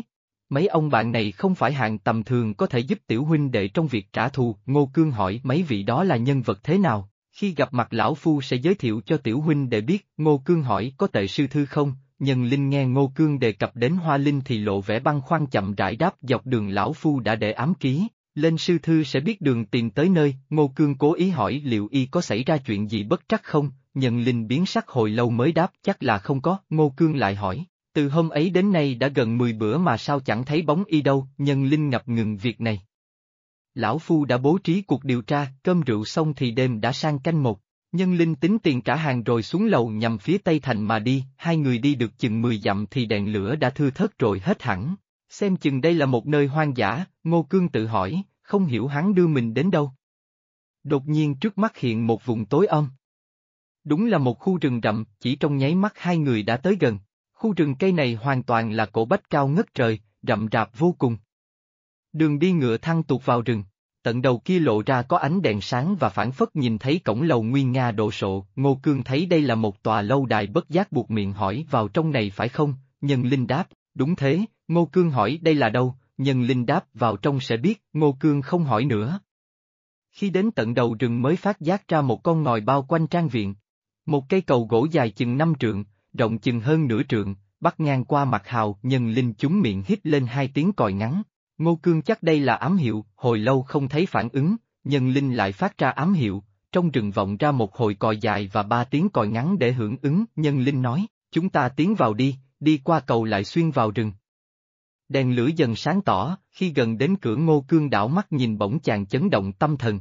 Mấy ông bạn này không phải hạng tầm thường có thể giúp tiểu huynh đệ trong việc trả thù, Ngô Cương hỏi mấy vị đó là nhân vật thế nào, khi gặp mặt lão phu sẽ giới thiệu cho tiểu huynh đệ biết, Ngô Cương hỏi có tệ sư thư không, nhân linh nghe Ngô Cương đề cập đến Hoa Linh thì lộ vẻ băng khoan chậm rãi đáp dọc đường lão phu đã để ám ký, lên sư thư sẽ biết đường tìm tới nơi, Ngô Cương cố ý hỏi liệu y có xảy ra chuyện gì bất trắc không, nhân linh biến sắc hồi lâu mới đáp chắc là không có, Ngô Cương lại hỏi, từ hôm ấy đến nay đã gần 10 bữa mà sao chẳng thấy bóng y đâu, nhân linh ngập ngừng việc này. Lão Phu đã bố trí cuộc điều tra, cơm rượu xong thì đêm đã sang canh một. Nhân linh tính tiền trả hàng rồi xuống lầu nhằm phía Tây Thành mà đi, hai người đi được chừng 10 dặm thì đèn lửa đã thưa thớt rồi hết hẳn. Xem chừng đây là một nơi hoang dã, Ngô Cương tự hỏi, không hiểu hắn đưa mình đến đâu. Đột nhiên trước mắt hiện một vùng tối âm. Đúng là một khu rừng rậm, chỉ trong nháy mắt hai người đã tới gần. Khu rừng cây này hoàn toàn là cổ bách cao ngất trời, rậm rạp vô cùng. Đường đi ngựa thăng tụt vào rừng, tận đầu kia lộ ra có ánh đèn sáng và phản phất nhìn thấy cổng lầu nguyên nga độ sộ, Ngô Cương thấy đây là một tòa lâu đài bất giác buộc miệng hỏi vào trong này phải không, nhân linh đáp, đúng thế, Ngô Cương hỏi đây là đâu, nhân linh đáp vào trong sẽ biết, Ngô Cương không hỏi nữa. Khi đến tận đầu rừng mới phát giác ra một con ngòi bao quanh trang viện. Một cây cầu gỗ dài chừng năm trượng, rộng chừng hơn nửa trượng, bắt ngang qua mặt hào, nhân linh chúng miệng hít lên hai tiếng còi ngắn, Ngô Cương chắc đây là ám hiệu, hồi lâu không thấy phản ứng, nhân linh lại phát ra ám hiệu, trong rừng vọng ra một hồi còi dài và ba tiếng còi ngắn để hưởng ứng, nhân linh nói, chúng ta tiến vào đi, đi qua cầu lại xuyên vào rừng. Đèn lửa dần sáng tỏ, khi gần đến cửa ngô cương đảo mắt nhìn bỗng chàng chấn động tâm thần.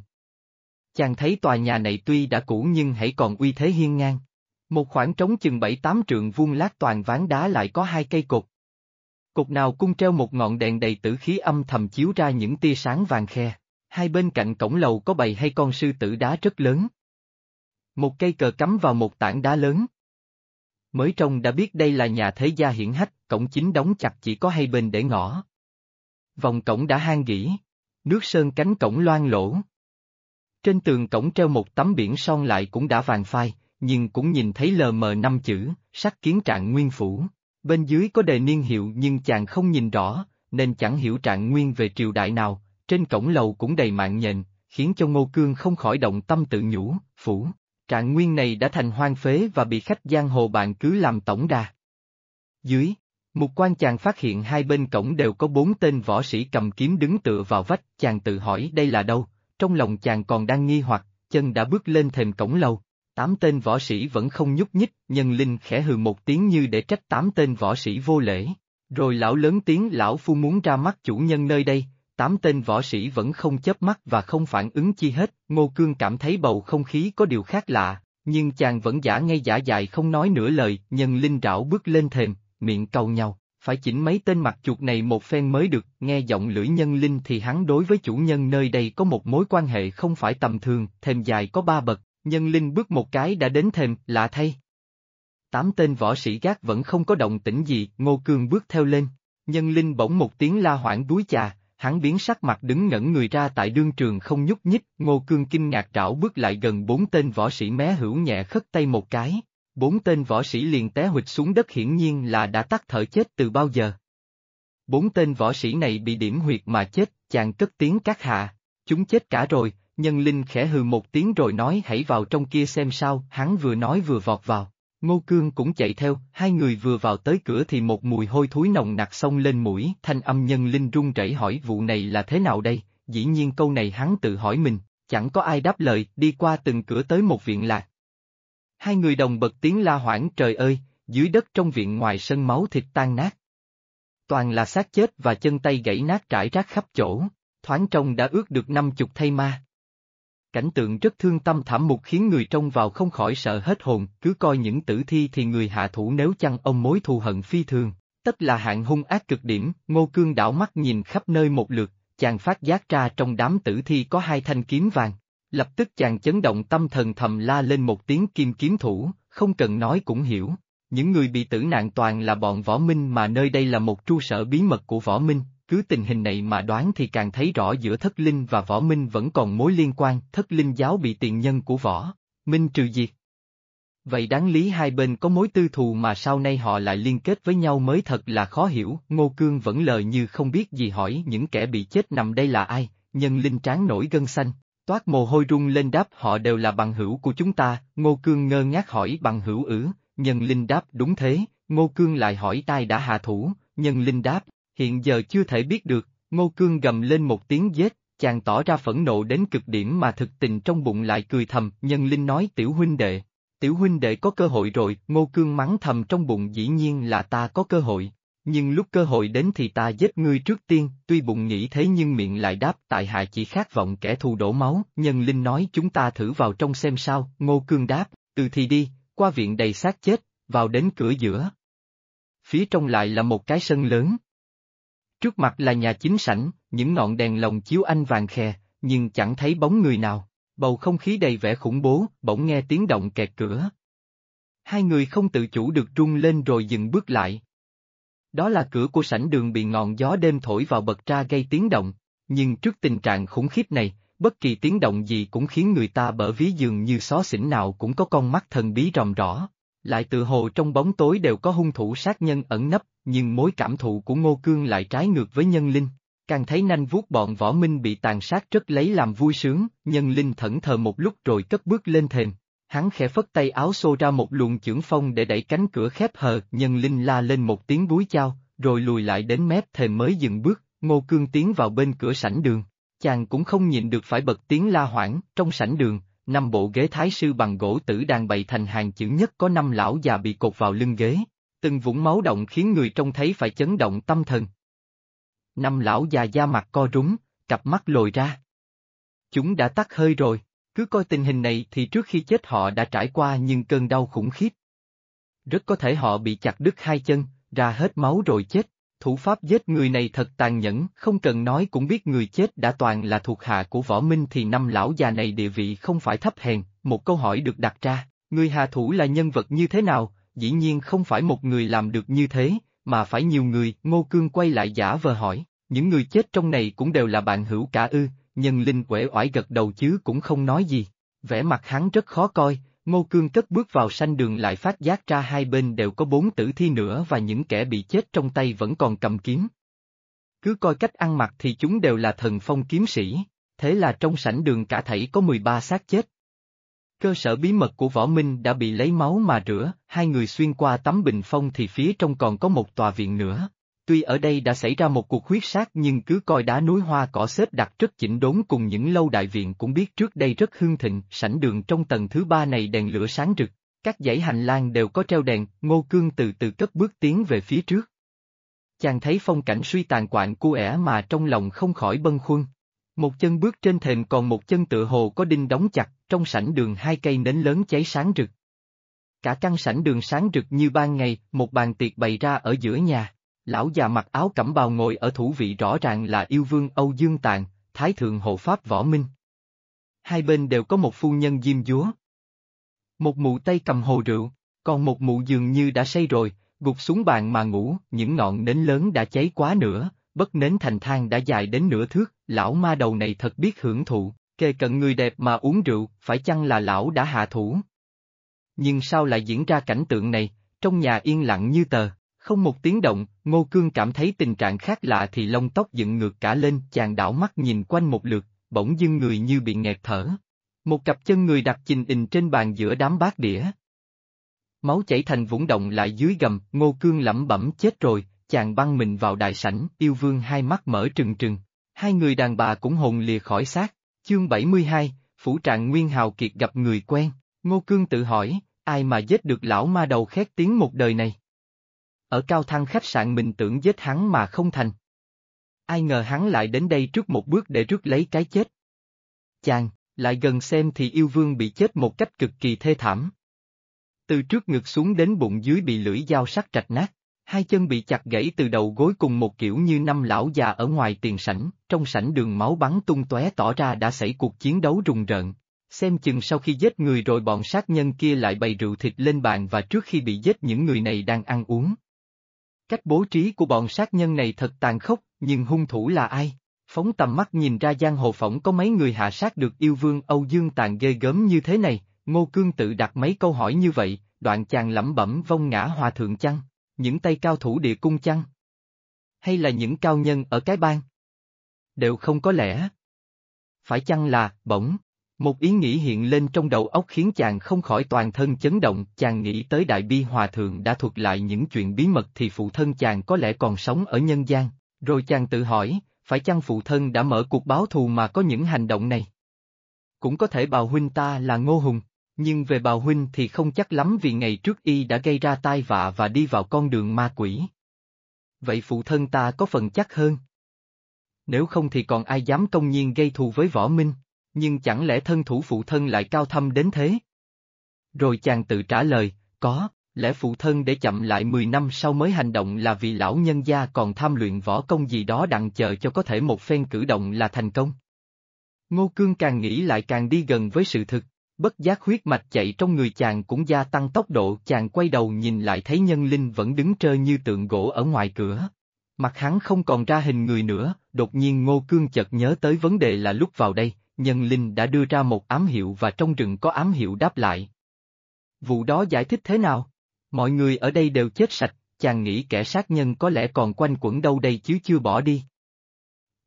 Chàng thấy tòa nhà này tuy đã cũ nhưng hãy còn uy thế hiên ngang. Một khoảng trống chừng bảy tám trượng vuông lát toàn ván đá lại có hai cây cột, Cột nào cung treo một ngọn đèn đầy tử khí âm thầm chiếu ra những tia sáng vàng khe. Hai bên cạnh cổng lầu có bầy hay con sư tử đá rất lớn. Một cây cờ cắm vào một tảng đá lớn. Mới trông đã biết đây là nhà thế gia hiển hách, cổng chính đóng chặt chỉ có hai bên để ngõ. Vòng cổng đã hang gỉ, nước sơn cánh cổng loang lỗ. Trên tường cổng treo một tấm biển son lại cũng đã vàng phai, nhưng cũng nhìn thấy lờ mờ năm chữ, sắc kiến trạng nguyên phủ. Bên dưới có đề niên hiệu nhưng chàng không nhìn rõ, nên chẳng hiểu trạng nguyên về triều đại nào, trên cổng lầu cũng đầy mạng nhện, khiến cho Ngô Cương không khỏi động tâm tự nhủ, phủ. Trạng nguyên này đã thành hoang phế và bị khách giang hồ bạn cứ làm tổng đà. Dưới, một quan chàng phát hiện hai bên cổng đều có bốn tên võ sĩ cầm kiếm đứng tựa vào vách, chàng tự hỏi đây là đâu, trong lòng chàng còn đang nghi hoặc, chân đã bước lên thềm cổng lầu, Tám tên võ sĩ vẫn không nhúc nhích, nhân linh khẽ hừ một tiếng như để trách tám tên võ sĩ vô lễ. Rồi lão lớn tiếng lão phu muốn ra mắt chủ nhân nơi đây, tám tên võ sĩ vẫn không chớp mắt và không phản ứng chi hết, Ngô Cương cảm thấy bầu không khí có điều khác lạ, nhưng chàng vẫn giả ngay giả dại không nói nửa lời, nhân linh rảo bước lên thềm, miệng cầu nhau, phải chỉnh mấy tên mặt chuột này một phen mới được, nghe giọng lưỡi nhân linh thì hắn đối với chủ nhân nơi đây có một mối quan hệ không phải tầm thường, thềm dài có ba bậc, Nhân linh bước một cái đã đến thềm, lạ thay. Tám tên võ sĩ gác vẫn không có động tĩnh gì, Ngô Cương bước theo lên. Nhân linh bỗng một tiếng la hoảng đuối chà, hắn biến sắc mặt đứng ngẩn người ra tại đương trường không nhúc nhích, Ngô Cương kinh ngạc trảo bước lại gần bốn tên võ sĩ mé hữu nhẹ khất tay một cái. Bốn tên võ sĩ liền té hụt xuống đất hiển nhiên là đã tắt thở chết từ bao giờ. Bốn tên võ sĩ này bị điểm huyệt mà chết, chàng cất tiếng các hạ, chúng chết cả rồi, nhân linh khẽ hừ một tiếng rồi nói hãy vào trong kia xem sao, hắn vừa nói vừa vọt vào. Ngô Cương cũng chạy theo, hai người vừa vào tới cửa thì một mùi hôi thối nồng nặc xông lên mũi, thanh âm nhân linh run rẩy hỏi vụ này là thế nào đây, dĩ nhiên câu này hắn tự hỏi mình, chẳng có ai đáp lời, đi qua từng cửa tới một viện lạc. Hai người đồng bật tiếng la hoảng trời ơi, dưới đất trong viện ngoài sân máu thịt tan nát. Toàn là xác chết và chân tay gãy nát trải rác khắp chỗ, thoáng trông đã ướt được năm chục thay ma. Cảnh tượng rất thương tâm thảm mục khiến người trông vào không khỏi sợ hết hồn, cứ coi những tử thi thì người hạ thủ nếu chăng ông mối thù hận phi thường, tất là hạng hung ác cực điểm, ngô cương đảo mắt nhìn khắp nơi một lượt, chàng phát giác ra trong đám tử thi có hai thanh kiếm vàng. Lập tức chàng chấn động tâm thần thầm la lên một tiếng kim kiếm thủ, không cần nói cũng hiểu. Những người bị tử nạn toàn là bọn võ minh mà nơi đây là một tru sở bí mật của võ minh, cứ tình hình này mà đoán thì càng thấy rõ giữa thất linh và võ minh vẫn còn mối liên quan, thất linh giáo bị tiền nhân của võ, minh trừ diệt. Vậy đáng lý hai bên có mối tư thù mà sau nay họ lại liên kết với nhau mới thật là khó hiểu, Ngô Cương vẫn lời như không biết gì hỏi những kẻ bị chết nằm đây là ai, nhân linh tráng nổi gân xanh, toát mồ hôi rung lên đáp họ đều là bằng hữu của chúng ta, Ngô Cương ngơ ngác hỏi bằng hữu ử, nhân linh đáp đúng thế, Ngô Cương lại hỏi tai đã hạ thủ, nhân linh đáp, hiện giờ chưa thể biết được, Ngô Cương gầm lên một tiếng giết, chàng tỏ ra phẫn nộ đến cực điểm mà thực tình trong bụng lại cười thầm, nhân linh nói tiểu huynh đệ. Tiểu huynh đệ có cơ hội rồi, Ngô Cương mắng thầm trong bụng dĩ nhiên là ta có cơ hội. Nhưng lúc cơ hội đến thì ta giết ngươi trước tiên, tuy bụng nghĩ thế nhưng miệng lại đáp tại hạ chỉ khát vọng kẻ thù đổ máu, nhân linh nói chúng ta thử vào trong xem sao, Ngô Cương đáp, từ thì đi, qua viện đầy xác chết, vào đến cửa giữa. Phía trong lại là một cái sân lớn. Trước mặt là nhà chính sảnh, những ngọn đèn lồng chiếu anh vàng khè, nhưng chẳng thấy bóng người nào. Bầu không khí đầy vẻ khủng bố, bỗng nghe tiếng động kẹt cửa. Hai người không tự chủ được rung lên rồi dừng bước lại. Đó là cửa của sảnh đường bị ngọn gió đêm thổi vào bật ra gây tiếng động, nhưng trước tình trạng khủng khiếp này, bất kỳ tiếng động gì cũng khiến người ta bở ví dường như xó xỉnh nào cũng có con mắt thần bí ròm rõ. Lại tự hồ trong bóng tối đều có hung thủ sát nhân ẩn nấp, nhưng mối cảm thụ của Ngô Cương lại trái ngược với nhân linh. Càng thấy nanh vuốt bọn võ minh bị tàn sát rất lấy làm vui sướng, nhân linh thẫn thờ một lúc rồi cất bước lên thềm. Hắn khẽ phất tay áo xô ra một luồng chưởng phong để đẩy cánh cửa khép hờ, nhân linh la lên một tiếng búi chao, rồi lùi lại đến mép thềm mới dừng bước, Ngô Cương tiến vào bên cửa sảnh đường. Chàng cũng không nhịn được phải bật tiếng la hoảng, trong sảnh đường, năm bộ ghế thái sư bằng gỗ tử đang bày thành hàng chữ nhất có năm lão già bị cột vào lưng ghế, từng vũng máu động khiến người trông thấy phải chấn động tâm thần. Năm lão già da mặt co rúng, cặp mắt lồi ra. Chúng đã tắt hơi rồi, cứ coi tình hình này thì trước khi chết họ đã trải qua nhưng cơn đau khủng khiếp. Rất có thể họ bị chặt đứt hai chân, ra hết máu rồi chết. Thủ pháp giết người này thật tàn nhẫn, không cần nói cũng biết người chết đã toàn là thuộc hạ của võ minh thì năm lão già này địa vị không phải thấp hèn, một câu hỏi được đặt ra, người hạ thủ là nhân vật như thế nào, dĩ nhiên không phải một người làm được như thế, mà phải nhiều người, Ngô Cương quay lại giả vờ hỏi, những người chết trong này cũng đều là bạn hữu cả ư, nhân linh quể oải gật đầu chứ cũng không nói gì, vẻ mặt hắn rất khó coi, Ngô Cương cất bước vào sanh đường lại phát giác ra hai bên đều có bốn tử thi nữa và những kẻ bị chết trong tay vẫn còn cầm kiếm. Cứ coi cách ăn mặc thì chúng đều là thần phong kiếm sĩ, thế là trong sảnh đường cả thảy có 13 xác chết. Cơ sở bí mật của võ minh đã bị lấy máu mà rửa, hai người xuyên qua tấm bình phong thì phía trong còn có một tòa viện nữa. Tuy ở đây đã xảy ra một cuộc huyết sát nhưng cứ coi đá núi hoa cỏ xếp đặt rất chỉnh đốn cùng những lâu đại viện cũng biết trước đây rất hương thịnh, sảnh đường trong tầng thứ ba này đèn lửa sáng rực, các dãy hành lang đều có treo đèn, ngô cương từ từ cất bước tiến về phía trước. Chàng thấy phong cảnh suy tàn quạng cu ẻ mà trong lòng không khỏi bâng khuâng. Một chân bước trên thềm còn một chân tựa hồ có đinh đóng chặt, trong sảnh đường hai cây nến lớn cháy sáng rực. Cả căn sảnh đường sáng rực như ban ngày, một bàn tiệc bày ra ở giữa nhà. Lão già mặc áo cẩm bào ngồi ở thủ vị rõ ràng là yêu vương Âu Dương Tàn, Thái Thượng Hộ Pháp Võ Minh. Hai bên đều có một phu nhân diêm dúa. Một mụ tây cầm hồ rượu, còn một mụ dường như đã say rồi, gục xuống bàn mà ngủ, những ngọn nến lớn đã cháy quá nữa, bất nến thành thang đã dài đến nửa thước, lão ma đầu này thật biết hưởng thụ, kề cận người đẹp mà uống rượu, phải chăng là lão đã hạ thủ? Nhưng sao lại diễn ra cảnh tượng này, trong nhà yên lặng như tờ, không một tiếng động, Ngô Cương cảm thấy tình trạng khác lạ thì lông tóc dựng ngược cả lên, chàng đảo mắt nhìn quanh một lượt, bỗng dưng người như bị nghẹt thở. Một cặp chân người đặt chình ình trên bàn giữa đám bát đĩa. Máu chảy thành vũng động lại dưới gầm, Ngô Cương lẩm bẩm chết rồi, chàng băng mình vào đại sảnh, yêu vương hai mắt mở trừng trừng. Hai người đàn bà cũng hồn lìa khỏi xác. Chương 72, Phủ trạng Nguyên Hào Kiệt gặp người quen, Ngô Cương tự hỏi, ai mà giết được lão ma đầu khét tiếng một đời này? Ở cao thăng khách sạn mình tưởng giết hắn mà không thành. Ai ngờ hắn lại đến đây trước một bước để rước lấy cái chết. Chàng, lại gần xem thì yêu vương bị chết một cách cực kỳ thê thảm. Từ trước ngực xuống đến bụng dưới bị lưỡi dao sắc trạch nát, hai chân bị chặt gãy từ đầu gối cùng một kiểu như năm lão già ở ngoài tiền sảnh, trong sảnh đường máu bắn tung tóe tỏ ra đã xảy cuộc chiến đấu rùng rợn. Xem chừng sau khi giết người rồi bọn sát nhân kia lại bày rượu thịt lên bàn và trước khi bị giết những người này đang ăn uống. Cách bố trí của bọn sát nhân này thật tàn khốc, nhưng hung thủ là ai? Phóng tầm mắt nhìn ra giang hồ phỏng có mấy người hạ sát được yêu vương Âu Dương tàn ghê gớm như thế này, Ngô Cương tự đặt mấy câu hỏi như vậy, đoạn chàng lẩm bẩm vong ngã hòa thượng chăng? Những tay cao thủ địa cung chăng? Hay là những cao nhân ở cái bang? Đều không có lẽ. Phải chăng là, bỗng, một ý nghĩ hiện lên trong đầu óc khiến chàng không khỏi toàn thân chấn động, chàng nghĩ tới Đại Bi Hòa Thượng đã thuật lại những chuyện bí mật thì phụ thân chàng có lẽ còn sống ở nhân gian, rồi chàng tự hỏi, phải chăng phụ thân đã mở cuộc báo thù mà có những hành động này? Cũng có thể bào huynh ta là Ngô Hùng, nhưng về bào huynh thì không chắc lắm vì ngày trước y đã gây ra tai vạ và đi vào con đường ma quỷ. Vậy phụ thân ta có phần chắc hơn. Nếu không thì còn ai dám công nhiên gây thù với võ minh? Nhưng chẳng lẽ thân thủ phụ thân lại cao thâm đến thế? Rồi chàng tự trả lời, có, lẽ phụ thân để chậm lại 10 năm sau mới hành động là vì lão nhân gia còn tham luyện võ công gì đó đặng chờ cho có thể một phen cử động là thành công. Ngô Cương càng nghĩ lại càng đi gần với sự thực, bất giác huyết mạch chạy trong người chàng cũng gia tăng tốc độ chàng quay đầu nhìn lại thấy nhân linh vẫn đứng trơ như tượng gỗ ở ngoài cửa. Mặt hắn không còn ra hình người nữa, đột nhiên Ngô Cương chợt nhớ tới vấn đề là lúc vào đây, nhân linh đã đưa ra một ám hiệu và trong rừng có ám hiệu đáp lại. Vụ đó giải thích thế nào? Mọi người ở đây đều chết sạch, chàng nghĩ kẻ sát nhân có lẽ còn quanh quẩn đâu đây chứ chưa bỏ đi.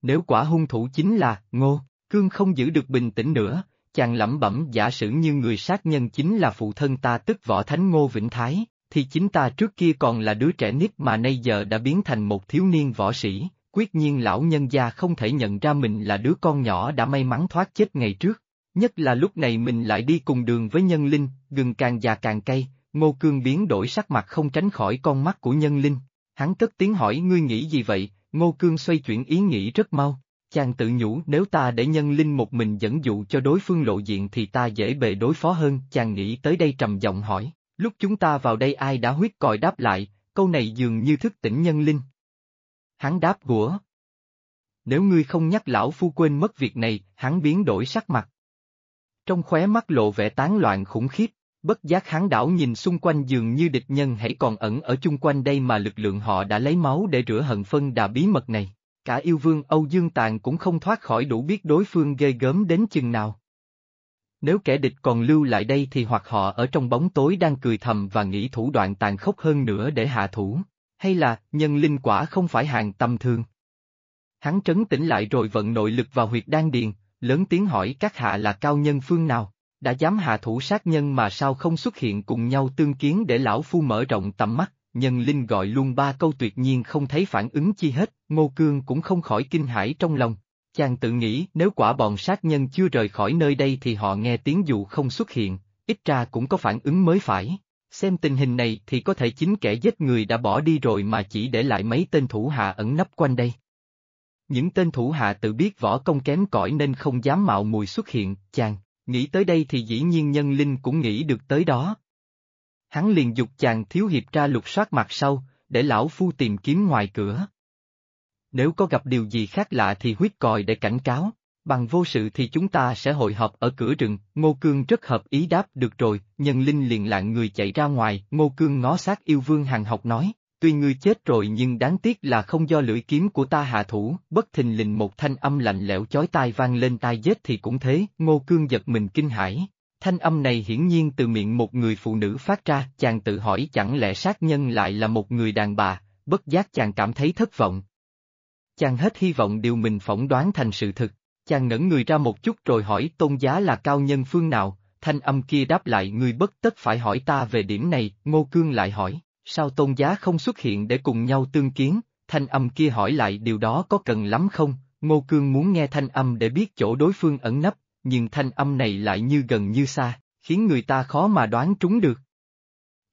Nếu quả hung thủ chính là, ngô, cương không giữ được bình tĩnh nữa, chàng lẩm bẩm giả sử như người sát nhân chính là phụ thân ta tức võ thánh ngô Vĩnh Thái, thì chính ta trước kia còn là đứa trẻ nít mà nay giờ đã biến thành một thiếu niên võ sĩ, quyết nhiên lão nhân gia không thể nhận ra mình là đứa con nhỏ đã may mắn thoát chết ngày trước. Nhất là lúc này mình lại đi cùng đường với nhân linh, gừng càng già càng cay, ngô cương biến đổi sắc mặt không tránh khỏi con mắt của nhân linh. Hắn cất tiếng hỏi ngươi nghĩ gì vậy, ngô cương xoay chuyển ý nghĩ rất mau. Chàng tự nhủ nếu ta để nhân linh một mình dẫn dụ cho đối phương lộ diện thì ta dễ bề đối phó hơn. Chàng nghĩ tới đây trầm giọng hỏi, lúc chúng ta vào đây ai đã huyết còi đáp lại, câu này dường như thức tỉnh nhân linh. Hắn đáp gũa. Nếu ngươi không nhắc lão phu quên mất việc này, hắn biến đổi sắc mặt. Trong khóe mắt lộ vẻ tán loạn khủng khiếp, bất giác hắn đảo nhìn xung quanh dường như địch nhân hãy còn ẩn ở chung quanh đây mà lực lượng họ đã lấy máu để rửa hận phân đà bí mật này. Cả yêu vương Âu Dương Tàn cũng không thoát khỏi đủ biết đối phương ghê gớm đến chừng nào. Nếu kẻ địch còn lưu lại đây thì hoặc họ ở trong bóng tối đang cười thầm và nghĩ thủ đoạn tàn khốc hơn nữa để hạ thủ hay là nhân linh quả không phải hàng tầm thường. Hắn trấn tĩnh lại rồi vận nội lực vào huyệt đan điền, lớn tiếng hỏi các hạ là cao nhân phương nào, đã dám hạ thủ sát nhân mà sao không xuất hiện cùng nhau tương kiến để lão phu mở rộng tầm mắt, nhân linh gọi luôn ba câu tuyệt nhiên không thấy phản ứng chi hết, ngô cương cũng không khỏi kinh hãi trong lòng. Chàng tự nghĩ nếu quả bọn sát nhân chưa rời khỏi nơi đây thì họ nghe tiếng dụ không xuất hiện, ít ra cũng có phản ứng mới phải. Xem tình hình này thì có thể chính kẻ giết người đã bỏ đi rồi mà chỉ để lại mấy tên thủ hạ ẩn nấp quanh đây. Những tên thủ hạ tự biết võ công kém cỏi nên không dám mạo mùi xuất hiện, chàng, nghĩ tới đây thì dĩ nhiên nhân linh cũng nghĩ được tới đó. Hắn liền dục chàng thiếu hiệp ra lục soát mặt sau, để lão phu tìm kiếm ngoài cửa. Nếu có gặp điều gì khác lạ thì huyết còi để cảnh cáo. Bằng vô sự thì chúng ta sẽ hội họp ở cửa rừng, Ngô Cương rất hợp ý đáp được rồi, nhân linh liền lạng người chạy ra ngoài, Ngô Cương ngó sát yêu vương hàng học nói, tuy ngươi chết rồi nhưng đáng tiếc là không do lưỡi kiếm của ta hạ thủ, bất thình lình một thanh âm lạnh lẽo chói tai vang lên tai giết thì cũng thế, Ngô Cương giật mình kinh hãi. Thanh âm này hiển nhiên từ miệng một người phụ nữ phát ra, chàng tự hỏi chẳng lẽ sát nhân lại là một người đàn bà, bất giác chàng cảm thấy thất vọng. Chàng hết hy vọng điều mình phỏng đoán thành sự thực, chàng ngẩn người ra một chút rồi hỏi tôn giá là cao nhân phương nào, thanh âm kia đáp lại người bất tất phải hỏi ta về điểm này, Ngô Cương lại hỏi, sao tôn giá không xuất hiện để cùng nhau tương kiến, thanh âm kia hỏi lại điều đó có cần lắm không, Ngô Cương muốn nghe thanh âm để biết chỗ đối phương ẩn nấp, nhưng thanh âm này lại như gần như xa, khiến người ta khó mà đoán trúng được.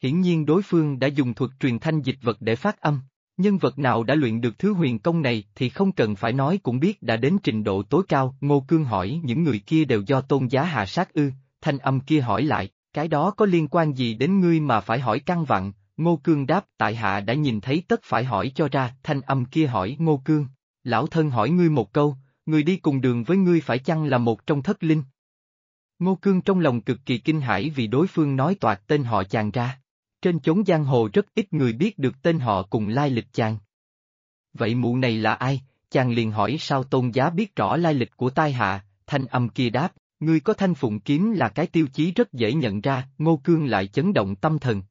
Hiển nhiên đối phương đã dùng thuật truyền thanh dịch vật để phát âm. Nhân vật nào đã luyện được thứ huyền công này thì không cần phải nói cũng biết đã đến trình độ tối cao. Ngô Cương hỏi những người kia đều do tôn giá hạ sát ư, thanh âm kia hỏi lại, cái đó có liên quan gì đến ngươi mà phải hỏi căn vặn, Ngô Cương đáp tại hạ đã nhìn thấy tất phải hỏi cho ra, thanh âm kia hỏi Ngô Cương, lão thân hỏi ngươi một câu, người đi cùng đường với ngươi phải chăng là một trong thất linh? Ngô Cương trong lòng cực kỳ kinh hãi vì đối phương nói toạc tên họ chàng ra. Trên chốn giang hồ rất ít người biết được tên họ cùng lai lịch chàng. Vậy mụ này là ai? Chàng liền hỏi sao tôn giá biết rõ lai lịch của tai hạ, thanh âm kia đáp, ngươi có thanh phụng kiếm là cái tiêu chí rất dễ nhận ra, ngô cương lại chấn động tâm thần.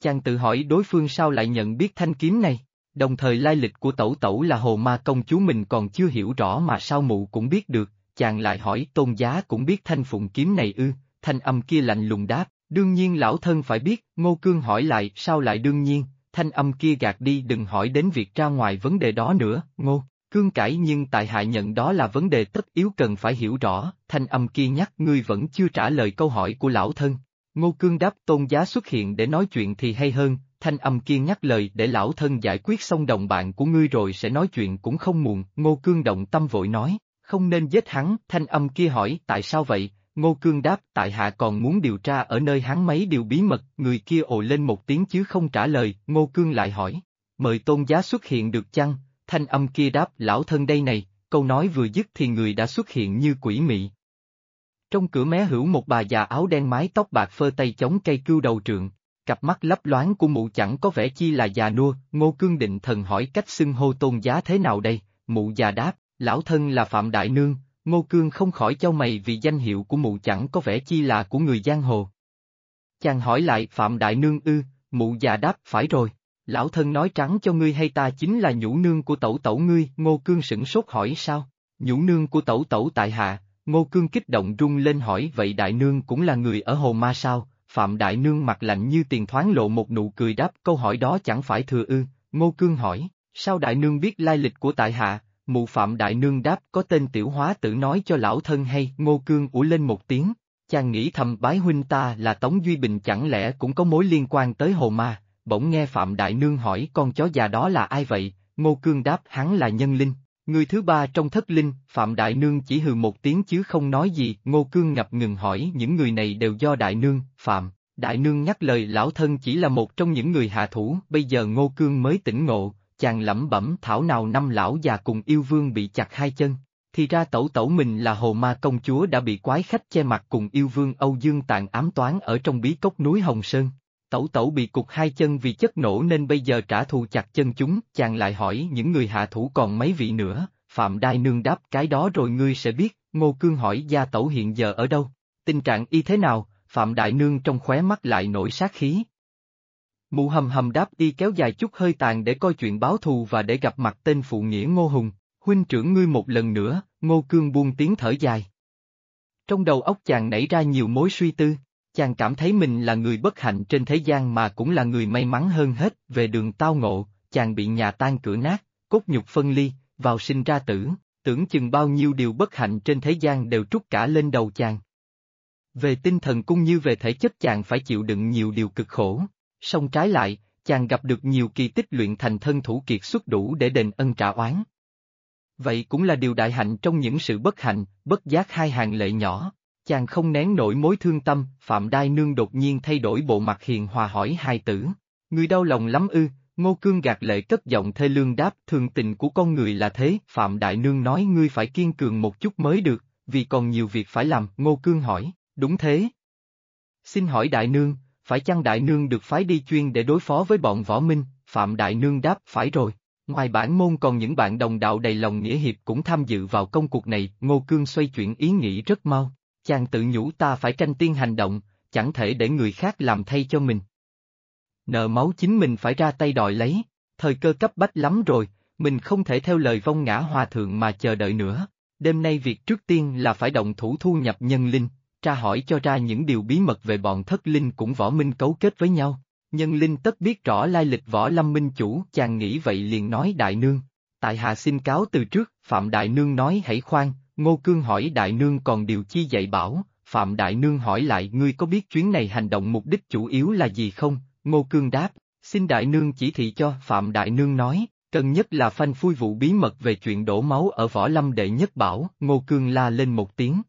Chàng tự hỏi đối phương sao lại nhận biết thanh kiếm này, đồng thời lai lịch của tẩu tẩu là hồ ma công chúa mình còn chưa hiểu rõ mà sao mụ cũng biết được, chàng lại hỏi tôn giá cũng biết thanh phụng kiếm này ư, thanh âm kia lạnh lùng đáp, Đương nhiên lão thân phải biết, Ngô Cương hỏi lại, sao lại đương nhiên, thanh âm kia gạt đi đừng hỏi đến việc ra ngoài vấn đề đó nữa, Ngô. Cương cãi nhưng tại hạ nhận đó là vấn đề tất yếu cần phải hiểu rõ, thanh âm kia nhắc ngươi vẫn chưa trả lời câu hỏi của lão thân. Ngô Cương đáp tôn giá xuất hiện để nói chuyện thì hay hơn, thanh âm kia nhắc lời để lão thân giải quyết xong đồng bạn của ngươi rồi sẽ nói chuyện cũng không muộn, Ngô Cương động tâm vội nói, không nên giết hắn, thanh âm kia hỏi tại sao vậy, Ngô Cương đáp tại hạ còn muốn điều tra ở nơi hắn mấy điều bí mật, người kia ồ lên một tiếng chứ không trả lời, Ngô Cương lại hỏi, mời tôn giá xuất hiện được chăng, thanh âm kia đáp lão thân đây này, câu nói vừa dứt thì người đã xuất hiện như quỷ mị. Trong cửa mé hữu một bà già áo đen mái tóc bạc phơ tay chống cây cưu đầu trượng, cặp mắt lấp loáng của mụ chẳng có vẻ chi là già nua, Ngô Cương định thần hỏi cách xưng hô tôn giá thế nào đây, mụ già đáp, lão thân là Phạm Đại Nương, Ngô Cương không khỏi châu mày vì danh hiệu của mụ chẳng có vẻ chi là của người giang hồ. Chàng hỏi lại Phạm Đại Nương ư, mụ già đáp phải rồi, lão thân nói trắng cho ngươi hay ta chính là nhũ nương của tẩu tẩu ngươi, Ngô Cương sửng sốt hỏi sao, nhũ nương của tẩu tẩu tại hạ, Ngô Cương kích động rung lên hỏi vậy Đại Nương cũng là người ở Hồ Ma sao, Phạm Đại Nương mặt lạnh như tiền thoáng lộ một nụ cười đáp câu hỏi đó chẳng phải thừa ư, Ngô Cương hỏi, sao Đại Nương biết lai lịch của tại hạ, mụ phạm đại nương đáp có tên tiểu hóa tử nói cho lão thân hay, ngô cương ủ lên một tiếng, chàng nghĩ thầm bái huynh ta là Tống Duy Bình chẳng lẽ cũng có mối liên quan tới hồ ma, bỗng nghe phạm đại nương hỏi con chó già đó là ai vậy, ngô cương đáp hắn là nhân linh. Người thứ ba trong thất linh, Phạm Đại Nương chỉ hừ một tiếng chứ không nói gì, Ngô Cương ngập ngừng hỏi những người này đều do Đại Nương, Phạm. Đại Nương nhắc lời lão thân chỉ là một trong những người hạ thủ, bây giờ Ngô Cương mới tỉnh ngộ, chàng lẩm bẩm thảo nào năm lão già cùng yêu vương bị chặt hai chân, thì ra tẩu tẩu mình là hồ ma công chúa đã bị quái khách che mặt cùng yêu vương Âu Dương tàn ám toán ở trong bí cốc núi Hồng Sơn. Tẩu tẩu bị cục hai chân vì chất nổ nên bây giờ trả thù chặt chân chúng, chàng lại hỏi những người hạ thủ còn mấy vị nữa, Phạm Đai Nương đáp cái đó rồi ngươi sẽ biết, Ngô Cương hỏi gia tẩu hiện giờ ở đâu, tình trạng y thế nào, Phạm Đại Nương trong khóe mắt lại nổi sát khí, Mụ hầm hầm đáp đi kéo dài chút hơi tàn để coi chuyện báo thù và để gặp mặt tên phụ nghĩa Ngô Hùng, huynh trưởng ngươi một lần nữa, Ngô Cương buông tiếng thở dài. Trong đầu óc chàng nảy ra nhiều mối suy tư, chàng cảm thấy mình là người bất hạnh trên thế gian mà cũng là người may mắn hơn hết, về đường tao ngộ, chàng bị nhà tan cửa nát, cốt nhục phân ly, vào sinh ra tử, tưởng chừng bao nhiêu điều bất hạnh trên thế gian đều trút cả lên đầu chàng. Về tinh thần cũng như về thể chất chàng phải chịu đựng nhiều điều cực khổ. Song trái lại, chàng gặp được nhiều kỳ tích luyện thành thân thủ kiệt xuất đủ để đền ân trả oán. Vậy cũng là điều đại hạnh trong những sự bất hạnh, bất giác hai hàng lệ nhỏ, chàng không nén nổi mối thương tâm, Phạm Đai Nương đột nhiên thay đổi bộ mặt hiền hòa hỏi hai tử. Người đau lòng lắm ư, Ngô Cương gạt lệ cất giọng thê lương đáp thường tình của con người là thế, Phạm Đại Nương nói ngươi phải kiên cường một chút mới được, vì còn nhiều việc phải làm, Ngô Cương hỏi, đúng thế. Xin hỏi Đại Nương, phải chăng Đại Nương được phái đi chuyên để đối phó với bọn võ minh, Phạm Đại Nương đáp phải rồi. Ngoài bản môn còn những bạn đồng đạo đầy lòng nghĩa hiệp cũng tham dự vào công cuộc này, Ngô Cương xoay chuyển ý nghĩ rất mau, chàng tự nhủ ta phải tranh tiên hành động, chẳng thể để người khác làm thay cho mình. Nợ máu chính mình phải ra tay đòi lấy, thời cơ cấp bách lắm rồi, mình không thể theo lời vong ngã hòa thượng mà chờ đợi nữa. Đêm nay việc trước tiên là phải động thủ thu nhập nhân linh, tra hỏi cho ra những điều bí mật về bọn thất linh cũng võ minh cấu kết với nhau. Nhân linh tất biết rõ lai lịch võ lâm minh chủ, chàng nghĩ vậy liền nói đại nương. Tại hạ xin cáo từ trước, Phạm Đại Nương nói hãy khoan, Ngô Cương hỏi Đại Nương còn điều chi dạy bảo, Phạm Đại Nương hỏi lại ngươi có biết chuyến này hành động mục đích chủ yếu là gì không, Ngô Cương đáp, xin Đại Nương chỉ thị cho, Phạm Đại Nương nói, cần nhất là phanh phui vụ bí mật về chuyện đổ máu ở võ lâm đệ nhất bảo, Ngô Cương la lên một tiếng.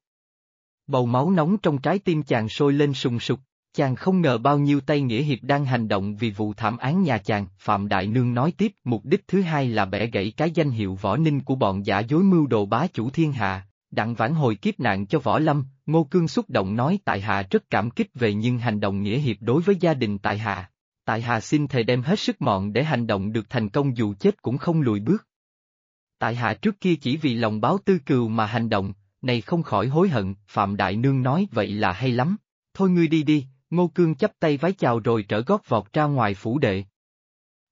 Bầu máu nóng trong trái tim chàng sôi lên sùng sục, chàng không ngờ bao nhiêu tay nghĩa hiệp đang hành động vì vụ thảm án nhà chàng, Phạm Đại Nương nói tiếp, mục đích thứ hai là bẻ gãy cái danh hiệu võ ninh của bọn giả dối mưu đồ bá chủ thiên hạ, đặng vãn hồi kiếp nạn cho võ lâm, Ngô Cương xúc động nói tại hạ rất cảm kích về nhưng hành động nghĩa hiệp đối với gia đình tại hạ. Tại hạ xin thầy đem hết sức mọn để hành động được thành công dù chết cũng không lùi bước. Tại hạ trước kia chỉ vì lòng báo tư cừu mà hành động, này không khỏi hối hận, Phạm Đại Nương nói vậy là hay lắm. Thôi ngươi đi đi, Ngô Cương chấp tay vái chào rồi trở gót vọt ra ngoài phủ đệ.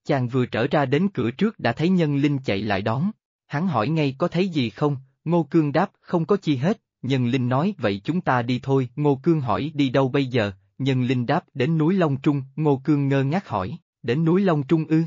Chàng vừa trở ra đến cửa trước đã thấy nhân linh chạy lại đón, hắn hỏi ngay có thấy gì không, Ngô Cương đáp không có chi hết, nhân linh nói vậy chúng ta đi thôi, Ngô Cương hỏi đi đâu bây giờ, nhân linh đáp đến núi Long Trung, Ngô Cương ngơ ngác hỏi, đến núi Long Trung ư.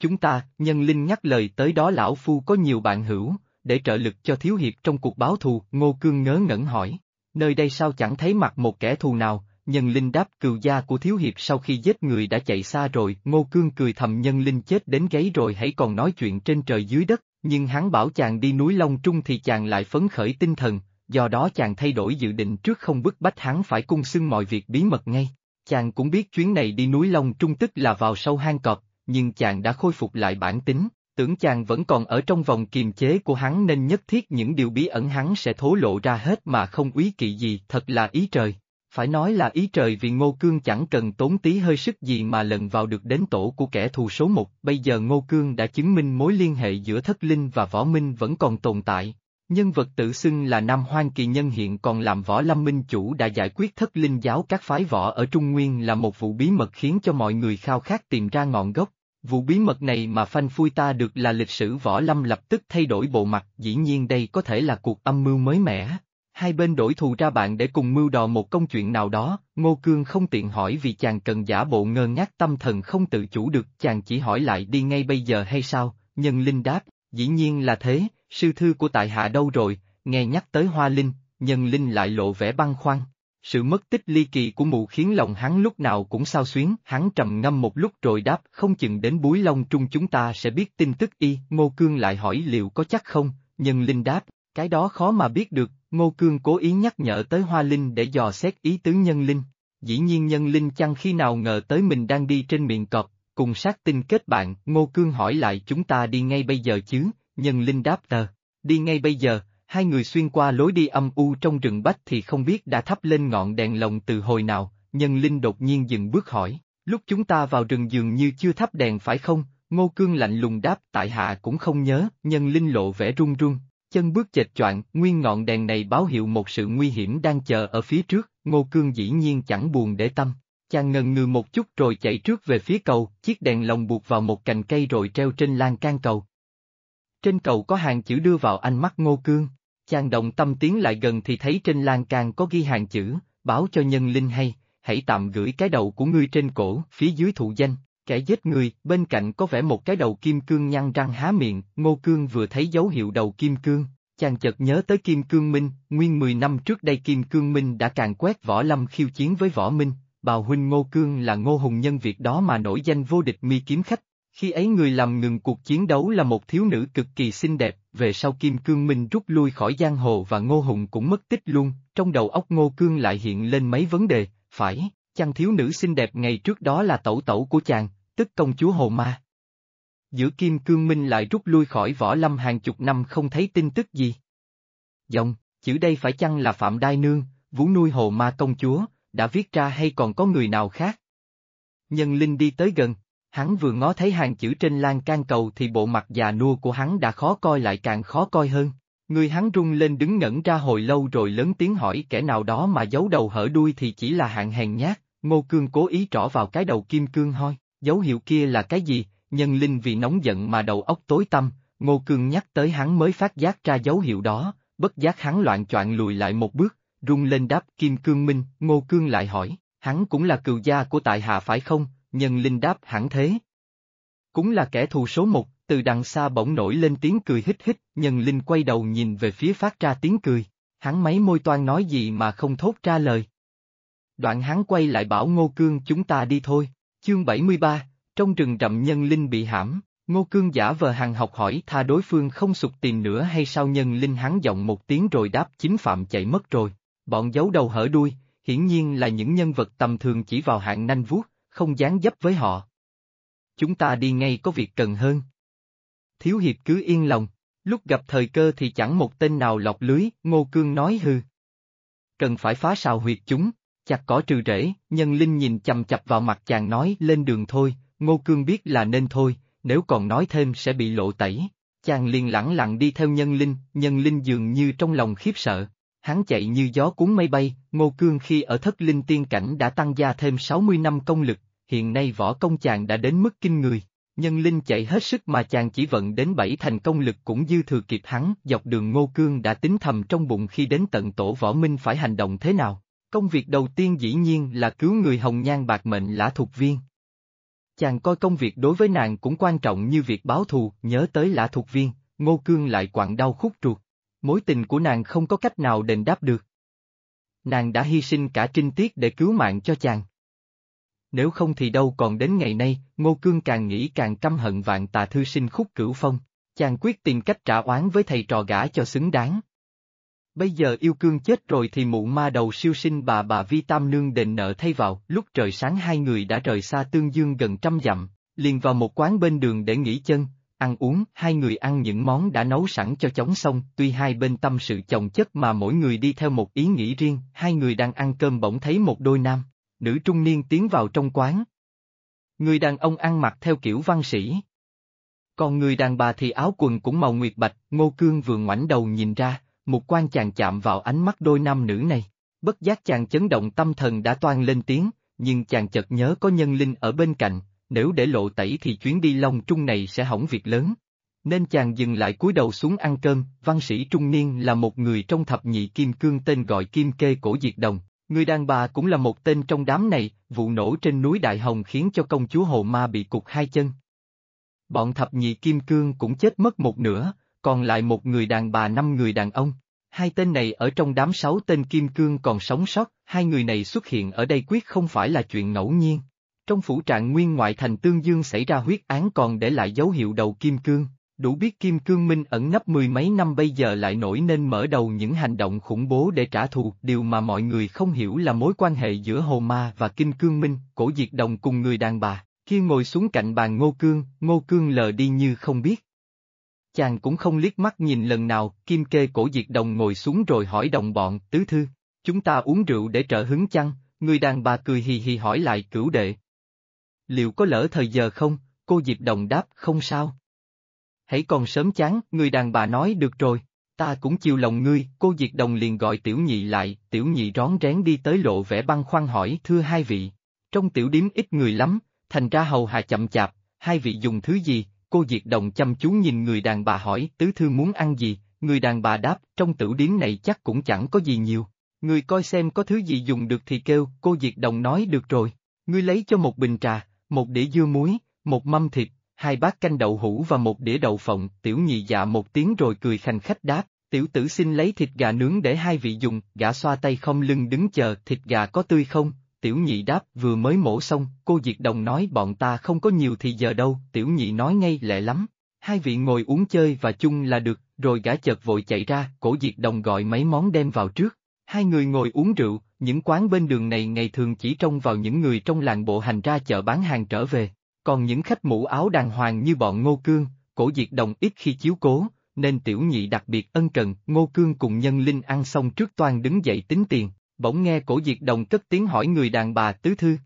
Chúng ta, nhân linh nhắc lời tới đó lão phu có nhiều bạn hữu, để trợ lực cho thiếu hiệp trong cuộc báo thù, Ngô Cương ngớ ngẩn hỏi, nơi đây sao chẳng thấy mặt một kẻ thù nào, nhân linh đáp cừu gia của thiếu hiệp sau khi giết người đã chạy xa rồi, Ngô Cương cười thầm nhân linh chết đến gáy rồi hãy còn nói chuyện trên trời dưới đất, nhưng hắn bảo chàng đi núi Long Trung thì chàng lại phấn khởi tinh thần, do đó chàng thay đổi dự định trước không bức bách hắn phải cung xưng mọi việc bí mật ngay. Chàng cũng biết chuyến này đi núi Long Trung tức là vào sâu hang cọp, nhưng chàng đã khôi phục lại bản tính, tưởng chàng vẫn còn ở trong vòng kiềm chế của hắn nên nhất thiết những điều bí ẩn hắn sẽ thố lộ ra hết mà không úy kỵ gì, thật là ý trời. Phải nói là ý trời vì Ngô Cương chẳng cần tốn tí hơi sức gì mà lần vào được đến tổ của kẻ thù số một, bây giờ Ngô Cương đã chứng minh mối liên hệ giữa thất linh và võ minh vẫn còn tồn tại. Nhân vật tự xưng là Nam Hoang Kỳ Nhân hiện còn làm võ lâm minh chủ đã giải quyết thất linh giáo các phái võ ở Trung Nguyên là một vụ bí mật khiến cho mọi người khao khát tìm ra ngọn gốc. Vụ bí mật này mà phanh phui ta được là lịch sử võ lâm lập tức thay đổi bộ mặt, dĩ nhiên đây có thể là cuộc âm mưu mới mẻ. Hai bên đổi thù ra bạn để cùng mưu đò một công chuyện nào đó, Ngô Cương không tiện hỏi vì chàng cần giả bộ ngơ ngác tâm thần không tự chủ được, chàng chỉ hỏi lại đi ngay bây giờ hay sao, nhân linh đáp, dĩ nhiên là thế, sư thư của tại hạ đâu rồi, nghe nhắc tới hoa linh, nhân linh lại lộ vẻ băng khoăn. Sự mất tích ly kỳ của mụ khiến lòng hắn lúc nào cũng sao xuyến, hắn trầm ngâm một lúc rồi đáp không chừng đến búi long trung chúng ta sẽ biết tin tức y, Ngô Cương lại hỏi liệu có chắc không, nhân linh đáp, cái đó khó mà biết được, Ngô Cương cố ý nhắc nhở tới Hoa Linh để dò xét ý tứ nhân linh. Dĩ nhiên nhân linh chăng khi nào ngờ tới mình đang đi trên miệng cọp, cùng sát tinh kết bạn, Ngô Cương hỏi lại chúng ta đi ngay bây giờ chứ, nhân linh đáp tờ, đi ngay bây giờ, hai người xuyên qua lối đi âm u trong rừng bách thì không biết đã thắp lên ngọn đèn lồng từ hồi nào, nhân linh đột nhiên dừng bước hỏi, lúc chúng ta vào rừng dường như chưa thắp đèn phải không, Ngô Cương lạnh lùng đáp tại hạ cũng không nhớ, nhân linh lộ vẻ run run, chân bước chệch choạng, nguyên ngọn đèn này báo hiệu một sự nguy hiểm đang chờ ở phía trước, Ngô Cương dĩ nhiên chẳng buồn để tâm. Chàng ngần ngừ một chút rồi chạy trước về phía cầu, chiếc đèn lồng buộc vào một cành cây rồi treo trên lan can cầu. Trên cầu có hàng chữ đưa vào ánh mắt Ngô Cương, chàng động tâm tiến lại gần thì thấy trên lan can có ghi hàng chữ, báo cho nhân linh hay, hãy tạm gửi cái đầu của ngươi trên cổ, phía dưới thụ danh, kẻ giết người, bên cạnh có vẻ một cái đầu kim cương nhăn răng há miệng, Ngô Cương vừa thấy dấu hiệu đầu kim cương, chàng chợt nhớ tới Kim Cương Minh, nguyên 10 năm trước đây Kim Cương Minh đã càng quét võ lâm khiêu chiến với võ minh, bào huynh Ngô Cương là Ngô Hùng nhân việc đó mà nổi danh vô địch mi kiếm khách. Khi ấy người làm ngừng cuộc chiến đấu là một thiếu nữ cực kỳ xinh đẹp, về sau Kim Cương Minh rút lui khỏi giang hồ và Ngô Hùng cũng mất tích luôn, trong đầu óc Ngô Cương lại hiện lên mấy vấn đề, phải, chăng thiếu nữ xinh đẹp ngày trước đó là tẩu tẩu của chàng, tức công chúa Hồ Ma. Giữa Kim Cương Minh lại rút lui khỏi võ lâm hàng chục năm không thấy tin tức gì. Dòng, chữ đây phải chăng là Phạm Đai Nương, Vũ nuôi Hồ Ma công chúa, đã viết ra hay còn có người nào khác? Nhân Linh đi tới gần, hắn vừa ngó thấy hàng chữ trên lan can cầu thì bộ mặt già nua của hắn đã khó coi lại càng khó coi hơn. Người hắn rung lên đứng ngẩn ra hồi lâu rồi lớn tiếng hỏi kẻ nào đó mà giấu đầu hở đuôi thì chỉ là hạng hèn nhát, Ngô Cương cố ý trỏ vào cái đầu kim cương hoi, dấu hiệu kia là cái gì, nhân linh vì nóng giận mà đầu óc tối tăm, Ngô Cương nhắc tới hắn mới phát giác ra dấu hiệu đó, bất giác hắn loạn choạng lùi lại một bước, rung lên đáp Kim Cương Minh, Ngô Cương lại hỏi, hắn cũng là cựu gia của tại hạ phải không, nhân linh đáp hẳn thế. Cũng là kẻ thù số một, từ đằng xa bỗng nổi lên tiếng cười hít hít, nhân linh quay đầu nhìn về phía phát ra tiếng cười, hắn mấy môi toan nói gì mà không thốt ra lời. Đoạn hắn quay lại bảo Ngô Cương chúng ta đi thôi, chương 73, trong rừng rậm nhân linh bị hãm, Ngô Cương giả vờ hàng học hỏi tha đối phương không sụt tìm nữa hay sao nhân linh hắn giọng một tiếng rồi đáp chính phạm chạy mất rồi, bọn giấu đầu hở đuôi, hiển nhiên là những nhân vật tầm thường chỉ vào hạng nanh vuốt, không dán dấp với họ. Chúng ta đi ngay có việc cần hơn. Thiếu hiệp cứ yên lòng, lúc gặp thời cơ thì chẳng một tên nào lọc lưới, Ngô Cương nói hư. Cần phải phá sào huyệt chúng, chặt cỏ trừ rễ, nhân linh nhìn chầm chập vào mặt chàng nói lên đường thôi, Ngô Cương biết là nên thôi, nếu còn nói thêm sẽ bị lộ tẩy. Chàng liền lẳng lặng đi theo nhân linh, nhân linh dường như trong lòng khiếp sợ. Hắn chạy như gió cuốn mây bay, Ngô Cương khi ở thất linh tiên cảnh đã tăng gia thêm 60 năm công lực, hiện nay võ công chàng đã đến mức kinh người. Nhân linh chạy hết sức mà chàng chỉ vận đến bảy thành công lực cũng dư thừa kịp hắn, dọc đường Ngô Cương đã tính thầm trong bụng khi đến tận tổ võ minh phải hành động thế nào. Công việc đầu tiên dĩ nhiên là cứu người hồng nhan bạc mệnh lã thuộc viên. Chàng coi công việc đối với nàng cũng quan trọng như việc báo thù, nhớ tới lã thuộc viên, Ngô Cương lại quặn đau khúc ruột. Mối tình của nàng không có cách nào đền đáp được. Nàng đã hy sinh cả trinh tiết để cứu mạng cho chàng. Nếu không thì đâu còn đến ngày nay, Ngô Cương càng nghĩ càng căm hận vạn tà thư sinh khúc cửu phong, chàng quyết tìm cách trả oán với thầy trò gã cho xứng đáng. Bây giờ yêu cương chết rồi thì mụ ma đầu siêu sinh bà bà Vi Tam Nương đền nợ thay vào, lúc trời sáng hai người đã rời xa tương dương gần trăm dặm, liền vào một quán bên đường để nghỉ chân, ăn uống, hai người ăn những món đã nấu sẵn cho chóng xong, tuy hai bên tâm sự chồng chất mà mỗi người đi theo một ý nghĩ riêng, hai người đang ăn cơm bỗng thấy một đôi nam, nữ trung niên tiến vào trong quán. Người đàn ông ăn mặc theo kiểu văn sĩ. Còn người đàn bà thì áo quần cũng màu nguyệt bạch, ngô cương vừa ngoảnh đầu nhìn ra, một quan chàng chạm vào ánh mắt đôi nam nữ này. Bất giác chàng chấn động tâm thần đã toan lên tiếng, nhưng chàng chợt nhớ có nhân linh ở bên cạnh, nếu để lộ tẩy thì chuyến đi Long Trung này sẽ hỏng việc lớn. Nên chàng dừng lại cúi đầu xuống ăn cơm, văn sĩ trung niên là một người trong thập nhị kim cương tên gọi Kim Kê Cổ Diệt Đồng, người đàn bà cũng là một tên trong đám này, vụ nổ trên núi Đại Hồng khiến cho công chúa Hồ Ma bị cụt hai chân. Bọn thập nhị kim cương cũng chết mất một nửa, còn lại một người đàn bà năm người đàn ông. Hai tên này ở trong đám sáu tên kim cương còn sống sót, hai người này xuất hiện ở đây quyết không phải là chuyện ngẫu nhiên. Trong phủ trạng nguyên ngoại thành Tương Dương xảy ra huyết án còn để lại dấu hiệu đầu kim cương, đủ biết kim cương minh ẩn nấp mười mấy năm bây giờ lại nổi nên mở đầu những hành động khủng bố để trả thù. Điều mà mọi người không hiểu là mối quan hệ giữa Hồ Ma và Kim Cương Minh, cổ diệt đồng cùng người đàn bà. Khi ngồi xuống cạnh bàn Ngô Cương, Ngô Cương lờ đi như không biết. Chàng cũng không liếc mắt nhìn lần nào, kim kê cổ diệt đồng ngồi xuống rồi hỏi đồng bọn, tứ thư, chúng ta uống rượu để trợ hứng chăng, người đàn bà cười hì hì hỏi lại cửu đệ. Liệu có lỡ thời giờ không, cô diệp đồng đáp không sao. Hãy còn sớm chán, người đàn bà nói được rồi, ta cũng chiều lòng ngươi, cô diệp đồng liền gọi tiểu nhị lại, tiểu nhị rón rén đi tới lộ vẻ băng khoăn hỏi thưa hai vị. Trong tiểu điếm ít người lắm, thành ra hầu hạ chậm chạp, hai vị dùng thứ gì, Cô diệp Đồng chăm chú nhìn người đàn bà hỏi tứ thư muốn ăn gì, người đàn bà đáp trong tiểu điếm này chắc cũng chẳng có gì nhiều. Người coi xem có thứ gì dùng được thì kêu, cô Diệt Đồng nói được rồi. Ngươi lấy cho một bình trà, một đĩa dưa muối, một mâm thịt, hai bát canh đậu hũ và một đĩa đậu phộng, tiểu nhị dạ một tiếng rồi cười khanh khách đáp, tiểu tử xin lấy thịt gà nướng để hai vị dùng, gã xoa tay không lưng đứng chờ, thịt gà có tươi không, Tiểu nhị đáp vừa mới mổ xong, cô Diệt Đồng nói bọn ta không có nhiều thì giờ đâu, tiểu nhị nói ngay lẹ lắm. Hai vị ngồi uống chơi và chung là được, rồi gã chợt vội chạy ra, cổ Diệt Đồng gọi mấy món đem vào trước. Hai người ngồi uống rượu, những quán bên đường này ngày thường chỉ trông vào những người trong làng bộ hành ra chợ bán hàng trở về. Còn những khách mũ áo đàng hoàng như bọn Ngô Cương, cổ diệt đồng ít khi chiếu cố, nên tiểu nhị đặc biệt ân cần, Ngô Cương cùng nhân linh ăn xong trước toan đứng dậy tính tiền, bỗng nghe cổ diệt đồng cất tiếng hỏi người đàn bà tứ thư.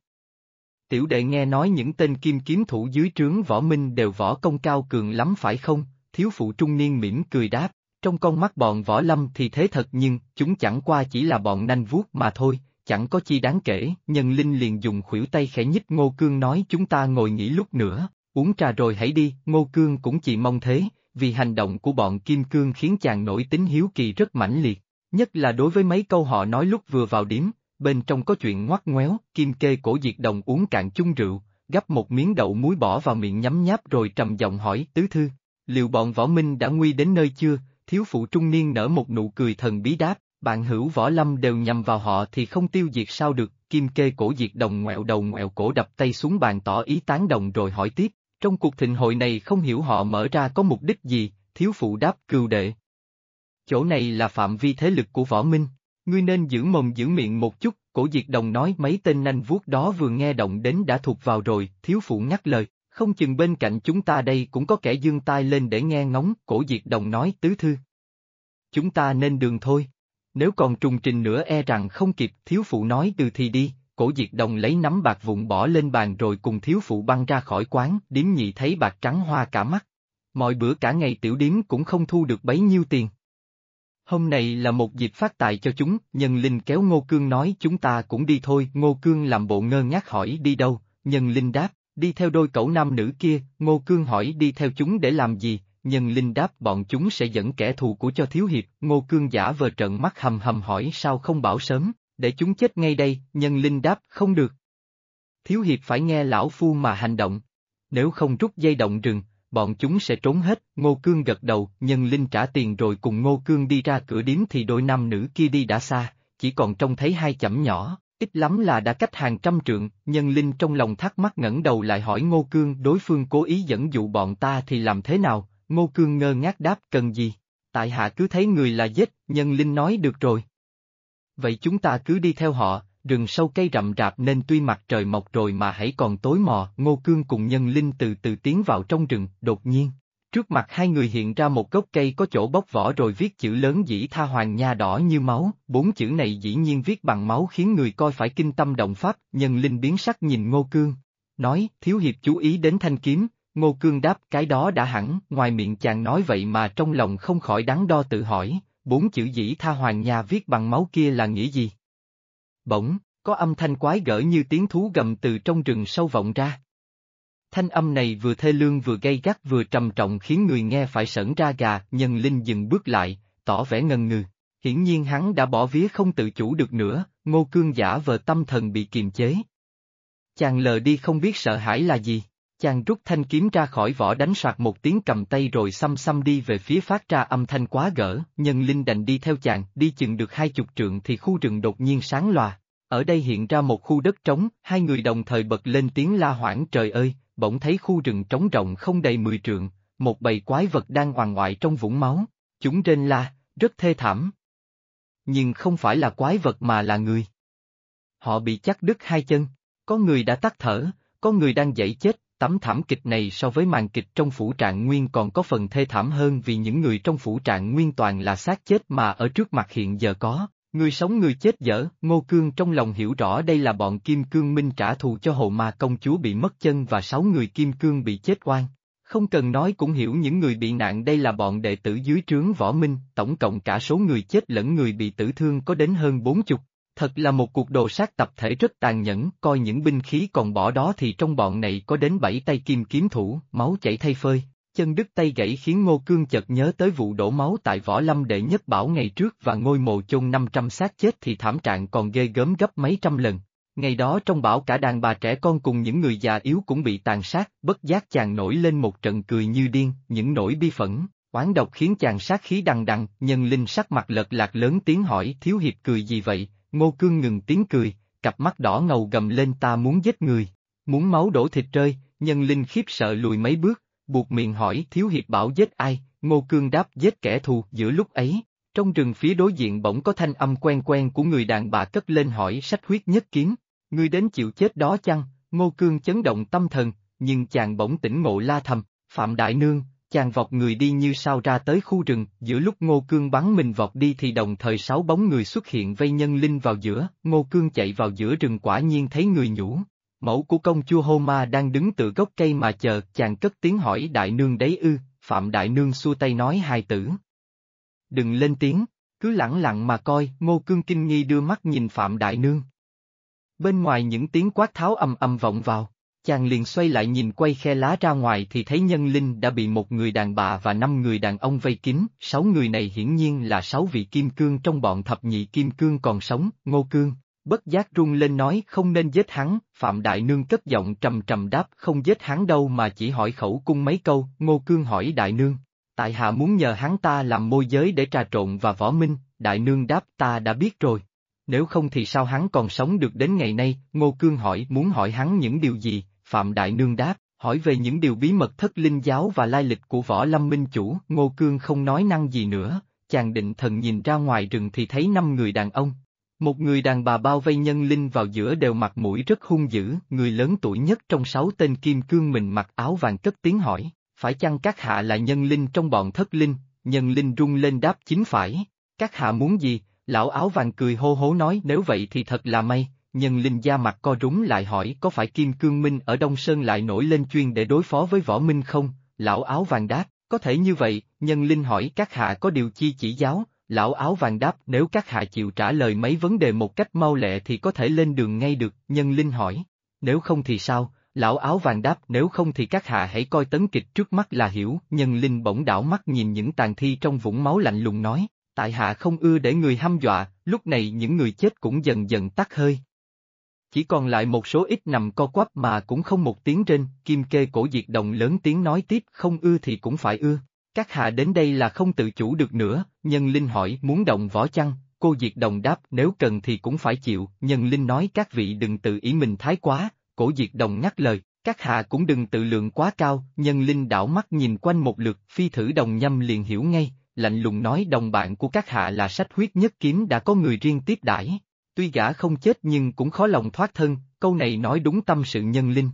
Tiểu đệ nghe nói những tên kim kiếm thủ dưới trướng võ minh đều võ công cao cường lắm phải không, thiếu phụ trung niên mỉm cười đáp, trong con mắt bọn võ lâm thì thế thật nhưng, chúng chẳng qua chỉ là bọn nanh vuốt mà thôi, chẳng có chi đáng kể, nhân linh liền dùng khuỷu tay khẽ nhích Ngô Cương nói chúng ta ngồi nghỉ lúc nữa, uống trà rồi hãy đi, Ngô Cương cũng chỉ mong thế, vì hành động của bọn Kim Cương khiến chàng nổi tính hiếu kỳ rất mãnh liệt, nhất là đối với mấy câu họ nói lúc vừa vào điếm, bên trong có chuyện ngoắt ngoéo, Kim Kê cổ diệt đồng uống cạn chung rượu, gắp một miếng đậu muối bỏ vào miệng nhấm nháp rồi trầm giọng hỏi tứ thư, liệu bọn võ minh đã nguy đến nơi chưa, thiếu phụ trung niên nở một nụ cười thần bí đáp, bạn hữu võ lâm đều nhằm vào họ thì không tiêu diệt sao được, kim kê cổ diệt đồng ngoẹo đầu ngoẹo cổ đập tay xuống bàn tỏ ý tán đồng rồi hỏi tiếp, trong cuộc thịnh hội này không hiểu họ mở ra có mục đích gì, thiếu phụ đáp cưu đệ. Chỗ này là phạm vi thế lực của võ minh, ngươi nên giữ mồm giữ miệng một chút, cổ diệt đồng nói mấy tên nanh vuốt đó vừa nghe động đến đã thuộc vào rồi, thiếu phụ nhắc lời, không chừng bên cạnh chúng ta đây cũng có kẻ dương tai lên để nghe ngóng, cổ diệt đồng nói tứ thư. Chúng ta nên đường thôi. Nếu còn trùng trình nữa e rằng không kịp, thiếu phụ nói từ thì đi, cổ diệt đồng lấy nắm bạc vụn bỏ lên bàn rồi cùng thiếu phụ băng ra khỏi quán, điếm nhị thấy bạc trắng hoa cả mắt. Mọi bữa cả ngày tiểu điếm cũng không thu được bấy nhiêu tiền. Hôm nay là một dịp phát tài cho chúng, nhân linh kéo Ngô Cương nói chúng ta cũng đi thôi, Ngô Cương làm bộ ngơ ngác hỏi đi đâu, nhân linh đáp, đi theo đôi cậu nam nữ kia, Ngô Cương hỏi đi theo chúng để làm gì, nhân linh đáp bọn chúng sẽ dẫn kẻ thù của cho thiếu hiệp, Ngô Cương giả vờ trận mắt hầm hầm hỏi sao không bảo sớm, để chúng chết ngay đây, nhân linh đáp không được. Thiếu hiệp phải nghe lão phu mà hành động, nếu không rút dây động rừng, bọn chúng sẽ trốn hết, Ngô Cương gật đầu, nhân linh trả tiền rồi cùng Ngô Cương đi ra cửa điếm thì đôi nam nữ kia đi đã xa, chỉ còn trông thấy hai chẩm nhỏ, ít lắm là đã cách hàng trăm trượng, nhân linh trong lòng thắc mắc ngẩng đầu lại hỏi Ngô Cương đối phương cố ý dẫn dụ bọn ta thì làm thế nào, Ngô Cương ngơ ngác đáp cần gì, tại hạ cứ thấy người là giết, nhân linh nói được rồi. Vậy chúng ta cứ đi theo họ, rừng sâu cây rậm rạp nên tuy mặt trời mọc rồi mà hãy còn tối mò, Ngô Cương cùng nhân linh từ từ tiến vào trong rừng, đột nhiên. Trước mặt hai người hiện ra một gốc cây có chỗ bóc vỏ rồi viết chữ lớn dĩ tha hoàng nha đỏ như máu, bốn chữ này dĩ nhiên viết bằng máu khiến người coi phải kinh tâm động pháp, nhân linh biến sắc nhìn Ngô Cương. Nói, thiếu hiệp chú ý đến thanh kiếm, Ngô Cương đáp cái đó đã hẳn, ngoài miệng chàng nói vậy mà trong lòng không khỏi đắn đo tự hỏi, bốn chữ dĩ tha hoàng nha viết bằng máu kia là nghĩa gì? Bỗng, có âm thanh quái gở như tiếng thú gầm từ trong rừng sâu vọng ra. Thanh âm này vừa thê lương vừa gay gắt vừa trầm trọng khiến người nghe phải sởn ra gà, nhân linh dừng bước lại, tỏ vẻ ngần ngừ. Hiển nhiên hắn đã bỏ vía không tự chủ được nữa, ngô cương giả vờ tâm thần bị kiềm chế. Chàng lờ đi không biết sợ hãi là gì. Chàng rút thanh kiếm ra khỏi vỏ đánh soạt một tiếng cầm tay rồi xăm xăm đi về phía phát ra âm thanh quá gỡ, nhân linh đành đi theo chàng, đi chừng được hai chục trượng thì khu rừng đột nhiên sáng loà. Ở đây hiện ra một khu đất trống, hai người đồng thời bật lên tiếng la hoảng trời ơi, bỗng thấy khu rừng trống rộng không đầy mười trượng, một bầy quái vật đang hoàng ngoại trong vũng máu, chúng trên la, rất thê thảm. Nhưng không phải là quái vật mà là người. Họ bị chắc đứt hai chân, có người đã tắt thở, có người đang dậy chết, tấm thảm kịch này so với màn kịch trong phủ trạng nguyên còn có phần thê thảm hơn vì những người trong phủ trạng nguyên toàn là xác chết mà ở trước mặt hiện giờ có. Người sống người chết dở, Ngô Cương trong lòng hiểu rõ đây là bọn Kim Cương Minh trả thù cho hồ ma công chúa bị mất chân và sáu người Kim Cương bị chết oan. Không cần nói cũng hiểu những người bị nạn đây là bọn đệ tử dưới trướng võ minh, tổng cộng cả số người chết lẫn người bị tử thương có đến hơn bốn chục. Thật là một cuộc đồ sát tập thể rất tàn nhẫn, coi những binh khí còn bỏ đó thì trong bọn này có đến bảy tay kim kiếm thủ, máu chảy thay phơi, chân đứt tay gãy khiến Ngô Cương chợt nhớ tới vụ đổ máu tại Võ Lâm đệ nhất bảo ngày trước và ngôi mồ chôn 500 xác chết thì thảm trạng còn ghê gớm gấp mấy trăm lần. Ngày đó trong bảo cả đàn bà trẻ con cùng những người già yếu cũng bị tàn sát, bất giác chàng nổi lên một trận cười như điên, những nỗi bi phẫn, oán độc khiến chàng sát khí đằng đằng, nhân linh sắc mặt lật lạc lớn tiếng hỏi thiếu hiệp cười gì vậy, Ngô Cương ngừng tiếng cười, cặp mắt đỏ ngầu gầm lên ta muốn giết người, muốn máu đổ thịt rơi, nhân linh khiếp sợ lùi mấy bước, buộc miệng hỏi thiếu hiệp bảo giết ai, Ngô Cương đáp giết kẻ thù. Giữa lúc ấy. Trong rừng phía đối diện bỗng có thanh âm quen quen của người đàn bà cất lên hỏi sách huyết nhất kiếm, ngươi đến chịu chết đó chăng, Ngô Cương chấn động tâm thần, nhưng chàng bỗng tỉnh ngộ la thầm, Phạm Đại Nương, chàng vọt người đi như sao ra tới khu rừng, giữa lúc Ngô Cương bắn mình vọt đi thì đồng thời sáu bóng người xuất hiện vây nhân linh vào giữa, Ngô Cương chạy vào giữa rừng quả nhiên thấy người nhũ. Mẫu của công chúa Hô Ma đang đứng từ gốc cây mà chờ, chàng cất tiếng hỏi Đại Nương đấy ư, Phạm Đại Nương xua tay nói hai tử. Đừng lên tiếng, cứ lặng lặng mà coi, Ngô Cương kinh nghi đưa mắt nhìn Phạm Đại Nương. Bên ngoài những tiếng quát tháo ầm ầm vọng vào. Chàng liền xoay lại nhìn quay khe lá ra ngoài thì thấy nhân linh đã bị một người đàn bà và năm người đàn ông vây kín, sáu người này hiển nhiên là sáu vị kim cương trong bọn thập nhị kim cương còn sống, ngô cương. Bất giác rung lên nói không nên giết hắn, Phạm Đại Nương cất giọng trầm trầm đáp không giết hắn đâu mà chỉ hỏi khẩu cung mấy câu, Ngô Cương hỏi Đại Nương. Tại hạ muốn nhờ hắn ta làm môi giới để trà trộn và võ minh, Đại Nương đáp ta đã biết rồi. Nếu không thì sao hắn còn sống được đến ngày nay, Ngô Cương hỏi muốn hỏi hắn những điều gì, Phạm Đại Nương đáp, hỏi về những điều bí mật thất linh giáo và lai lịch của võ lâm minh chủ, Ngô Cương không nói năng gì nữa, chàng định thần nhìn ra ngoài rừng thì thấy năm người đàn ông. Một người đàn bà bao vây nhân linh vào giữa đều mặt mũi rất hung dữ, người lớn tuổi nhất trong sáu tên kim cương mình mặc áo vàng cất tiếng hỏi, phải chăng các hạ là nhân linh trong bọn thất linh, nhân linh rung lên đáp chính phải, các hạ muốn gì, lão áo vàng cười hô hố nói nếu vậy thì thật là may, nhân linh da mặt co rúng lại hỏi có phải Kim Cương Minh ở Đông Sơn lại nổi lên chuyên để đối phó với võ minh không, lão áo vàng đáp, có thể như vậy, nhân linh hỏi các hạ có điều chi chỉ giáo, lão áo vàng đáp nếu các hạ chịu trả lời mấy vấn đề một cách mau lẹ thì có thể lên đường ngay được, nhân linh hỏi, nếu không thì sao, lão áo vàng đáp nếu không thì các hạ hãy coi tấn kịch trước mắt là hiểu, nhân linh bỗng đảo mắt nhìn những tàn thi trong vũng máu lạnh lùng nói, tại hạ không ưa để người hăm dọa, lúc này những người chết cũng dần dần tắt hơi, chỉ còn lại một số ít nằm co quắp mà cũng không một tiếng trên, kim kê cổ diệt đồng lớn tiếng nói tiếp không ưa thì cũng phải ưa. Các hạ đến đây là không tự chủ được nữa, nhân linh hỏi muốn động võ chăng, cô diệt đồng đáp nếu cần thì cũng phải chịu, nhân linh nói các vị đừng tự ý mình thái quá, cổ diệt đồng ngắt lời, các hạ cũng đừng tự lượng quá cao, nhân linh đảo mắt nhìn quanh một lượt, phi thử đồng nhâm liền hiểu ngay, lạnh lùng nói đồng bạn của các hạ là sách huyết nhất kiếm đã có người riêng tiếp đãi, Tuy gã không chết nhưng cũng khó lòng thoát thân, câu này nói đúng tâm sự nhân linh.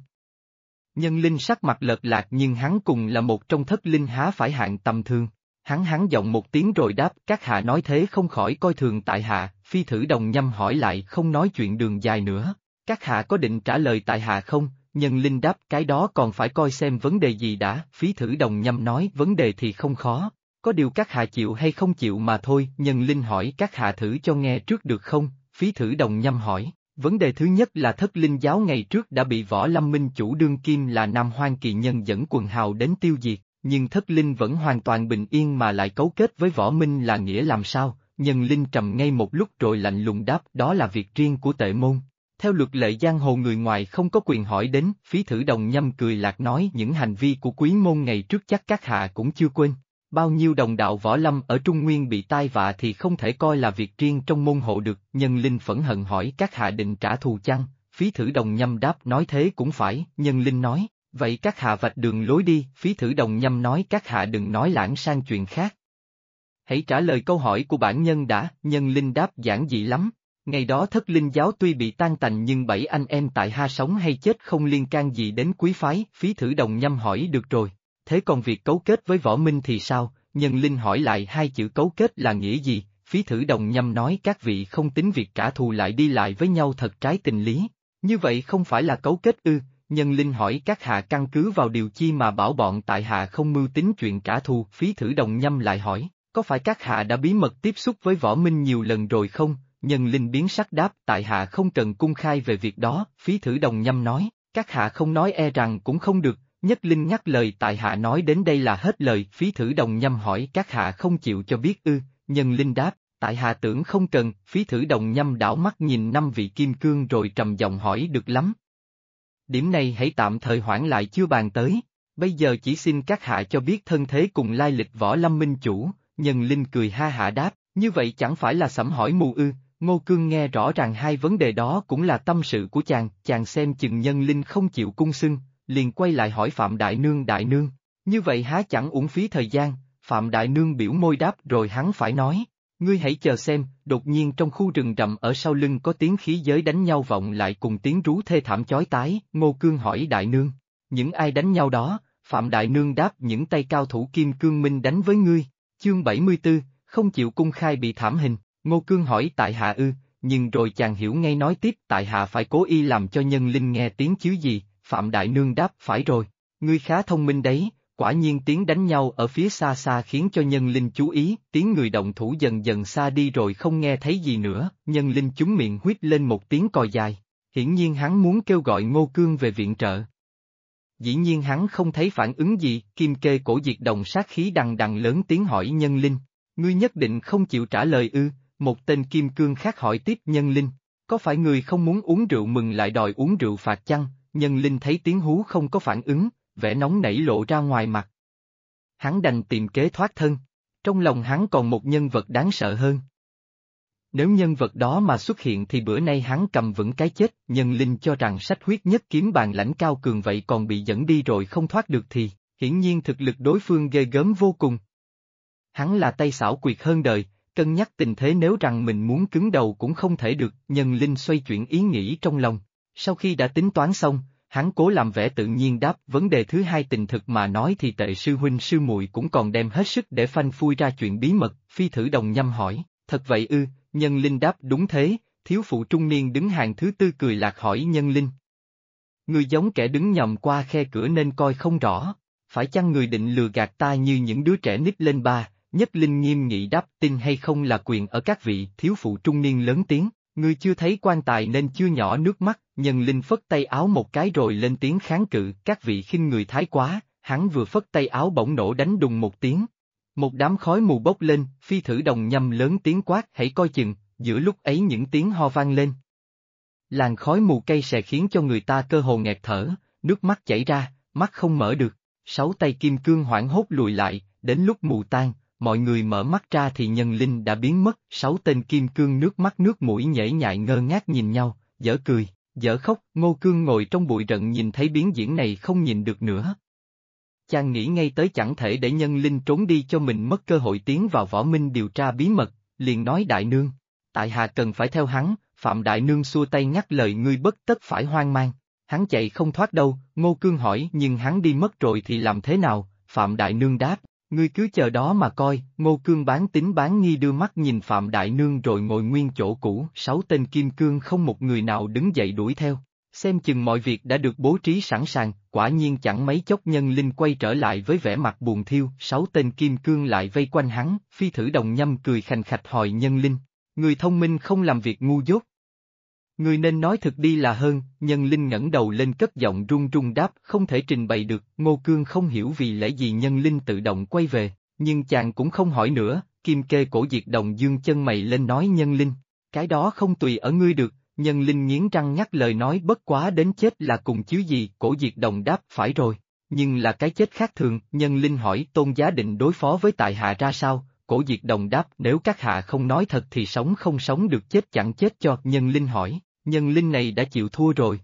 Nhân linh sắc mặt lợt lạc nhưng hắn cùng là một trong thất linh há phải hạng tầm thường. Hắn hắn giọng một tiếng rồi đáp các hạ nói thế không khỏi coi thường tại hạ, phi thử đồng nhâm hỏi lại không nói chuyện đường dài nữa. Các hạ có định trả lời tại hạ không? Nhân linh đáp cái đó còn phải coi xem vấn đề gì đã, phí thử đồng nhâm nói vấn đề thì không khó. Có điều các hạ chịu hay không chịu mà thôi, nhân linh hỏi các hạ thử cho nghe trước được không, phí thử đồng nhâm hỏi, vấn đề thứ nhất là thất linh giáo ngày trước đã bị võ lâm minh chủ đương kim là Nam Hoang Kỳ Nhân dẫn quần hào đến tiêu diệt, nhưng thất linh vẫn hoàn toàn bình yên mà lại cấu kết với võ minh là nghĩa làm sao, nhân linh trầm ngay một lúc rồi lạnh lùng đáp đó là việc riêng của tệ môn. Theo luật lệ giang hồ người ngoài không có quyền hỏi đến, phí thử đồng nhâm cười lạc nói những hành vi của quý môn ngày trước chắc các hạ cũng chưa quên, Bao nhiêu đồng đạo võ lâm ở Trung Nguyên bị tai vạ thì không thể coi là việc riêng trong môn hộ được, nhân linh phẫn hận hỏi các hạ định trả thù chăng, phí thử đồng nhâm đáp nói thế cũng phải, nhân linh nói, vậy các hạ vạch đường lối đi, phí thử đồng nhâm nói các hạ đừng nói lãng sang chuyện khác. Hãy trả lời câu hỏi của bản nhân đã, nhân linh đáp giản dị lắm. Ngày đó thất linh giáo tuy bị tan tành nhưng bảy anh em tại ha sống hay chết không liên can gì đến quý phái, phí thử đồng nhâm hỏi được rồi thế còn việc cấu kết với võ minh thì sao? Nhân Linh hỏi lại hai chữ cấu kết là nghĩa gì? Phí thử đồng nhâm nói các vị không tính việc trả thù lại đi lại với nhau thật trái tình lý. Như vậy không phải là cấu kết ư, nhân linh hỏi các hạ căn cứ vào điều chi mà bảo bọn tại hạ không mưu tính chuyện trả thù, phí thử đồng nhâm lại hỏi, có phải các hạ đã bí mật tiếp xúc với võ minh nhiều lần rồi không? Nhân linh biến sắc đáp tại hạ không cần cung khai về việc đó, phí thử đồng nhâm nói, các hạ không nói e rằng cũng không được, Nhất Linh nhắc lời tại hạ nói đến đây là hết lời, phí thử đồng nhâm hỏi các hạ không chịu cho biết ư, nhân Linh đáp, tại hạ tưởng không cần, phí thử đồng nhâm đảo mắt nhìn năm vị kim cương rồi trầm giọng hỏi được lắm. Điểm này hãy tạm thời hoãn lại chưa bàn tới, bây giờ chỉ xin các hạ cho biết thân thế cùng lai lịch võ lâm minh chủ, nhân Linh cười ha hạ đáp, như vậy chẳng phải là sẩm hỏi mù ư, Ngô Cương nghe rõ ràng hai vấn đề đó cũng là tâm sự của chàng, chàng xem chừng nhân Linh không chịu cung xưng, liền quay lại hỏi Phạm Đại Nương Đại Nương, như vậy há chẳng uổng phí thời gian, Phạm Đại Nương biểu môi đáp rồi hắn phải nói, ngươi hãy chờ xem, đột nhiên trong khu rừng rậm ở sau lưng có tiếng khí giới đánh nhau vọng lại cùng tiếng rú thê thảm chói tái, Ngô Cương hỏi Đại Nương, những ai đánh nhau đó, Phạm Đại Nương đáp những tay cao thủ Kim Cương Minh đánh với ngươi. Chương 74, không chịu cung khai bị thảm hình, Ngô Cương hỏi tại hạ ư, nhưng rồi chàng hiểu ngay nói tiếp tại hạ phải cố ý làm cho nhân linh nghe tiếng chứ gì, Phạm Đại Nương đáp phải rồi, ngươi khá thông minh đấy, quả nhiên tiếng đánh nhau ở phía xa xa khiến cho nhân linh chú ý, tiếng người động thủ dần dần xa đi rồi không nghe thấy gì nữa, nhân linh chúng miệng huyết lên một tiếng còi dài, hiển nhiên hắn muốn kêu gọi Ngô Cương về viện trợ. Dĩ nhiên hắn không thấy phản ứng gì, kim kê cổ diệt đồng sát khí đằng đằng lớn tiếng hỏi nhân linh, ngươi nhất định không chịu trả lời ư, một tên kim cương khác hỏi tiếp nhân linh, có phải người không muốn uống rượu mừng lại đòi uống rượu phạt chăng, nhân linh thấy tiếng hú không có phản ứng, vẻ nóng nảy lộ ra ngoài mặt. Hắn đành tìm kế thoát thân, trong lòng hắn còn một nhân vật đáng sợ hơn. Nếu nhân vật đó mà xuất hiện thì bữa nay hắn cầm vững cái chết, nhân linh cho rằng sách huyết nhất kiếm bàn lãnh cao cường vậy còn bị dẫn đi rồi không thoát được thì, hiển nhiên thực lực đối phương ghê gớm vô cùng. Hắn là tay xảo quyệt hơn đời, cân nhắc tình thế nếu rằng mình muốn cứng đầu cũng không thể được, nhân linh xoay chuyển ý nghĩ trong lòng. Sau khi đã tính toán xong, hắn cố làm vẻ tự nhiên đáp vấn đề thứ hai tình thực mà nói thì tệ sư huynh sư muội cũng còn đem hết sức để phanh phui ra chuyện bí mật, phi thử đồng nhâm hỏi, thật vậy ư, nhân linh đáp đúng thế, thiếu phụ trung niên đứng hàng thứ tư cười lạc hỏi nhân linh. Người giống kẻ đứng nhầm qua khe cửa nên coi không rõ, phải chăng người định lừa gạt ta như những đứa trẻ nít lên ba, nhất linh nghiêm nghị đáp tin hay không là quyền ở các vị thiếu phụ trung niên lớn tiếng, ngươi chưa thấy quan tài nên chưa nhỏ nước mắt, nhân linh phất tay áo một cái rồi lên tiếng kháng cự, các vị khinh người thái quá, hắn vừa phất tay áo bỗng nổ đánh đùng một tiếng. Một đám khói mù bốc lên, phi thử đồng nhâm lớn tiếng quát hãy coi chừng, giữa lúc ấy những tiếng ho vang lên. Làn khói mù cây sẽ khiến cho người ta cơ hồ nghẹt thở, nước mắt chảy ra, mắt không mở được, sáu tay kim cương hoảng hốt lùi lại, đến lúc mù tan, mọi người mở mắt ra thì nhân linh đã biến mất, sáu tên kim cương nước mắt nước mũi nhảy nhại ngơ ngác nhìn nhau, dở cười, dở khóc, ngô cương ngồi trong bụi rận nhìn thấy biến diễn này không nhìn được nữa. Chàng nghĩ ngay tới chẳng thể để nhân linh trốn đi cho mình mất cơ hội tiến vào võ minh điều tra bí mật, liền nói đại nương, tại hạ cần phải theo hắn, phạm đại nương xua tay nhắc lời ngươi bất tất phải hoang mang, hắn chạy không thoát đâu, ngô cương hỏi nhưng hắn đi mất rồi thì làm thế nào, phạm đại nương đáp, Ngươi cứ chờ đó mà coi, Ngô Cương bán tính bán nghi đưa mắt nhìn Phạm Đại Nương rồi ngồi nguyên chỗ cũ, sáu tên kim cương không một người nào đứng dậy đuổi theo. Xem chừng mọi việc đã được bố trí sẵn sàng, quả nhiên chẳng mấy chốc nhân linh quay trở lại với vẻ mặt buồn thiêu, sáu tên kim cương lại vây quanh hắn, phi thử đồng nhâm cười khành khạch hỏi nhân linh. Người thông minh không làm việc ngu dốt, Người nên nói thật đi là hơn, nhân linh ngẩng đầu lên cất giọng run run đáp không thể trình bày được, ngô cương không hiểu vì lẽ gì nhân linh tự động quay về, nhưng chàng cũng không hỏi nữa, kim kê cổ diệt đồng dương chân mày lên nói nhân linh, cái đó không tùy ở ngươi được, nhân linh nghiến răng nhắc lời nói bất quá đến chết là cùng chứ gì, cổ diệt đồng đáp phải rồi, nhưng là cái chết khác thường, nhân linh hỏi tôn giá định đối phó với tại hạ ra sao, cổ diệt đồng đáp nếu các hạ không nói thật thì sống không sống được chết chẳng chết cho, nhân linh hỏi, nhân linh này đã chịu thua rồi.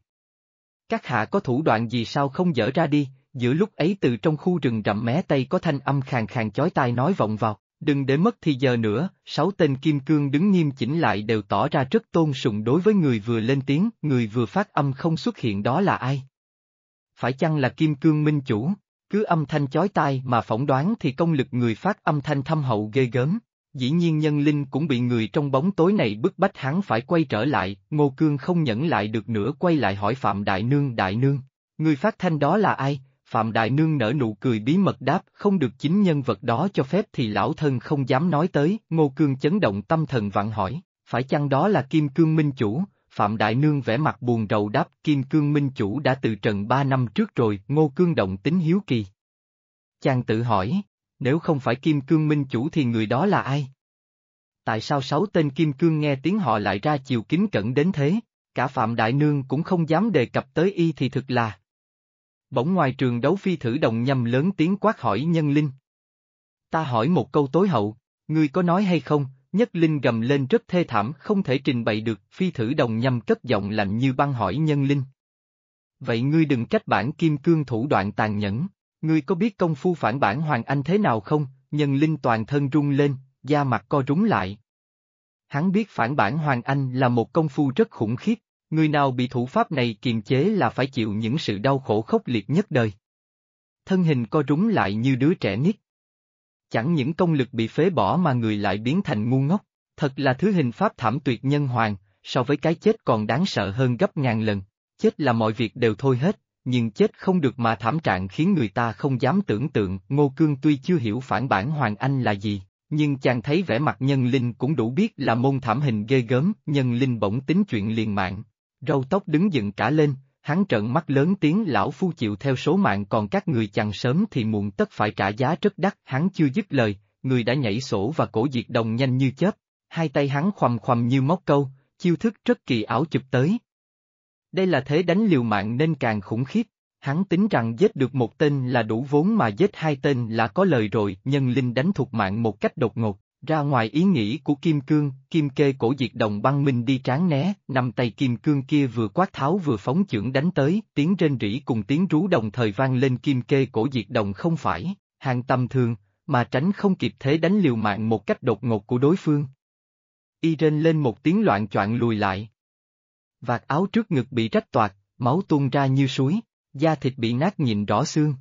Các hạ có thủ đoạn gì sao không dở ra đi, giữa lúc ấy từ trong khu rừng rậm mé tây có thanh âm khàn khàn chói tai nói vọng vào, đừng để mất thì giờ nữa, sáu tên kim cương đứng nghiêm chỉnh lại đều tỏ ra rất tôn sùng đối với người vừa lên tiếng, người vừa phát âm không xuất hiện đó là ai. Phải chăng là kim cương minh chủ, cứ âm thanh chói tai mà phỏng đoán thì công lực người phát âm thanh thâm hậu ghê gớm. Dĩ nhiên nhân linh cũng bị người trong bóng tối này bức bách hắn phải quay trở lại, Ngô Cương không nhẫn lại được nữa quay lại hỏi Phạm Đại Nương Đại Nương, người phát thanh đó là ai? Phạm Đại Nương nở nụ cười bí mật đáp không được chính nhân vật đó cho phép thì lão thân không dám nói tới, Ngô Cương chấn động tâm thần vặn hỏi, phải chăng đó là Kim Cương Minh Chủ? Phạm Đại Nương vẻ mặt buồn rầu đáp Kim Cương Minh Chủ đã từ trần ba năm trước rồi, Ngô Cương động tính hiếu kỳ. Chàng tự hỏi, nếu không phải Kim Cương Minh Chủ thì người đó là ai? Tại sao sáu tên Kim Cương nghe tiếng họ lại ra chiều kính cẩn đến thế, cả Phạm Đại Nương cũng không dám đề cập tới y thì thực là. Bỗng ngoài trường đấu phi thử đồng nhầm lớn tiếng quát hỏi nhân linh. Ta hỏi một câu tối hậu, ngươi có nói hay không, nhất linh gầm lên rất thê thảm không thể trình bày được, phi thử đồng nhâm cất giọng lạnh như băng hỏi nhân linh. Vậy ngươi đừng trách bản kim cương thủ đoạn tàn nhẫn. Ngươi có biết công phu phản bản Hoàng Anh thế nào không? Nhân linh toàn thân rung lên, da mặt co rúng lại. Hắn biết phản bản Hoàng Anh là một công phu rất khủng khiếp, Người nào bị thủ pháp này kiềm chế là phải chịu những sự đau khổ khốc liệt nhất đời. Thân hình co rúng lại như đứa trẻ nít. Chẳng những công lực bị phế bỏ mà người lại biến thành ngu ngốc, thật là thứ hình pháp thảm tuyệt nhân hoàng, so với cái chết còn đáng sợ hơn gấp ngàn lần. Chết là mọi việc đều thôi hết, nhưng chết không được mà thảm trạng khiến người ta không dám tưởng tượng. Ngô Cương tuy chưa hiểu phản bản Hoàng Anh là gì, nhưng chàng thấy vẻ mặt nhân linh cũng đủ biết là môn thảm hình ghê gớm, nhân linh bỗng tính chuyện liền mạng. Râu tóc đứng dựng cả lên, hắn trợn mắt lớn tiếng lão phu chịu theo số mạng còn các người chàng sớm thì muộn tất phải trả giá rất đắt. Hắn chưa dứt lời, người đã nhảy sổ và cổ diệt đồng nhanh như chớp, hai tay hắn khoằm khoằm như móc câu, chiêu thức rất kỳ ảo chụp tới. Đây là thế đánh liều mạng nên càng khủng khiếp, hắn tính rằng giết được một tên là đủ vốn mà giết hai tên là có lời rồi, nhân linh đánh thuộc mạng một cách đột ngột, ra ngoài ý nghĩ của Kim Cương, Kim kê cổ diệt đồng băng minh đi tráng né, nằm tay Kim Cương kia vừa quát tháo vừa phóng chưởng đánh tới, tiếng rên rỉ cùng tiếng rú đồng thời vang lên Kim kê cổ diệt đồng không phải, hàng tâm thường, mà tránh không kịp thế đánh liều mạng một cách đột ngột của đối phương. Y rên lên một tiếng loạn choạng lùi lại. Vạt áo trước ngực bị rách toạc, máu tuôn ra như suối, da thịt bị nát nhìn rõ xương.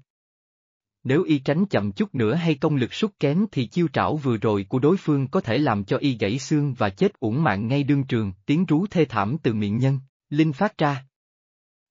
Nếu y tránh chậm chút nữa hay công lực sút kém thì chiêu trảo vừa rồi của đối phương có thể làm cho y gãy xương và chết uổng mạng ngay đương trường, tiếng rú thê thảm từ miệng nhân, linh phát ra.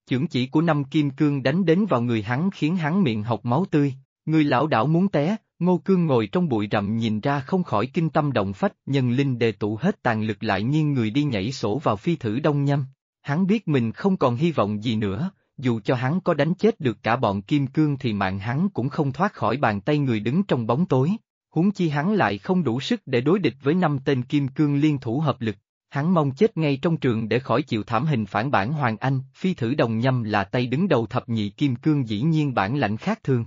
Chưởng chỉ của năm kim cương đánh đến vào người hắn khiến hắn miệng học máu tươi, người lão đảo muốn té, Ngô Cương ngồi trong bụi rậm nhìn ra không khỏi kinh tâm động phách, nhân linh đề tụ hết tàn lực lại nghiêng người đi nhảy sổ vào phi thử đông nhâm. Hắn biết mình không còn hy vọng gì nữa, dù cho hắn có đánh chết được cả bọn kim cương thì mạng hắn cũng không thoát khỏi bàn tay người đứng trong bóng tối. Huống chi hắn lại không đủ sức để đối địch với năm tên kim cương liên thủ hợp lực. Hắn mong chết ngay trong trường để khỏi chịu thảm hình phản bản Hoàng Anh, phi thử đồng nhâm là tay đứng đầu thập nhị kim cương dĩ nhiên bản lãnh khác thường.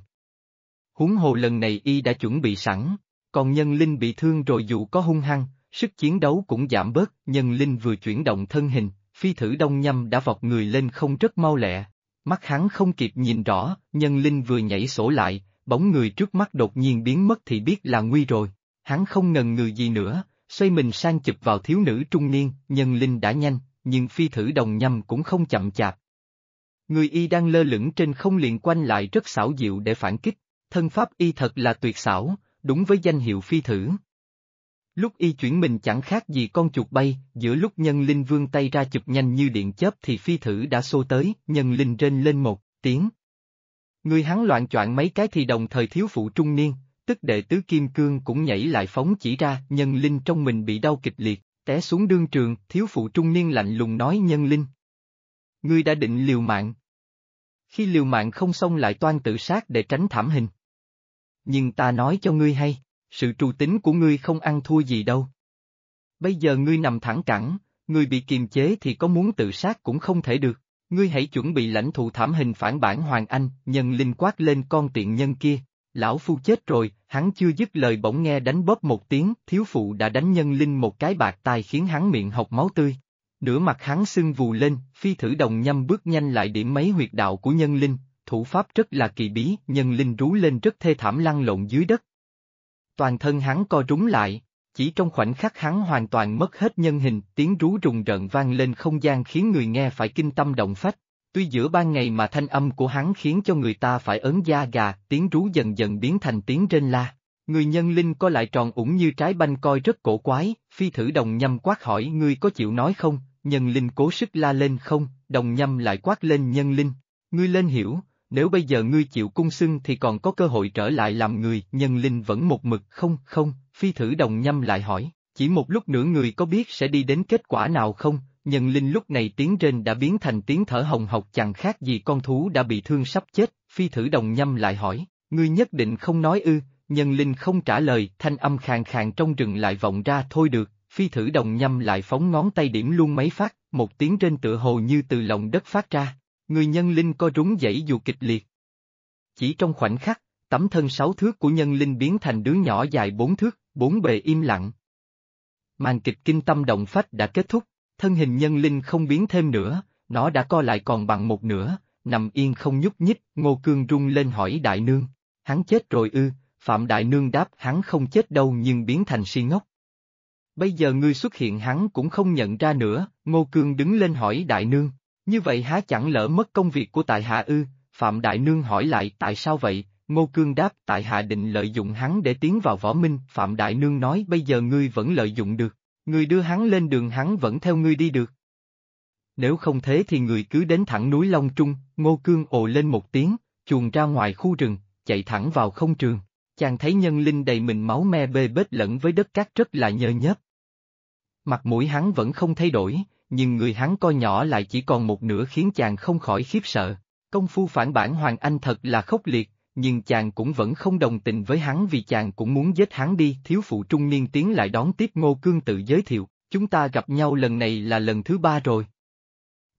Huống hồ lần này y đã chuẩn bị sẵn, còn nhân linh bị thương rồi dù có hung hăng, sức chiến đấu cũng giảm bớt, nhân linh vừa chuyển động thân hình, phi thử đông nhâm đã vọt người lên không rất mau lẹ. Mắt hắn không kịp nhìn rõ, nhân linh vừa nhảy sổ lại, bóng người trước mắt đột nhiên biến mất thì biết là nguy rồi. Hắn không ngần ngừ gì nữa, xoay mình sang chụp vào thiếu nữ trung niên, nhân linh đã nhanh, nhưng phi thử đồng nhâm cũng không chậm chạp. Người y đang lơ lửng trên không liền quanh lại rất xảo diệu để phản kích, thân pháp y thật là tuyệt xảo, đúng với danh hiệu phi thử. Lúc y chuyển mình chẳng khác gì con chuột bay, giữa lúc nhân linh vương tay ra chụp nhanh như điện chớp thì phi thử đã xô tới, nhân linh rên lên một tiếng. Người hắn loạn choạng mấy cái thì đồng thời thiếu phụ trung niên, tức đệ tứ kim cương cũng nhảy lại phóng chỉ ra, nhân linh trong mình bị đau kịch liệt, té xuống đương trường, thiếu phụ trung niên lạnh lùng nói nhân linh. Ngươi đã định liều mạng. Khi liều mạng không xong lại toan tự sát để tránh thảm hình. Nhưng ta nói cho ngươi hay, sự trù tính của ngươi không ăn thua gì đâu. Bây giờ ngươi nằm thẳng cẳng, ngươi bị kiềm chế thì có muốn tự sát cũng không thể được. Ngươi hãy chuẩn bị lãnh thụ thảm hình phản bản Hoàng Anh, nhân linh quát lên con tiện nhân kia. Lão phu chết rồi, hắn chưa dứt lời bỗng nghe đánh bóp một tiếng, thiếu phụ đã đánh nhân linh một cái bạc tai khiến hắn miệng học máu tươi. Nửa mặt hắn sưng vù lên, phi thử đồng nhâm bước nhanh lại điểm mấy huyệt đạo của nhân linh, thủ pháp rất là kỳ bí, nhân linh rú lên rất thê thảm lăn lộn dưới đất. Toàn thân hắn co rúng lại, chỉ trong khoảnh khắc hắn hoàn toàn mất hết nhân hình, tiếng rú rùng rợn vang lên không gian khiến người nghe phải kinh tâm động phách. Tuy giữa ban ngày mà thanh âm của hắn khiến cho người ta phải ấn da gà, tiếng rú dần dần biến thành tiếng rên la. Người nhân linh có lại tròn ủng như trái banh coi rất cổ quái, phi thử đồng nhâm quát hỏi ngươi có chịu nói không, nhân linh cố sức la lên không, đồng nhâm lại quát lên nhân linh, ngươi lên hiểu, nếu bây giờ ngươi chịu cung xưng thì còn có cơ hội trở lại làm người, nhân linh vẫn một mực không, không, phi thử đồng nhâm lại hỏi, chỉ một lúc nữa người có biết sẽ đi đến kết quả nào không, nhân linh lúc này tiếng trên đã biến thành tiếng thở hồng hộc chẳng khác gì con thú đã bị thương sắp chết, phi thử đồng nhâm lại hỏi, ngươi nhất định không nói ư, nhân linh không trả lời, thanh âm khàn khàn trong rừng lại vọng ra thôi được, phi thử đồng nhâm lại phóng ngón tay điểm luôn mấy phát, một tiếng trên tựa hồ như từ lòng đất phát ra, Người nhân linh co rúng dãy dù kịch liệt. Chỉ trong khoảnh khắc, tấm thân sáu thước của nhân linh biến thành đứa nhỏ dài bốn thước, bốn bề im lặng. Màn kịch kinh tâm động phách đã kết thúc, thân hình nhân linh không biến thêm nữa, nó đã co lại còn bằng một nửa, nằm yên không nhúc nhích, ngô cương rung lên hỏi đại nương, hắn chết rồi ư, phạm đại nương đáp hắn không chết đâu nhưng biến thành si ngốc. Bây giờ ngươi xuất hiện hắn cũng không nhận ra nữa, Ngô Cương đứng lên hỏi Đại Nương, như vậy há chẳng lỡ mất công việc của tại hạ ư, Phạm Đại Nương hỏi lại tại sao vậy, Ngô Cương đáp tại hạ định lợi dụng hắn để tiến vào võ minh, Phạm Đại Nương nói bây giờ ngươi vẫn lợi dụng được, ngươi đưa hắn lên đường hắn vẫn theo ngươi đi được. Nếu không thế thì người cứ đến thẳng núi Long Trung, Ngô Cương ồ lên một tiếng, chuồn ra ngoài khu rừng, chạy thẳng vào không trường. Chàng thấy nhân linh đầy mình máu me bê bết lẫn với đất cát rất là nhơ nhớp. Mặt mũi hắn vẫn không thay đổi, nhưng người hắn coi nhỏ lại chỉ còn một nửa khiến chàng không khỏi khiếp sợ. Công phu phản bản Hoàng Anh thật là khốc liệt, nhưng chàng cũng vẫn không đồng tình với hắn vì chàng cũng muốn giết hắn đi. Thiếu phụ trung niên tiến lại đón tiếp Ngô Cương tự giới thiệu, chúng ta gặp nhau lần này là lần thứ ba rồi.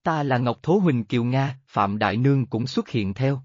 Ta là Ngọc Thố Huỳnh Kiều Nga, Phạm Đại Nương cũng xuất hiện theo.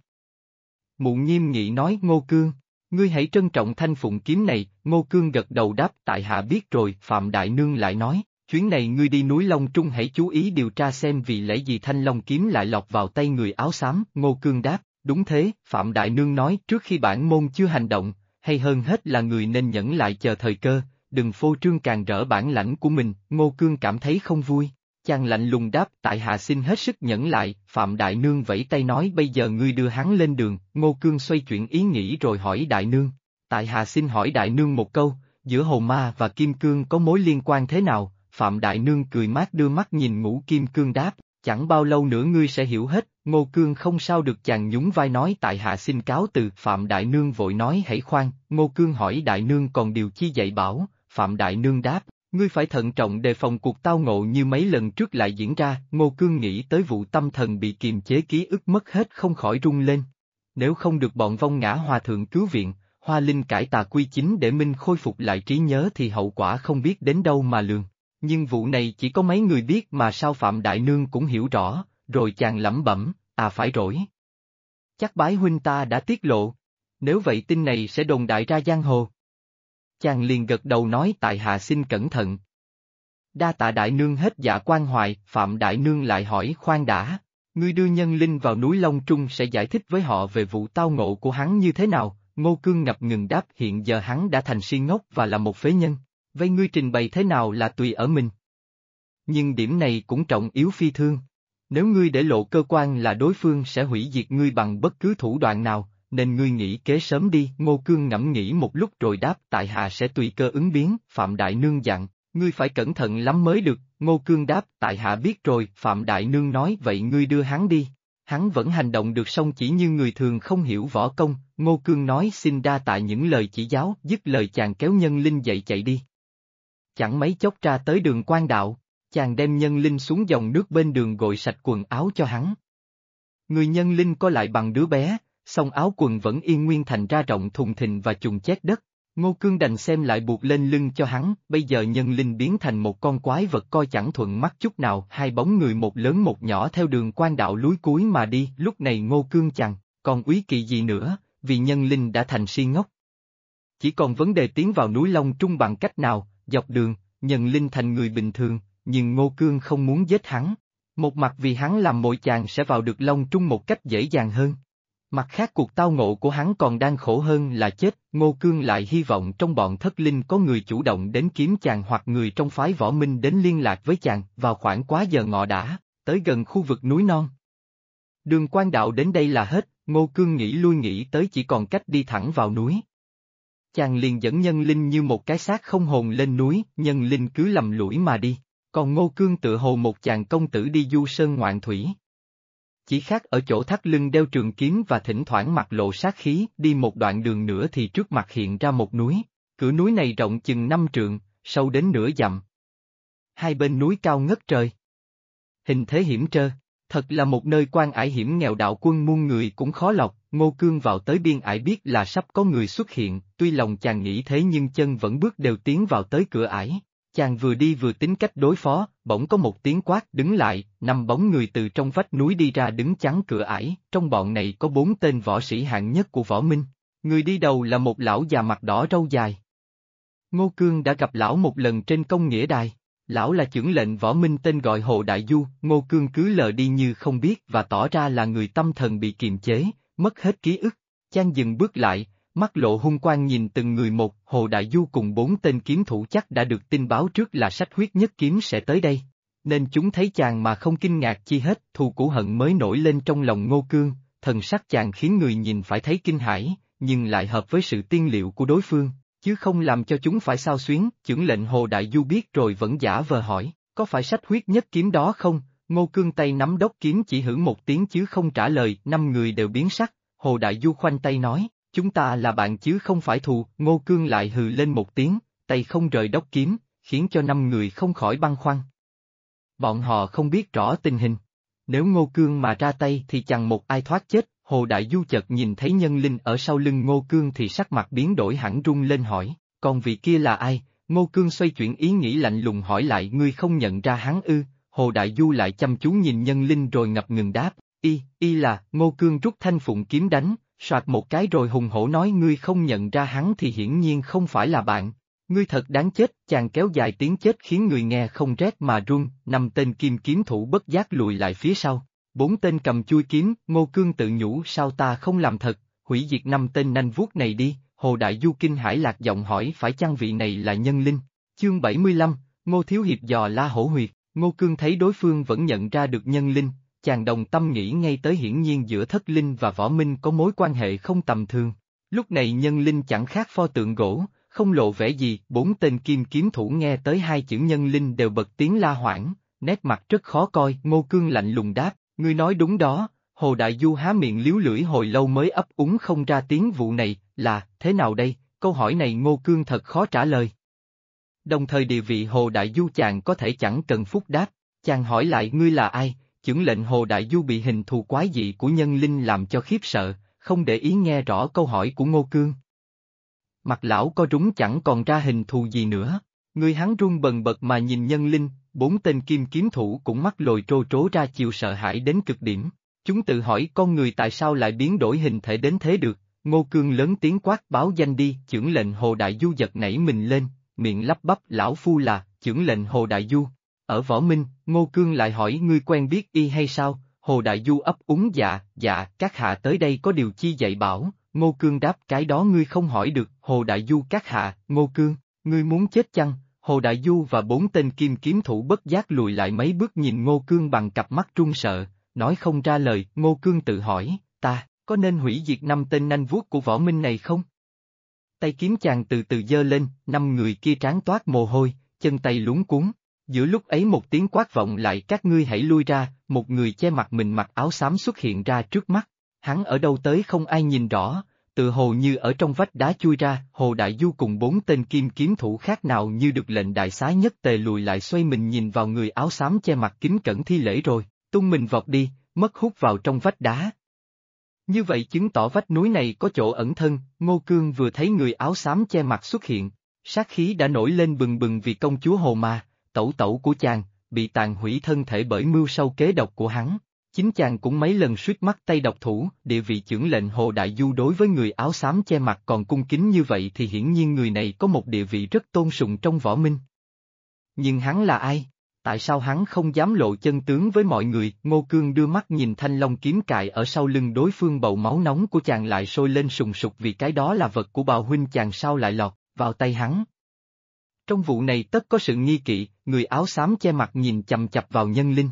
Mụ nghiêm nghị nói Ngô Cương, ngươi hãy trân trọng thanh phụng kiếm này, Ngô Cương gật đầu đáp tại hạ biết rồi, Phạm Đại Nương lại nói, chuyến này ngươi đi núi Long Trung hãy chú ý điều tra xem vì lẽ gì thanh long kiếm lại lọt vào tay người áo xám, Ngô Cương đáp, đúng thế, Phạm Đại Nương nói trước khi bản môn chưa hành động, hay hơn hết là người nên nhẫn lại chờ thời cơ, đừng phô trương càng rỡ bản lãnh của mình, Ngô Cương cảm thấy không vui. Chàng lạnh lùng đáp tại hạ xin hết sức nhẫn lại, Phạm Đại Nương vẫy tay nói bây giờ ngươi đưa hắn lên đường, Ngô Cương xoay chuyển ý nghĩ rồi hỏi Đại Nương. Tại hạ xin hỏi Đại Nương một câu, giữa Hồ Ma và Kim Cương có mối liên quan thế nào? Phạm Đại Nương cười mát đưa mắt nhìn ngũ Kim Cương đáp, chẳng bao lâu nữa ngươi sẽ hiểu hết, Ngô Cương không sao được chàng nhún vai nói tại hạ xin cáo từ, Phạm Đại Nương vội nói hãy khoan, Ngô Cương hỏi Đại Nương còn điều chi dạy bảo, Phạm Đại Nương đáp, Ngươi phải thận trọng đề phòng cuộc tao ngộ như mấy lần trước lại diễn ra, Ngô Cương nghĩ tới vụ tâm thần bị kiềm chế ký ức mất hết không khỏi rung lên. Nếu không được bọn vong ngã hòa thượng cứu viện, hoa linh cải tà quy chính để Minh khôi phục lại trí nhớ thì hậu quả không biết đến đâu mà lường. Nhưng vụ này chỉ có mấy người biết mà sao Phạm Đại Nương cũng hiểu rõ, rồi chàng lẩm bẩm, à phải rồi, Chắc bái huynh ta đã tiết lộ. Nếu vậy tin này sẽ đồn đại ra giang hồ. Chàng liền gật đầu nói tại hạ xin cẩn thận. Đa tạ đại nương hết dạ quan hoài, Phạm đại nương lại hỏi khoan đã, ngươi đưa nhân linh vào núi Long Trung sẽ giải thích với họ về vụ tao ngộ của hắn như thế nào, Ngô Cương ngập ngừng đáp hiện giờ hắn đã thành si ngốc và là một phế nhân, vậy ngươi trình bày thế nào là tùy ở mình. Nhưng điểm này cũng trọng yếu phi thương. Nếu ngươi để lộ cơ quan là đối phương sẽ hủy diệt ngươi bằng bất cứ thủ đoạn nào, nên ngươi nghĩ kế sớm đi. Ngô Cương ngẫm nghĩ một lúc rồi đáp tại hạ sẽ tùy cơ ứng biến, Phạm Đại Nương dặn, ngươi phải cẩn thận lắm mới được. Ngô Cương đáp tại hạ biết rồi, Phạm Đại Nương nói vậy ngươi đưa hắn đi. Hắn vẫn hành động được song chỉ như người thường không hiểu võ công, Ngô Cương nói xin đa tại những lời chỉ giáo, dứt lời chàng kéo nhân linh dậy chạy đi. Chẳng mấy chốc ra tới đường quan đạo, chàng đem nhân linh xuống dòng nước bên đường gội sạch quần áo cho hắn. Người nhân linh có lại bằng đứa bé, song áo quần vẫn yên nguyên thành ra rộng thùng thình và trùng chét đất. Ngô Cương đành xem lại buộc lên lưng cho hắn, bây giờ nhân linh biến thành một con quái vật coi chẳng thuận mắt chút nào, hai bóng người một lớn một nhỏ theo đường quan đạo lúi cuối mà đi, lúc này Ngô Cương chẳng, còn úy kỳ gì nữa, vì nhân linh đã thành si ngốc. Chỉ còn vấn đề tiến vào núi Long Trung bằng cách nào, dọc đường, nhận linh thành người bình thường, nhưng Ngô Cương không muốn giết hắn. Một mặt vì hắn làm mồi chàng sẽ vào được Long Trung một cách dễ dàng hơn. Mặt khác cuộc tao ngộ của hắn còn đang khổ hơn là chết, Ngô Cương lại hy vọng trong bọn thất linh có người chủ động đến kiếm chàng hoặc người trong phái võ minh đến liên lạc với chàng, vào khoảng quá giờ ngọ đã, tới gần khu vực núi non. Đường quan đạo đến đây là hết, Ngô Cương nghĩ lui nghĩ tới chỉ còn cách đi thẳng vào núi. Chàng liền dẫn nhân linh như một cái xác không hồn lên núi, nhân linh cứ lầm lũi mà đi, còn Ngô Cương tự hồ một chàng công tử đi du sơn ngoạn thủy. Chỉ khác ở chỗ thắt lưng đeo trường kiếm và thỉnh thoảng mặt lộ sát khí, đi một đoạn đường nữa thì trước mặt hiện ra một núi, cửa núi này rộng chừng năm trượng, sâu đến nửa dặm. Hai bên núi cao ngất trời. Hình thế hiểm trơ, thật là một nơi quan ải hiểm nghèo đạo quân muôn người cũng khó lọc, Ngô Cương vào tới biên ải biết là sắp có người xuất hiện, tuy lòng chàng nghĩ thế nhưng chân vẫn bước đều tiến vào tới cửa ải. Chàng vừa đi vừa tính cách đối phó, bỗng có một tiếng quát đứng lại, năm bóng người từ trong vách núi đi ra đứng chắn cửa ải, trong bọn này có bốn tên võ sĩ hạng nhất của võ minh. Người đi đầu là một lão già mặt đỏ râu dài. Ngô Cương đã gặp lão một lần trên công nghĩa đài. Lão là trưởng lệnh võ minh tên gọi Hồ Đại Du, Ngô Cương cứ lờ đi như không biết và tỏ ra là người tâm thần bị kiềm chế, mất hết ký ức. Chang dừng bước lại, mắt lộ hung quang nhìn từng người một, Hồ Đại Du cùng bốn tên kiếm thủ chắc đã được tin báo trước là sách huyết nhất kiếm sẽ tới đây. Nên chúng thấy chàng mà không kinh ngạc chi hết, thù cũ hận mới nổi lên trong lòng ngô cương, thần sắc chàng khiến người nhìn phải thấy kinh hãi, nhưng lại hợp với sự tiên liệu của đối phương, chứ không làm cho chúng phải sao xuyến, chưởng lệnh Hồ Đại Du biết rồi vẫn giả vờ hỏi, có phải sách huyết nhất kiếm đó không? Ngô Cương tay nắm đốc kiếm chỉ hử một tiếng chứ không trả lời, năm người đều biến sắc, Hồ Đại Du khoanh tay nói, chúng ta là bạn chứ không phải thù, Ngô Cương lại hừ lên một tiếng, tay không rời đốc kiếm, khiến cho năm người không khỏi băn khoăn. Bọn họ không biết rõ tình hình. Nếu Ngô Cương mà ra tay thì chẳng một ai thoát chết, Hồ Đại Du chợt nhìn thấy nhân linh ở sau lưng Ngô Cương thì sắc mặt biến đổi hẳn rung lên hỏi, còn vị kia là ai? Ngô Cương xoay chuyển ý nghĩ lạnh lùng hỏi lại ngươi không nhận ra hắn ư, Hồ Đại Du lại chăm chú nhìn nhân linh rồi ngập ngừng đáp, y, y là, Ngô Cương rút thanh phụng kiếm đánh, soạt một cái rồi hùng hổ nói ngươi không nhận ra hắn thì hiển nhiên không phải là bạn. Ngươi thật đáng chết, chàng kéo dài tiếng chết khiến người nghe không rét mà run, năm tên kim kiếm thủ bất giác lùi lại phía sau. Bốn tên cầm chui kiếm, Ngô Cương tự nhủ sao ta không làm thật, hủy diệt năm tên nanh vuốt này đi, Hồ Đại Du kinh hải lạc giọng hỏi phải chăng vị này là nhân linh. Chương 75, Ngô Thiếu Hiệp dò la hổ huyệt, Ngô Cương thấy đối phương vẫn nhận ra được nhân linh, chàng đồng tâm nghĩ ngay tới hiển nhiên giữa thất linh và võ minh có mối quan hệ không tầm thường. Lúc này nhân linh chẳng khác pho tượng gỗ, không lộ vẻ gì, bốn tên kim kiếm thủ nghe tới hai chữ nhân linh đều bật tiếng la hoảng, nét mặt rất khó coi, ngô cương lạnh lùng đáp, ngươi nói đúng đó, Hồ Đại Du há miệng liếu lưỡi hồi lâu mới ấp úng không ra tiếng vụ này, là, thế nào đây, câu hỏi này ngô cương thật khó trả lời. Đồng thời địa vị Hồ Đại Du chàng có thể chẳng cần phúc đáp, chàng hỏi lại ngươi là ai, chưởng lệnh Hồ Đại Du bị hình thù quái dị của nhân linh làm cho khiếp sợ, không để ý nghe rõ câu hỏi của Ngô Cương. Mặt lão co rúng chẳng còn ra hình thù gì nữa, người hắn run bần bật mà nhìn nhân linh, bốn tên kim kiếm thủ cũng mắt lồi trô trố ra chiều sợ hãi đến cực điểm. Chúng tự hỏi con người tại sao lại biến đổi hình thể đến thế được, Ngô Cương lớn tiếng quát báo danh đi, chưởng lệnh Hồ Đại Du giật nảy mình lên, miệng lắp bắp lão phu là, trưởng lệnh Hồ Đại Du, ở Võ Minh, Ngô Cương lại hỏi ngươi quen biết y hay sao, Hồ Đại Du ấp úng dạ, dạ, các hạ tới đây có điều chi dạy bảo, Ngô Cương đáp cái đó ngươi không hỏi được, Hồ Đại Du các hạ, Ngô Cương, ngươi muốn chết chăng? Hồ Đại Du và bốn tên kim kiếm thủ bất giác lùi lại mấy bước nhìn Ngô Cương bằng cặp mắt trung sợ, nói không ra lời, Ngô Cương tự hỏi, ta, có nên hủy diệt năm tên nanh vuốt của võ minh này không? Tay kiếm chàng từ từ dơ lên, năm người kia tráng toát mồ hôi, chân tay lúng cuốn, Giữa lúc ấy một tiếng quát vọng lại các ngươi hãy lui ra, một người che mặt mình mặc áo xám xuất hiện ra trước mắt. Hắn ở đâu tới không ai nhìn rõ, tự hồ như ở trong vách đá chui ra, Hồ Đại Du cùng bốn tên kim kiếm thủ khác nào như được lệnh đại xá nhất tề lùi lại xoay mình nhìn vào người áo xám che mặt kính cẩn thi lễ rồi, tung mình vọt đi, mất hút vào trong vách đá. Như vậy chứng tỏ vách núi này có chỗ ẩn thân, Ngô Cương vừa thấy người áo xám che mặt xuất hiện, sát khí đã nổi lên bừng bừng vì công chúa Hồ Ma, tẩu tẩu của chàng, bị tàn hủy thân thể bởi mưu sâu kế độc của hắn. Chính chàng cũng mấy lần suýt mắt tay độc thủ, địa vị trưởng lệnh Hồ Đại Du đối với người áo xám che mặt còn cung kính như vậy thì hiển nhiên người này có một địa vị rất tôn sùng trong võ minh. Nhưng hắn là ai? Tại sao hắn không dám lộ chân tướng với mọi người? Ngô Cương đưa mắt nhìn thanh long kiếm cài ở sau lưng đối phương bầu máu nóng của chàng lại sôi lên sùng sục vì cái đó là vật của bào huynh chàng sao lại lọt vào tay hắn. Trong vụ này tất có sự nghi kỵ, người áo xám che mặt nhìn chầm chập vào nhân linh.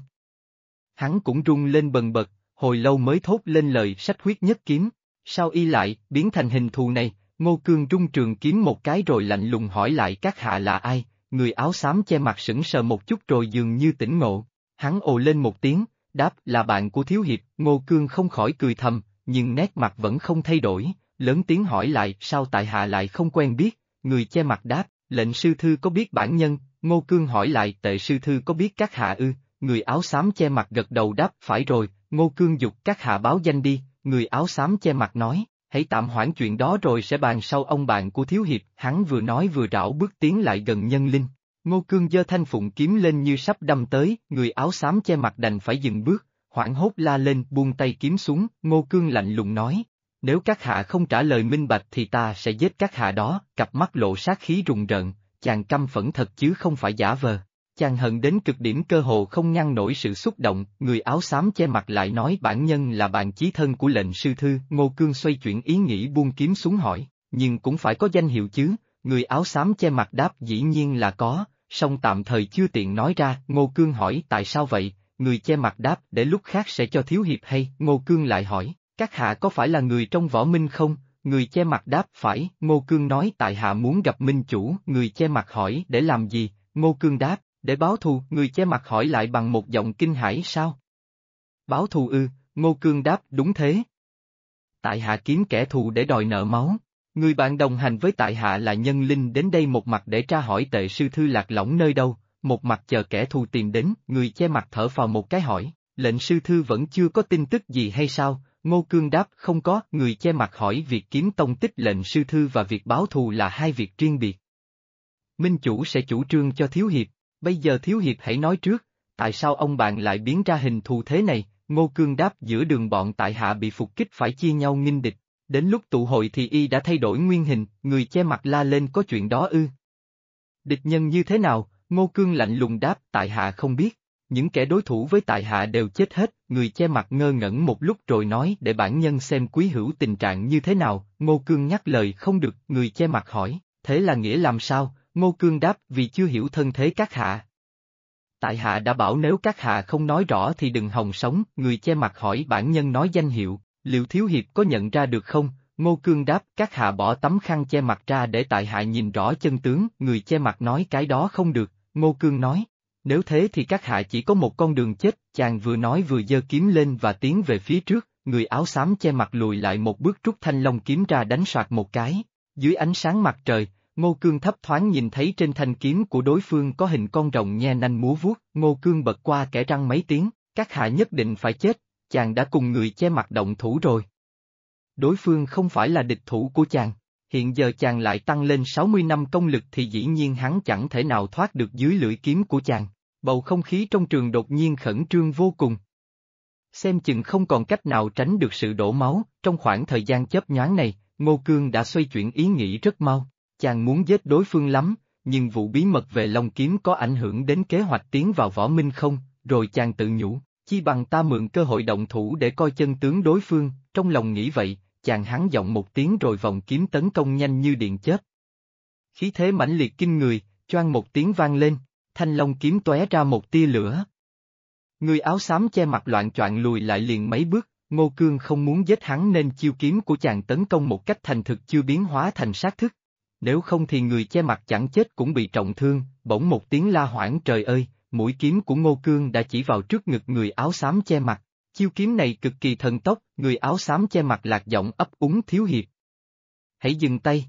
Hắn cũng rung lên bần bật, hồi lâu mới thốt lên lời sách huyết nhất kiếm, sao y lại, biến thành hình thù này, ngô cương trung trường kiếm một cái rồi lạnh lùng hỏi lại các hạ là ai, người áo xám che mặt sững sờ một chút rồi dường như tỉnh ngộ, hắn ồ lên một tiếng, đáp là bạn của thiếu hiệp, ngô cương không khỏi cười thầm, nhưng nét mặt vẫn không thay đổi, lớn tiếng hỏi lại sao tại hạ lại không quen biết, người che mặt đáp, lệnh sư thư có biết bản nhân, Ngô Cương hỏi lại tệ sư thư có biết các hạ ư, người áo xám che mặt gật đầu đáp phải rồi, Ngô Cương dục các hạ báo danh đi, người áo xám che mặt nói, hãy tạm hoãn chuyện đó rồi sẽ bàn sau ông bạn của Thiếu Hiệp, hắn vừa nói vừa rảo bước tiến lại gần nhân linh. Ngô Cương giơ thanh phụng kiếm lên như sắp đâm tới, người áo xám che mặt đành phải dừng bước, hoảng hốt la lên buông tay kiếm xuống, Ngô Cương lạnh lùng nói, nếu các hạ không trả lời minh bạch thì ta sẽ giết các hạ đó, cặp mắt lộ sát khí rùng rợn, chàng căm phẫn thật chứ không phải giả vờ. Chàng hận đến cực điểm cơ hồ không ngăn nổi sự xúc động, người áo xám che mặt lại nói bản nhân là bạn chí thân của lệnh sư thư, Ngô Cương xoay chuyển ý nghĩ buông kiếm xuống hỏi, nhưng cũng phải có danh hiệu chứ, người áo xám che mặt đáp dĩ nhiên là có, song tạm thời chưa tiện nói ra, Ngô Cương hỏi tại sao vậy, người che mặt đáp để lúc khác sẽ cho thiếu hiệp hay, Ngô Cương lại hỏi, các hạ có phải là người trong võ minh không, người che mặt đáp phải, Ngô Cương nói tại hạ muốn gặp minh chủ, người che mặt hỏi để làm gì, Ngô Cương đáp, để báo thù, người che mặt hỏi lại bằng một giọng kinh hãi sao? Báo thù ư, Ngô Cương đáp đúng thế. Tại hạ kiếm kẻ thù để đòi nợ máu. Người bạn đồng hành với tại hạ là nhân linh đến đây một mặt để tra hỏi tệ sư thư lạc lõng nơi đâu, một mặt chờ kẻ thù tìm đến, người che mặt thở vào một cái hỏi, lệnh sư thư vẫn chưa có tin tức gì hay sao, Ngô Cương đáp không có, người che mặt hỏi việc kiếm tông tích lệnh sư thư và việc báo thù là hai việc riêng biệt. Minh chủ sẽ chủ trương cho Thiếu Hiệp, bây giờ Thiếu Hiệp hãy nói trước, tại sao ông bạn lại biến ra hình thù thế này, Ngô Cương đáp giữa đường bọn tại hạ bị phục kích phải chia nhau nghinh địch, đến lúc tụ hội thì y đã thay đổi nguyên hình, người che mặt la lên có chuyện đó ư. Địch nhân như thế nào, Ngô Cương lạnh lùng đáp tại hạ không biết, những kẻ đối thủ với tại hạ đều chết hết, người che mặt ngơ ngẩn một lúc rồi nói để bản nhân xem quý hữu tình trạng như thế nào, Ngô Cương nhắc lời không được, người che mặt hỏi, thế là nghĩa làm sao, Ngô Cương đáp vì chưa hiểu thân thế các hạ. Tại hạ đã bảo nếu các hạ không nói rõ thì đừng hòng sống, người che mặt hỏi bản nhân nói danh hiệu, liệu thiếu hiệp có nhận ra được không? Ngô Cương đáp các hạ bỏ tấm khăn che mặt ra để tại hạ nhìn rõ chân tướng, người che mặt nói cái đó không được, Ngô Cương nói, nếu thế thì các hạ chỉ có một con đường chết, chàng vừa nói vừa giơ kiếm lên và tiến về phía trước, người áo xám che mặt lùi lại một bước rút thanh long kiếm ra đánh soạt một cái, dưới ánh sáng mặt trời, Ngô Cương thấp thoáng nhìn thấy trên thanh kiếm của đối phương có hình con rồng nhe nanh múa vuốt, Ngô Cương bật qua kẻ răng mấy tiếng, các hạ nhất định phải chết, chàng đã cùng người che mặt động thủ rồi. Đối phương không phải là địch thủ của chàng, hiện giờ chàng lại tăng lên 60 năm công lực thì dĩ nhiên hắn chẳng thể nào thoát được dưới lưỡi kiếm của chàng, bầu không khí trong trường đột nhiên khẩn trương vô cùng. Xem chừng không còn cách nào tránh được sự đổ máu, trong khoảng thời gian chấp nhoáng này, Ngô Cương đã xoay chuyển ý nghĩ rất mau chàng muốn giết đối phương lắm, nhưng vụ bí mật về Long Kiếm có ảnh hưởng đến kế hoạch tiến vào võ minh không, rồi chàng tự nhủ, chi bằng ta mượn cơ hội động thủ để coi chân tướng đối phương, trong lòng nghĩ vậy, chàng hắn giọng một tiếng rồi vòng kiếm tấn công nhanh như điện chớp. Khí thế mãnh liệt kinh người, choang một tiếng vang lên, thanh long kiếm tóe ra một tia lửa. Người áo xám che mặt loạn choạng lùi lại liền mấy bước, Ngô Cương không muốn giết hắn nên chiêu kiếm của chàng tấn công một cách thành thực chưa biến hóa thành sát thức nếu không thì người che mặt chẳng chết cũng bị trọng thương, bỗng một tiếng la hoảng trời ơi, mũi kiếm của Ngô Cương đã chỉ vào trước ngực người áo xám che mặt. Chiêu kiếm này cực kỳ thần tốc, người áo xám che mặt lạc giọng ấp úng thiếu hiệp. Hãy dừng tay.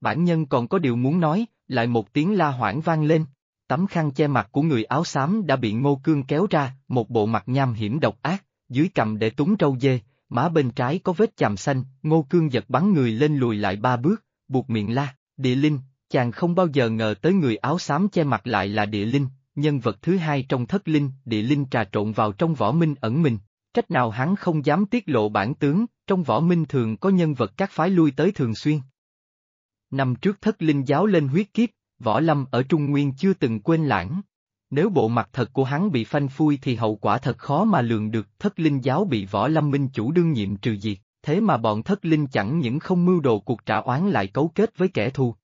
Bản nhân còn có điều muốn nói, lại một tiếng la hoảng vang lên. Tấm khăn che mặt của người áo xám đã bị Ngô Cương kéo ra, một bộ mặt nham hiểm độc ác, dưới cầm để túng trâu dê, má bên trái có vết chàm xanh, Ngô Cương giật bắn người lên lùi lại ba bước, buộc miệng la, địa linh, chàng không bao giờ ngờ tới người áo xám che mặt lại là địa linh, nhân vật thứ hai trong thất linh, địa linh trà trộn vào trong võ minh ẩn mình, trách nào hắn không dám tiết lộ bản tướng, trong võ minh thường có nhân vật các phái lui tới thường xuyên. Năm trước thất linh giáo lên huyết kiếp, võ lâm ở Trung Nguyên chưa từng quên lãng. Nếu bộ mặt thật của hắn bị phanh phui thì hậu quả thật khó mà lường được thất linh giáo bị võ lâm minh chủ đương nhiệm trừ diệt thế mà bọn thất linh chẳng những không mưu đồ cuộc trả oán lại cấu kết với kẻ thù.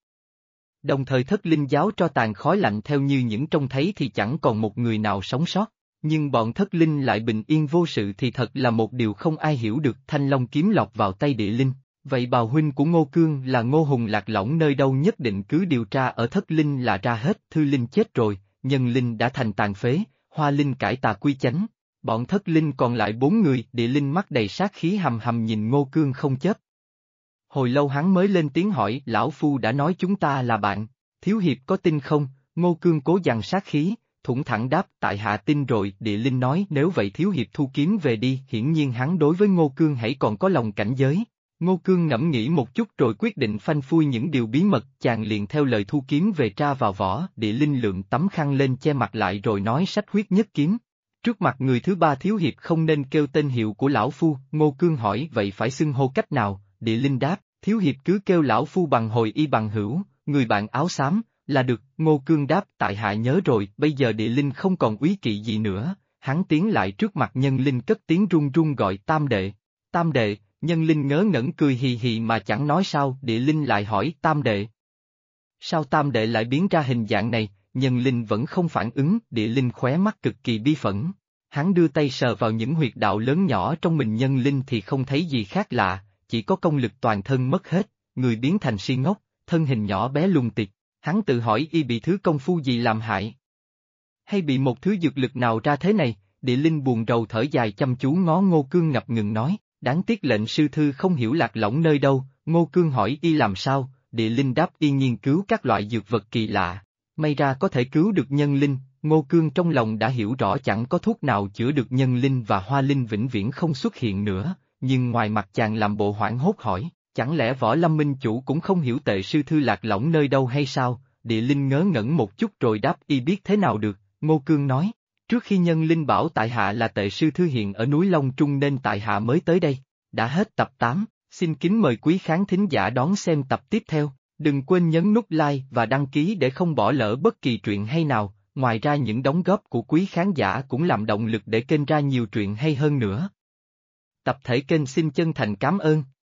Đồng thời thất linh giáo cho tàn khói lạnh theo như những trông thấy thì chẳng còn một người nào sống sót, nhưng bọn thất linh lại bình yên vô sự thì thật là một điều không ai hiểu được thanh long kiếm lọt vào tay địa linh. Vậy bào huynh của Ngô Cương là Ngô Hùng lạc lõng nơi đâu nhất định cứ điều tra ở thất linh là ra hết, thư linh chết rồi, nhân linh đã thành tàn phế, hoa linh cải tà quy chánh, Bọn thất linh còn lại bốn người, địa linh mắt đầy sát khí hầm hầm nhìn ngô cương không chớp. Hồi lâu hắn mới lên tiếng hỏi, lão phu đã nói chúng ta là bạn, thiếu hiệp có tin không, ngô cương cố dằn sát khí, thủng thẳng đáp tại hạ tin rồi, địa linh nói nếu vậy thiếu hiệp thu kiếm về đi, hiển nhiên hắn đối với ngô cương hãy còn có lòng cảnh giới. Ngô Cương ngẫm nghĩ một chút rồi quyết định phanh phui những điều bí mật, chàng liền theo lời thu kiếm về tra vào vỏ, địa linh lượng tấm khăn lên che mặt lại rồi nói sách huyết nhất kiếm, Trước mặt người thứ ba thiếu hiệp không nên kêu tên hiệu của lão phu, Ngô Cương hỏi vậy phải xưng hô cách nào, địa linh đáp, thiếu hiệp cứ kêu lão phu bằng hồi y bằng hữu, người bạn áo xám, là được, Ngô Cương đáp tại hạ nhớ rồi, bây giờ địa linh không còn úy kỵ gì nữa, hắn tiến lại trước mặt nhân linh cất tiếng run run gọi tam đệ, tam đệ, Nhân linh ngớ ngẩn cười hì hì mà chẳng nói sao, địa linh lại hỏi tam đệ. Sao tam đệ lại biến ra hình dạng này, nhân linh vẫn không phản ứng, địa linh khóe mắt cực kỳ bi phẫn. Hắn đưa tay sờ vào những huyệt đạo lớn nhỏ trong mình nhân linh thì không thấy gì khác lạ, chỉ có công lực toàn thân mất hết, người biến thành si ngốc, thân hình nhỏ bé lùng tịch. Hắn tự hỏi y bị thứ công phu gì làm hại. Hay bị một thứ dược lực nào ra thế này, địa linh buồn rầu thở dài chăm chú ngó ngô cương ngập ngừng nói, đáng tiếc lệnh sư thư không hiểu lạc lõng nơi đâu, ngô cương hỏi y làm sao, địa linh đáp y nghiên cứu các loại dược vật kỳ lạ, may ra có thể cứu được nhân linh, ngô cương trong lòng đã hiểu rõ chẳng có thuốc nào chữa được nhân linh và hoa linh vĩnh viễn không xuất hiện nữa, nhưng ngoài mặt chàng làm bộ hoảng hốt hỏi, chẳng lẽ võ lâm minh chủ cũng không hiểu tệ sư thư lạc lõng nơi đâu hay sao, địa linh ngớ ngẩn một chút rồi đáp y biết thế nào được, ngô cương nói, trước khi nhân linh bảo tại hạ là tệ sư thư hiện ở núi Long Trung nên tại hạ mới tới đây, đã hết tập 8, xin kính mời quý khán thính giả đón xem tập tiếp theo. Đừng quên nhấn nút like và đăng ký để không bỏ lỡ bất kỳ truyện hay nào, ngoài ra những đóng góp của quý khán giả cũng làm động lực để kênh ra nhiều truyện hay hơn nữa. Tập thể kênh xin chân thành cảm ơn.